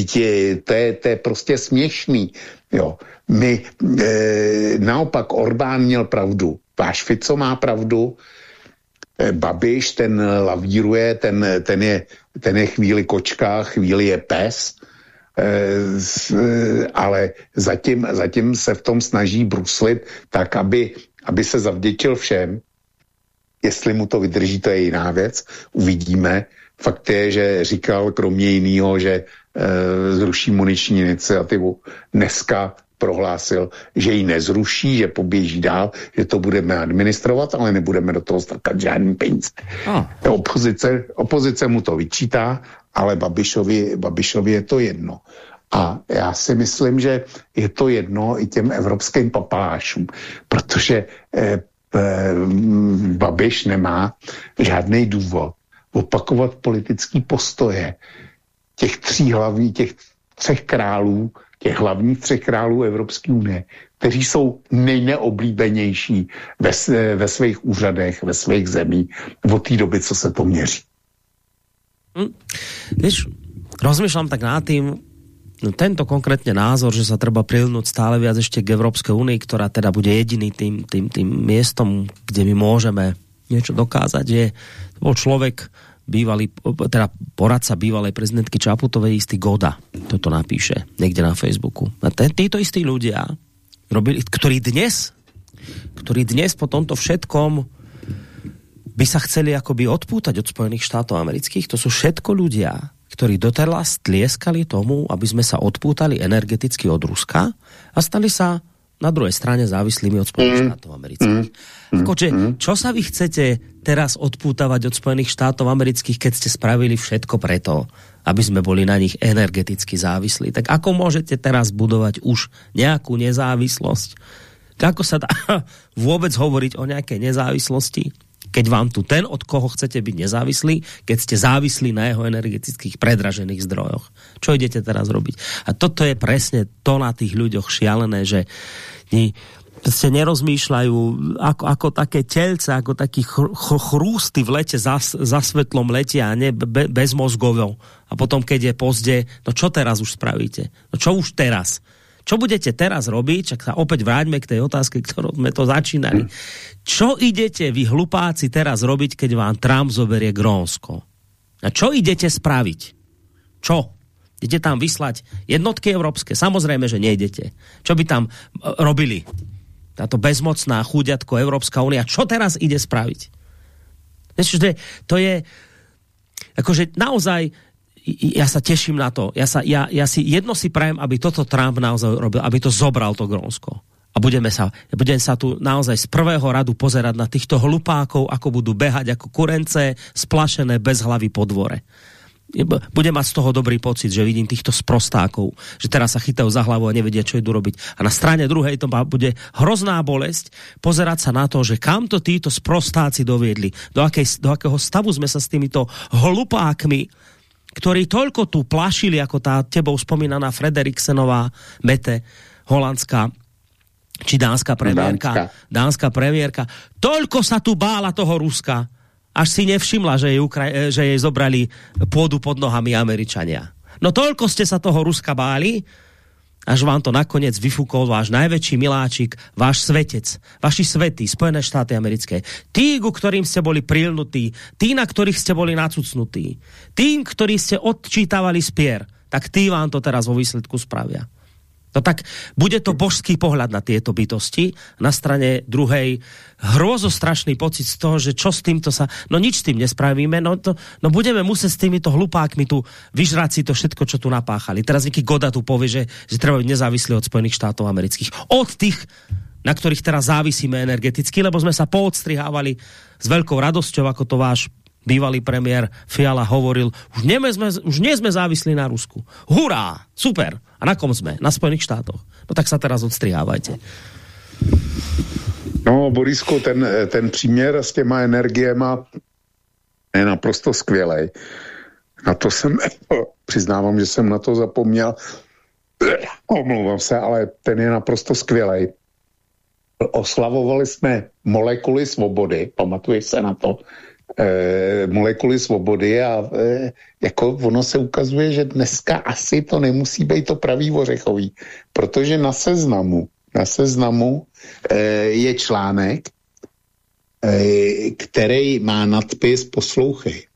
to je, to je prostě směšný. Jo. My, e, naopak Orbán měl pravdu. Váš Fico má pravdu, Eh, Babiš, ten lavíruje, ten, ten, je, ten je chvíli kočka, chvíli je pes, eh, ale zatím, zatím se v tom snaží bruslit tak, aby, aby se zavděčil všem. Jestli mu to vydrží, to je jiná věc. Uvidíme. Fakt je, že říkal kromě jiného, že zruší muniční iniciativu. Dneska prohlásil, že ji nezruší, že poběží dál, že to budeme administrovat, ale nebudeme do toho strkat žádný peníze. Ah. Opozice, opozice mu to vyčítá ale Babišovi, Babišovi je to jedno. A já si myslím, že je to jedno i těm evropským papášům, protože eh, eh, Babiš nemá žádný důvod opakovat politický postoje těch tří hlavních, těch třech králů, těch hlavních třech králů Evropské unie, kteří jsou nejneoblíbenější ve, ve svých úřadech, ve svých zemích od té doby, co se to měří. Hm. Víš, rozmýšlám tak nad tým, no, tento konkrétne názor, že sa treba prilnúť stále viac ešte k Európskej únii, ktorá teda bude jediný tým, tým, tým miestom, kde my môžeme niečo dokázať, je bol človek, bývalý, teda poradca bývalej prezidentky Čaputovej istý Goda. Toto napíše niekde na Facebooku. A títo istí ľudia, robili, ktorí dnes, ktorí dnes po tomto všetkom by sa chceli akoby odpútať od Spojených štátov amerických, to sú všetko ľudia, ktorí doteraz tlieskali tomu, aby sme sa odpútali energeticky od Ruska a stali sa na druhej strane závislými od Spojených mm. štátov amerických. Mm. Akože, čo sa vy chcete teraz odpútavať od Spojených štátov amerických, keď ste spravili všetko preto, aby sme boli na nich energeticky závislí? Tak ako môžete teraz budovať už nejakú nezávislosť? Ako sa dá *laughs* vôbec hovoriť o nejakej nezávislosti? Keď vám tu ten, od koho chcete byť nezávislí, keď ste závislí na jeho energetických predražených zdrojoch. Čo idete teraz robiť? A toto je presne to na tých ľuďoch šialené, že ni, ste nerozmýšľajú ako, ako také telce, ako taký chr chrústy v lete za, za svetlom letia a ne be, bez mozgovo. A potom, keď je pozde, no čo teraz už spravíte? No čo už teraz? Čo budete teraz robiť? Čak sa opäť vráťme k tej otázke, ktorou sme to začínali. Čo idete vy hlupáci teraz robiť, keď vám Trump zoberie Grónsko? A čo idete spraviť? Čo? Idete tam vyslať jednotky európske? Samozrejme, že nejdete. Čo by tam e, robili? Táto bezmocná chúďatko Európska únia. Čo teraz ide spraviť? To je akože naozaj ja sa teším na to. Ja, sa, ja, ja si jedno si prajem, aby toto Trump naozaj robil, aby to zobral to Grónsko. A budeme sa, budem sa tu naozaj z prvého radu pozerať na týchto hlupákov, ako budú behať ako kurence, splašené bez hlavy po dvore. Budem mať z toho dobrý pocit, že vidím týchto sprostákov, že teraz sa chytajú za hlavu a nevedia, čo idú robiť. A na strane druhej to bude hrozná bolesť pozerať sa na to, že kam to títo sprostáci doviedli, do, akej, do akého stavu sme sa s týmito hlupákmi ktorí toľko tu plašili, ako tá tebou spomínaná Frederiksenová Mete, holandská či dánska premiérka, dánska. dánska premiérka, toľko sa tu bála toho Ruska, až si nevšimla, že jej, Ukra že jej zobrali pôdu pod nohami Američania. No toľko ste sa toho Ruska báli, až vám to nakoniec vyfúkol váš najväčší miláčik, váš svetec, vaši svetí, Spojené štáty americké. Tí, ku ktorým ste boli prilnutí, tí, na ktorých ste boli nacucnutí, tým, ktorí ste odčítavali spier, tak tí vám to teraz vo výsledku spravia. No tak bude to božský pohľad na tieto bytosti. Na strane druhej hrozostrašný pocit z toho, že čo s týmto sa... No nič s tým nespravíme, no, to, no budeme musieť s týmito hlupákmi tu vyžrať si to všetko, čo tu napáchali. Teraz nejaký Goda tu povie, že, že treba byť nezávislý od Spojených štátov amerických. Od tých, na ktorých teraz závisíme energeticky, lebo sme sa poodstrihávali s veľkou radosťou, ako to váš bývalý premiér Fiala hovoril, už, nie sme, už nie sme závislí na Rusku. Hurá, super. A na kom sme? Na Spojených štátoch. No tak sa teraz odstrihávajte. No, Borisko, ten, ten příměr s těma energiema je naprosto skvělej. Na to jsem, *laughs* přiznávám, že jsem na to zapomněl, omlouvám se, ale ten je naprosto skvělej. Oslavovali jsme molekuly svobody, pamatuješ se na to, e, molekuly svobody a e, jako ono se ukazuje, že dneska asi to nemusí být to pravý ořechový, protože na seznamu, na seznamu e, je článek, e, který má nadpis poslouchej.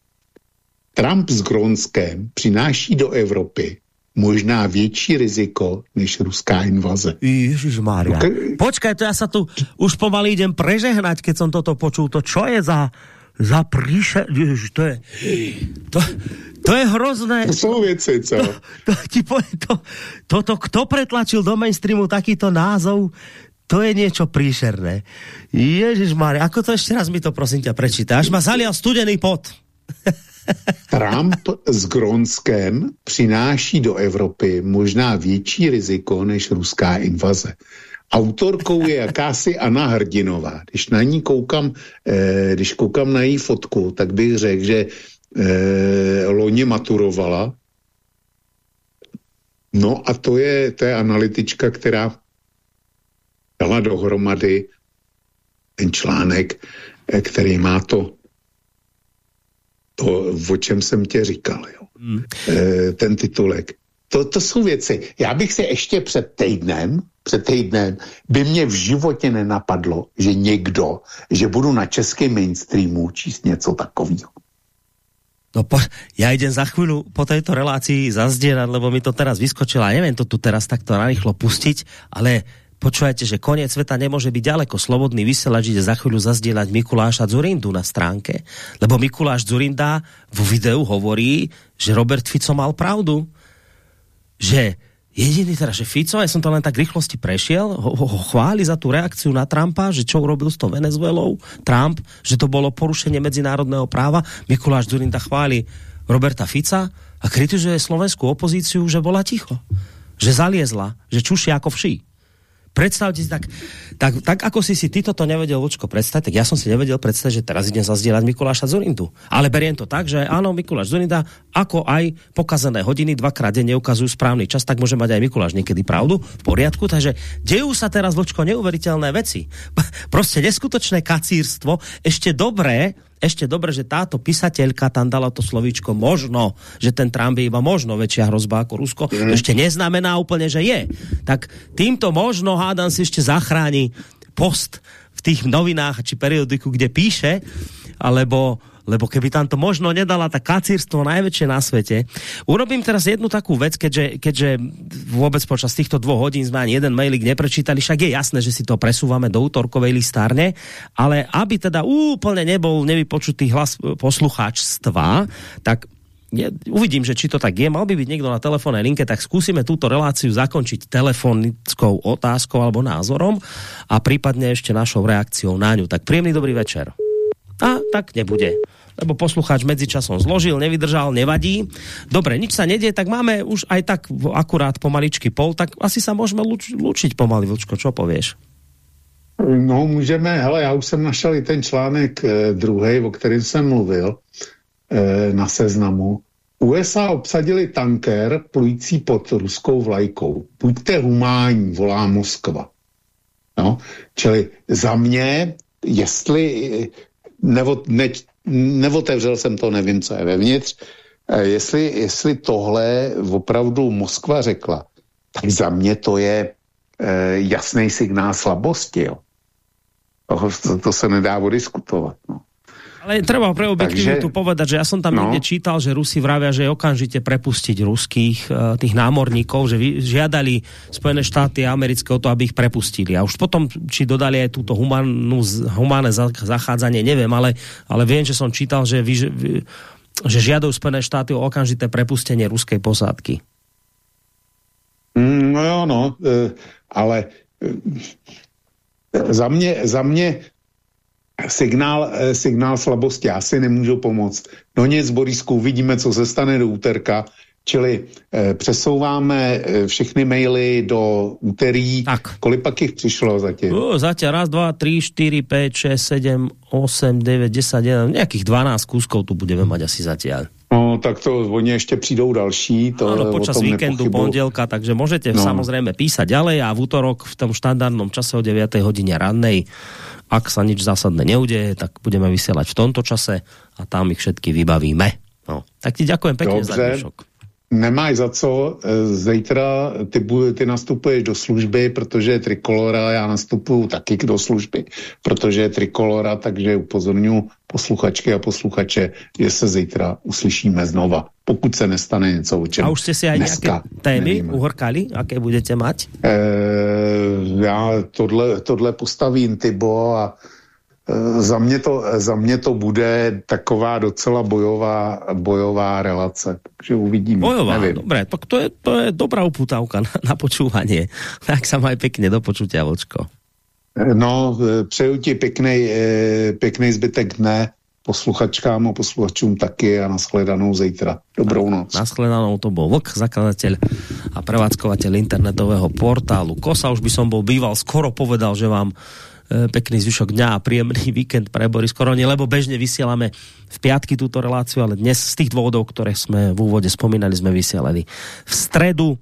Trump s Gronskem přináší do Evropy možná větší riziko než ruská invaze. Ježiš Mária. Počkaj, to ja sa tu už pomaly idem prežehnať, keď som toto počul. To čo je za za príše... Ježiš, to je... To, to je hrozné. To jsou věci, co? To, to, ti poviem, to, toto, kto pretlačil do mainstreamu takýto názov, to je niečo príšerné. Ježiš Mária, ako to ešte raz mi to prosím ťa prečíta? Až ma zalial studený pot. Trump s Gronskem přináší do Evropy možná větší riziko než ruská invaze. Autorkou je jakási Anna Hrdinová. Když na ní koukám, eh, když koukám na její fotku, tak bych řekl, že eh, loni maturovala. No a to je, to je analytička, která dala dohromady ten článek, eh, který má to, to o čem jsem tě říkal, jo. Hmm. E, ten titulek. To, to jsou věci. Já bych si ještě před týdnem, před týdnem, by mě v životě nenapadlo, že někdo, že budu na českém mainstreamu číst něco takového. No po, ja idem za chvíľu po tejto relácii zazdierať, lebo mi to teraz vyskočilo a neviem to tu teraz takto narýchlo pustiť, ale počujete, že koniec sveta nemôže byť ďaleko. Slobodný vysielač ide za chvíľu zazdieľať Mikuláša Zurindu na stránke, lebo Mikuláš Zurinda vo videu hovorí, že Robert Fico mal pravdu. Že jediný teda, že Fico, ja som to len tak rýchlosti prešiel, ho, ho, chváli za tú reakciu na Trumpa, že čo urobil s tou Venezuelou, Trump, že to bolo porušenie medzinárodného práva. Mikuláš Zurinda chváli Roberta Fica a kritizuje slovenskú opozíciu, že bola ticho. Že zaliezla, že čuši ako vší. Predstavte si, tak, tak, tak ako si si ty toto nevedel, Vočko, predstaviť, tak ja som si nevedel predstaviť, že teraz idem zazdieľať Mikuláša Zurindu. Ale beriem to tak, že áno, Mikuláš Zurinda, ako aj pokazané hodiny dvakrát denne ukazujú správny čas, tak môže mať aj Mikuláš niekedy pravdu, v poriadku. Takže dejú sa teraz, Vočko, neuveriteľné veci. *laughs* Proste neskutočné kacírstvo, ešte dobré, ešte dobre, že táto písateľka tam dala to slovíčko možno, že ten Trump je iba možno väčšia hrozba ako Rusko. Mm. To ešte neznamená úplne, že je. Tak týmto možno hádam si ešte zachráni post v tých novinách či periodiku, kde píše, alebo lebo keby tam to možno nedala, tak kacírstvo najväčšie na svete. Urobím teraz jednu takú vec, keďže, keďže vôbec počas týchto dvoch hodín sme ani jeden mailik neprečítali, však je jasné, že si to presúvame do útorkovej listárne, ale aby teda úplne nebol nevypočutý hlas poslucháčstva, tak je, uvidím, že či to tak je. Mal by byť niekto na telefónnej linke, tak skúsime túto reláciu zakončiť telefonickou otázkou alebo názorom a prípadne ešte našou reakciou na ňu. Tak príjemný dobrý večer. A tak nebude lebo poslucháč medzičasom zložil, nevydržal, nevadí. Dobre, nič sa nedie, tak máme už aj tak akurát pomaličky pol, tak asi sa môžeme luč, lučiť pomaly, Vlčko, čo povieš? No, můžeme, hele, já už jsem našel i ten článek eh, druhý, o kterém jsem mluvil eh, na seznamu. USA obsadili tanker plující pod ruskou vlajkou. Buďte humánní, volá Moskva. No, čili za mě, jestli nebo, ne, nevotevřel jsem to, nevím, co je vevnitř. E, jestli, jestli tohle opravdu Moskva řekla, tak za mě to je e, jasný signál slabosti. Jo. To, to se nedá odiskutovat. No. Ale treba pre objektivitu Takže, povedať, že ja som tam no. niekde čítal, že Rusi vravia, že okamžite prepustiť ruských uh, tých námorníkov, že žiadali Spojené štáty americké o to, aby ich prepustili. A už potom, či dodali aj túto humánnu, humánne zachádzanie, neviem, ale, ale viem, že som čítal, že, vy, že žiadajú Spojené štáty o okamžité prepustenie ruskej posádky. Mm, no jo, no, e, ale e, za mě, za mě signál, eh, signál slabosti asi nemůžu pomoct. No nic, Borisku, uvidíme, co se stane do úterka. Čili eh, přesouváme eh, všechny maily do úterý. Tak. Kolik pak jich přišlo zatím? Uh, zatím raz, dva, tři, čtyři, pět, šest, sedm, osm, devět, deset, jeden, nějakých 12 kúskov tu budeme mať asi zatím. No, tak to oni ještě přijdou další. To, ano, počas víkendu, pondelka, takže můžete no. samozřejmě písať ďalej a v útorok v tom štandardnom čase o 9 hodine rannej ak sa nič zásadné neudeje, tak budeme vysielať v tomto čase a tam ich všetky vybavíme. No. Tak ti ďakujem pekne Dobře. za dnešok. Nemáš za co, e, zítra ty, ty nastupuješ do služby, protože je trikolora, já nastupuju taky do služby, protože je trikolora, takže upozorňuji posluchačky a posluchače, že se zítra uslyšíme znova, pokud se nestane něco, o čem A už jste si aj nějaké témy uhorkali, jaké budete mať? E, já tohle, tohle postavím, Tybo, a Eh, za mě, to, za mě to bude taková docela bojová, bojová relace, takže uvidíme. Bojová, nevím. dobré, tak to je, to je dobrá uputávka na, na počúvanie. Tak sa maj pekne do počutia, Vočko. No, eh, přeju ti pěkný, pěkný zbytek dne posluchačkám a posluchačům taky a nashledanou zítra. Dobrou noc. Nashledanou to bol Vlk, zakladateľ a prevádzkovateľ internetového portálu Kosa. Už by som bol býval, skoro povedal, že vám e, pekný zvyšok dňa a príjemný víkend pre Boris Koroni, lebo bežne vysielame v piatky túto reláciu, ale dnes z tých dôvodov, ktoré sme v úvode spomínali, sme vysielali v stredu.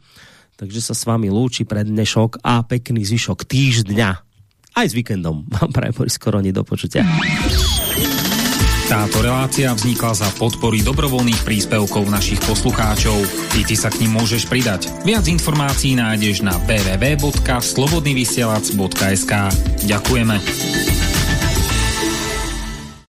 Takže sa s vami lúči pred dnešok a pekný zvyšok týždňa. Aj s víkendom *laughs* vám praje Boris Koroni do počutia. Táto relácia vznikla za podpory dobrovoľných príspevkov našich poslucháčov. I ty sa k ním môžeš pridať. Viac informácií nájdeš na www.slobodnyvysielac.sk Ďakujeme.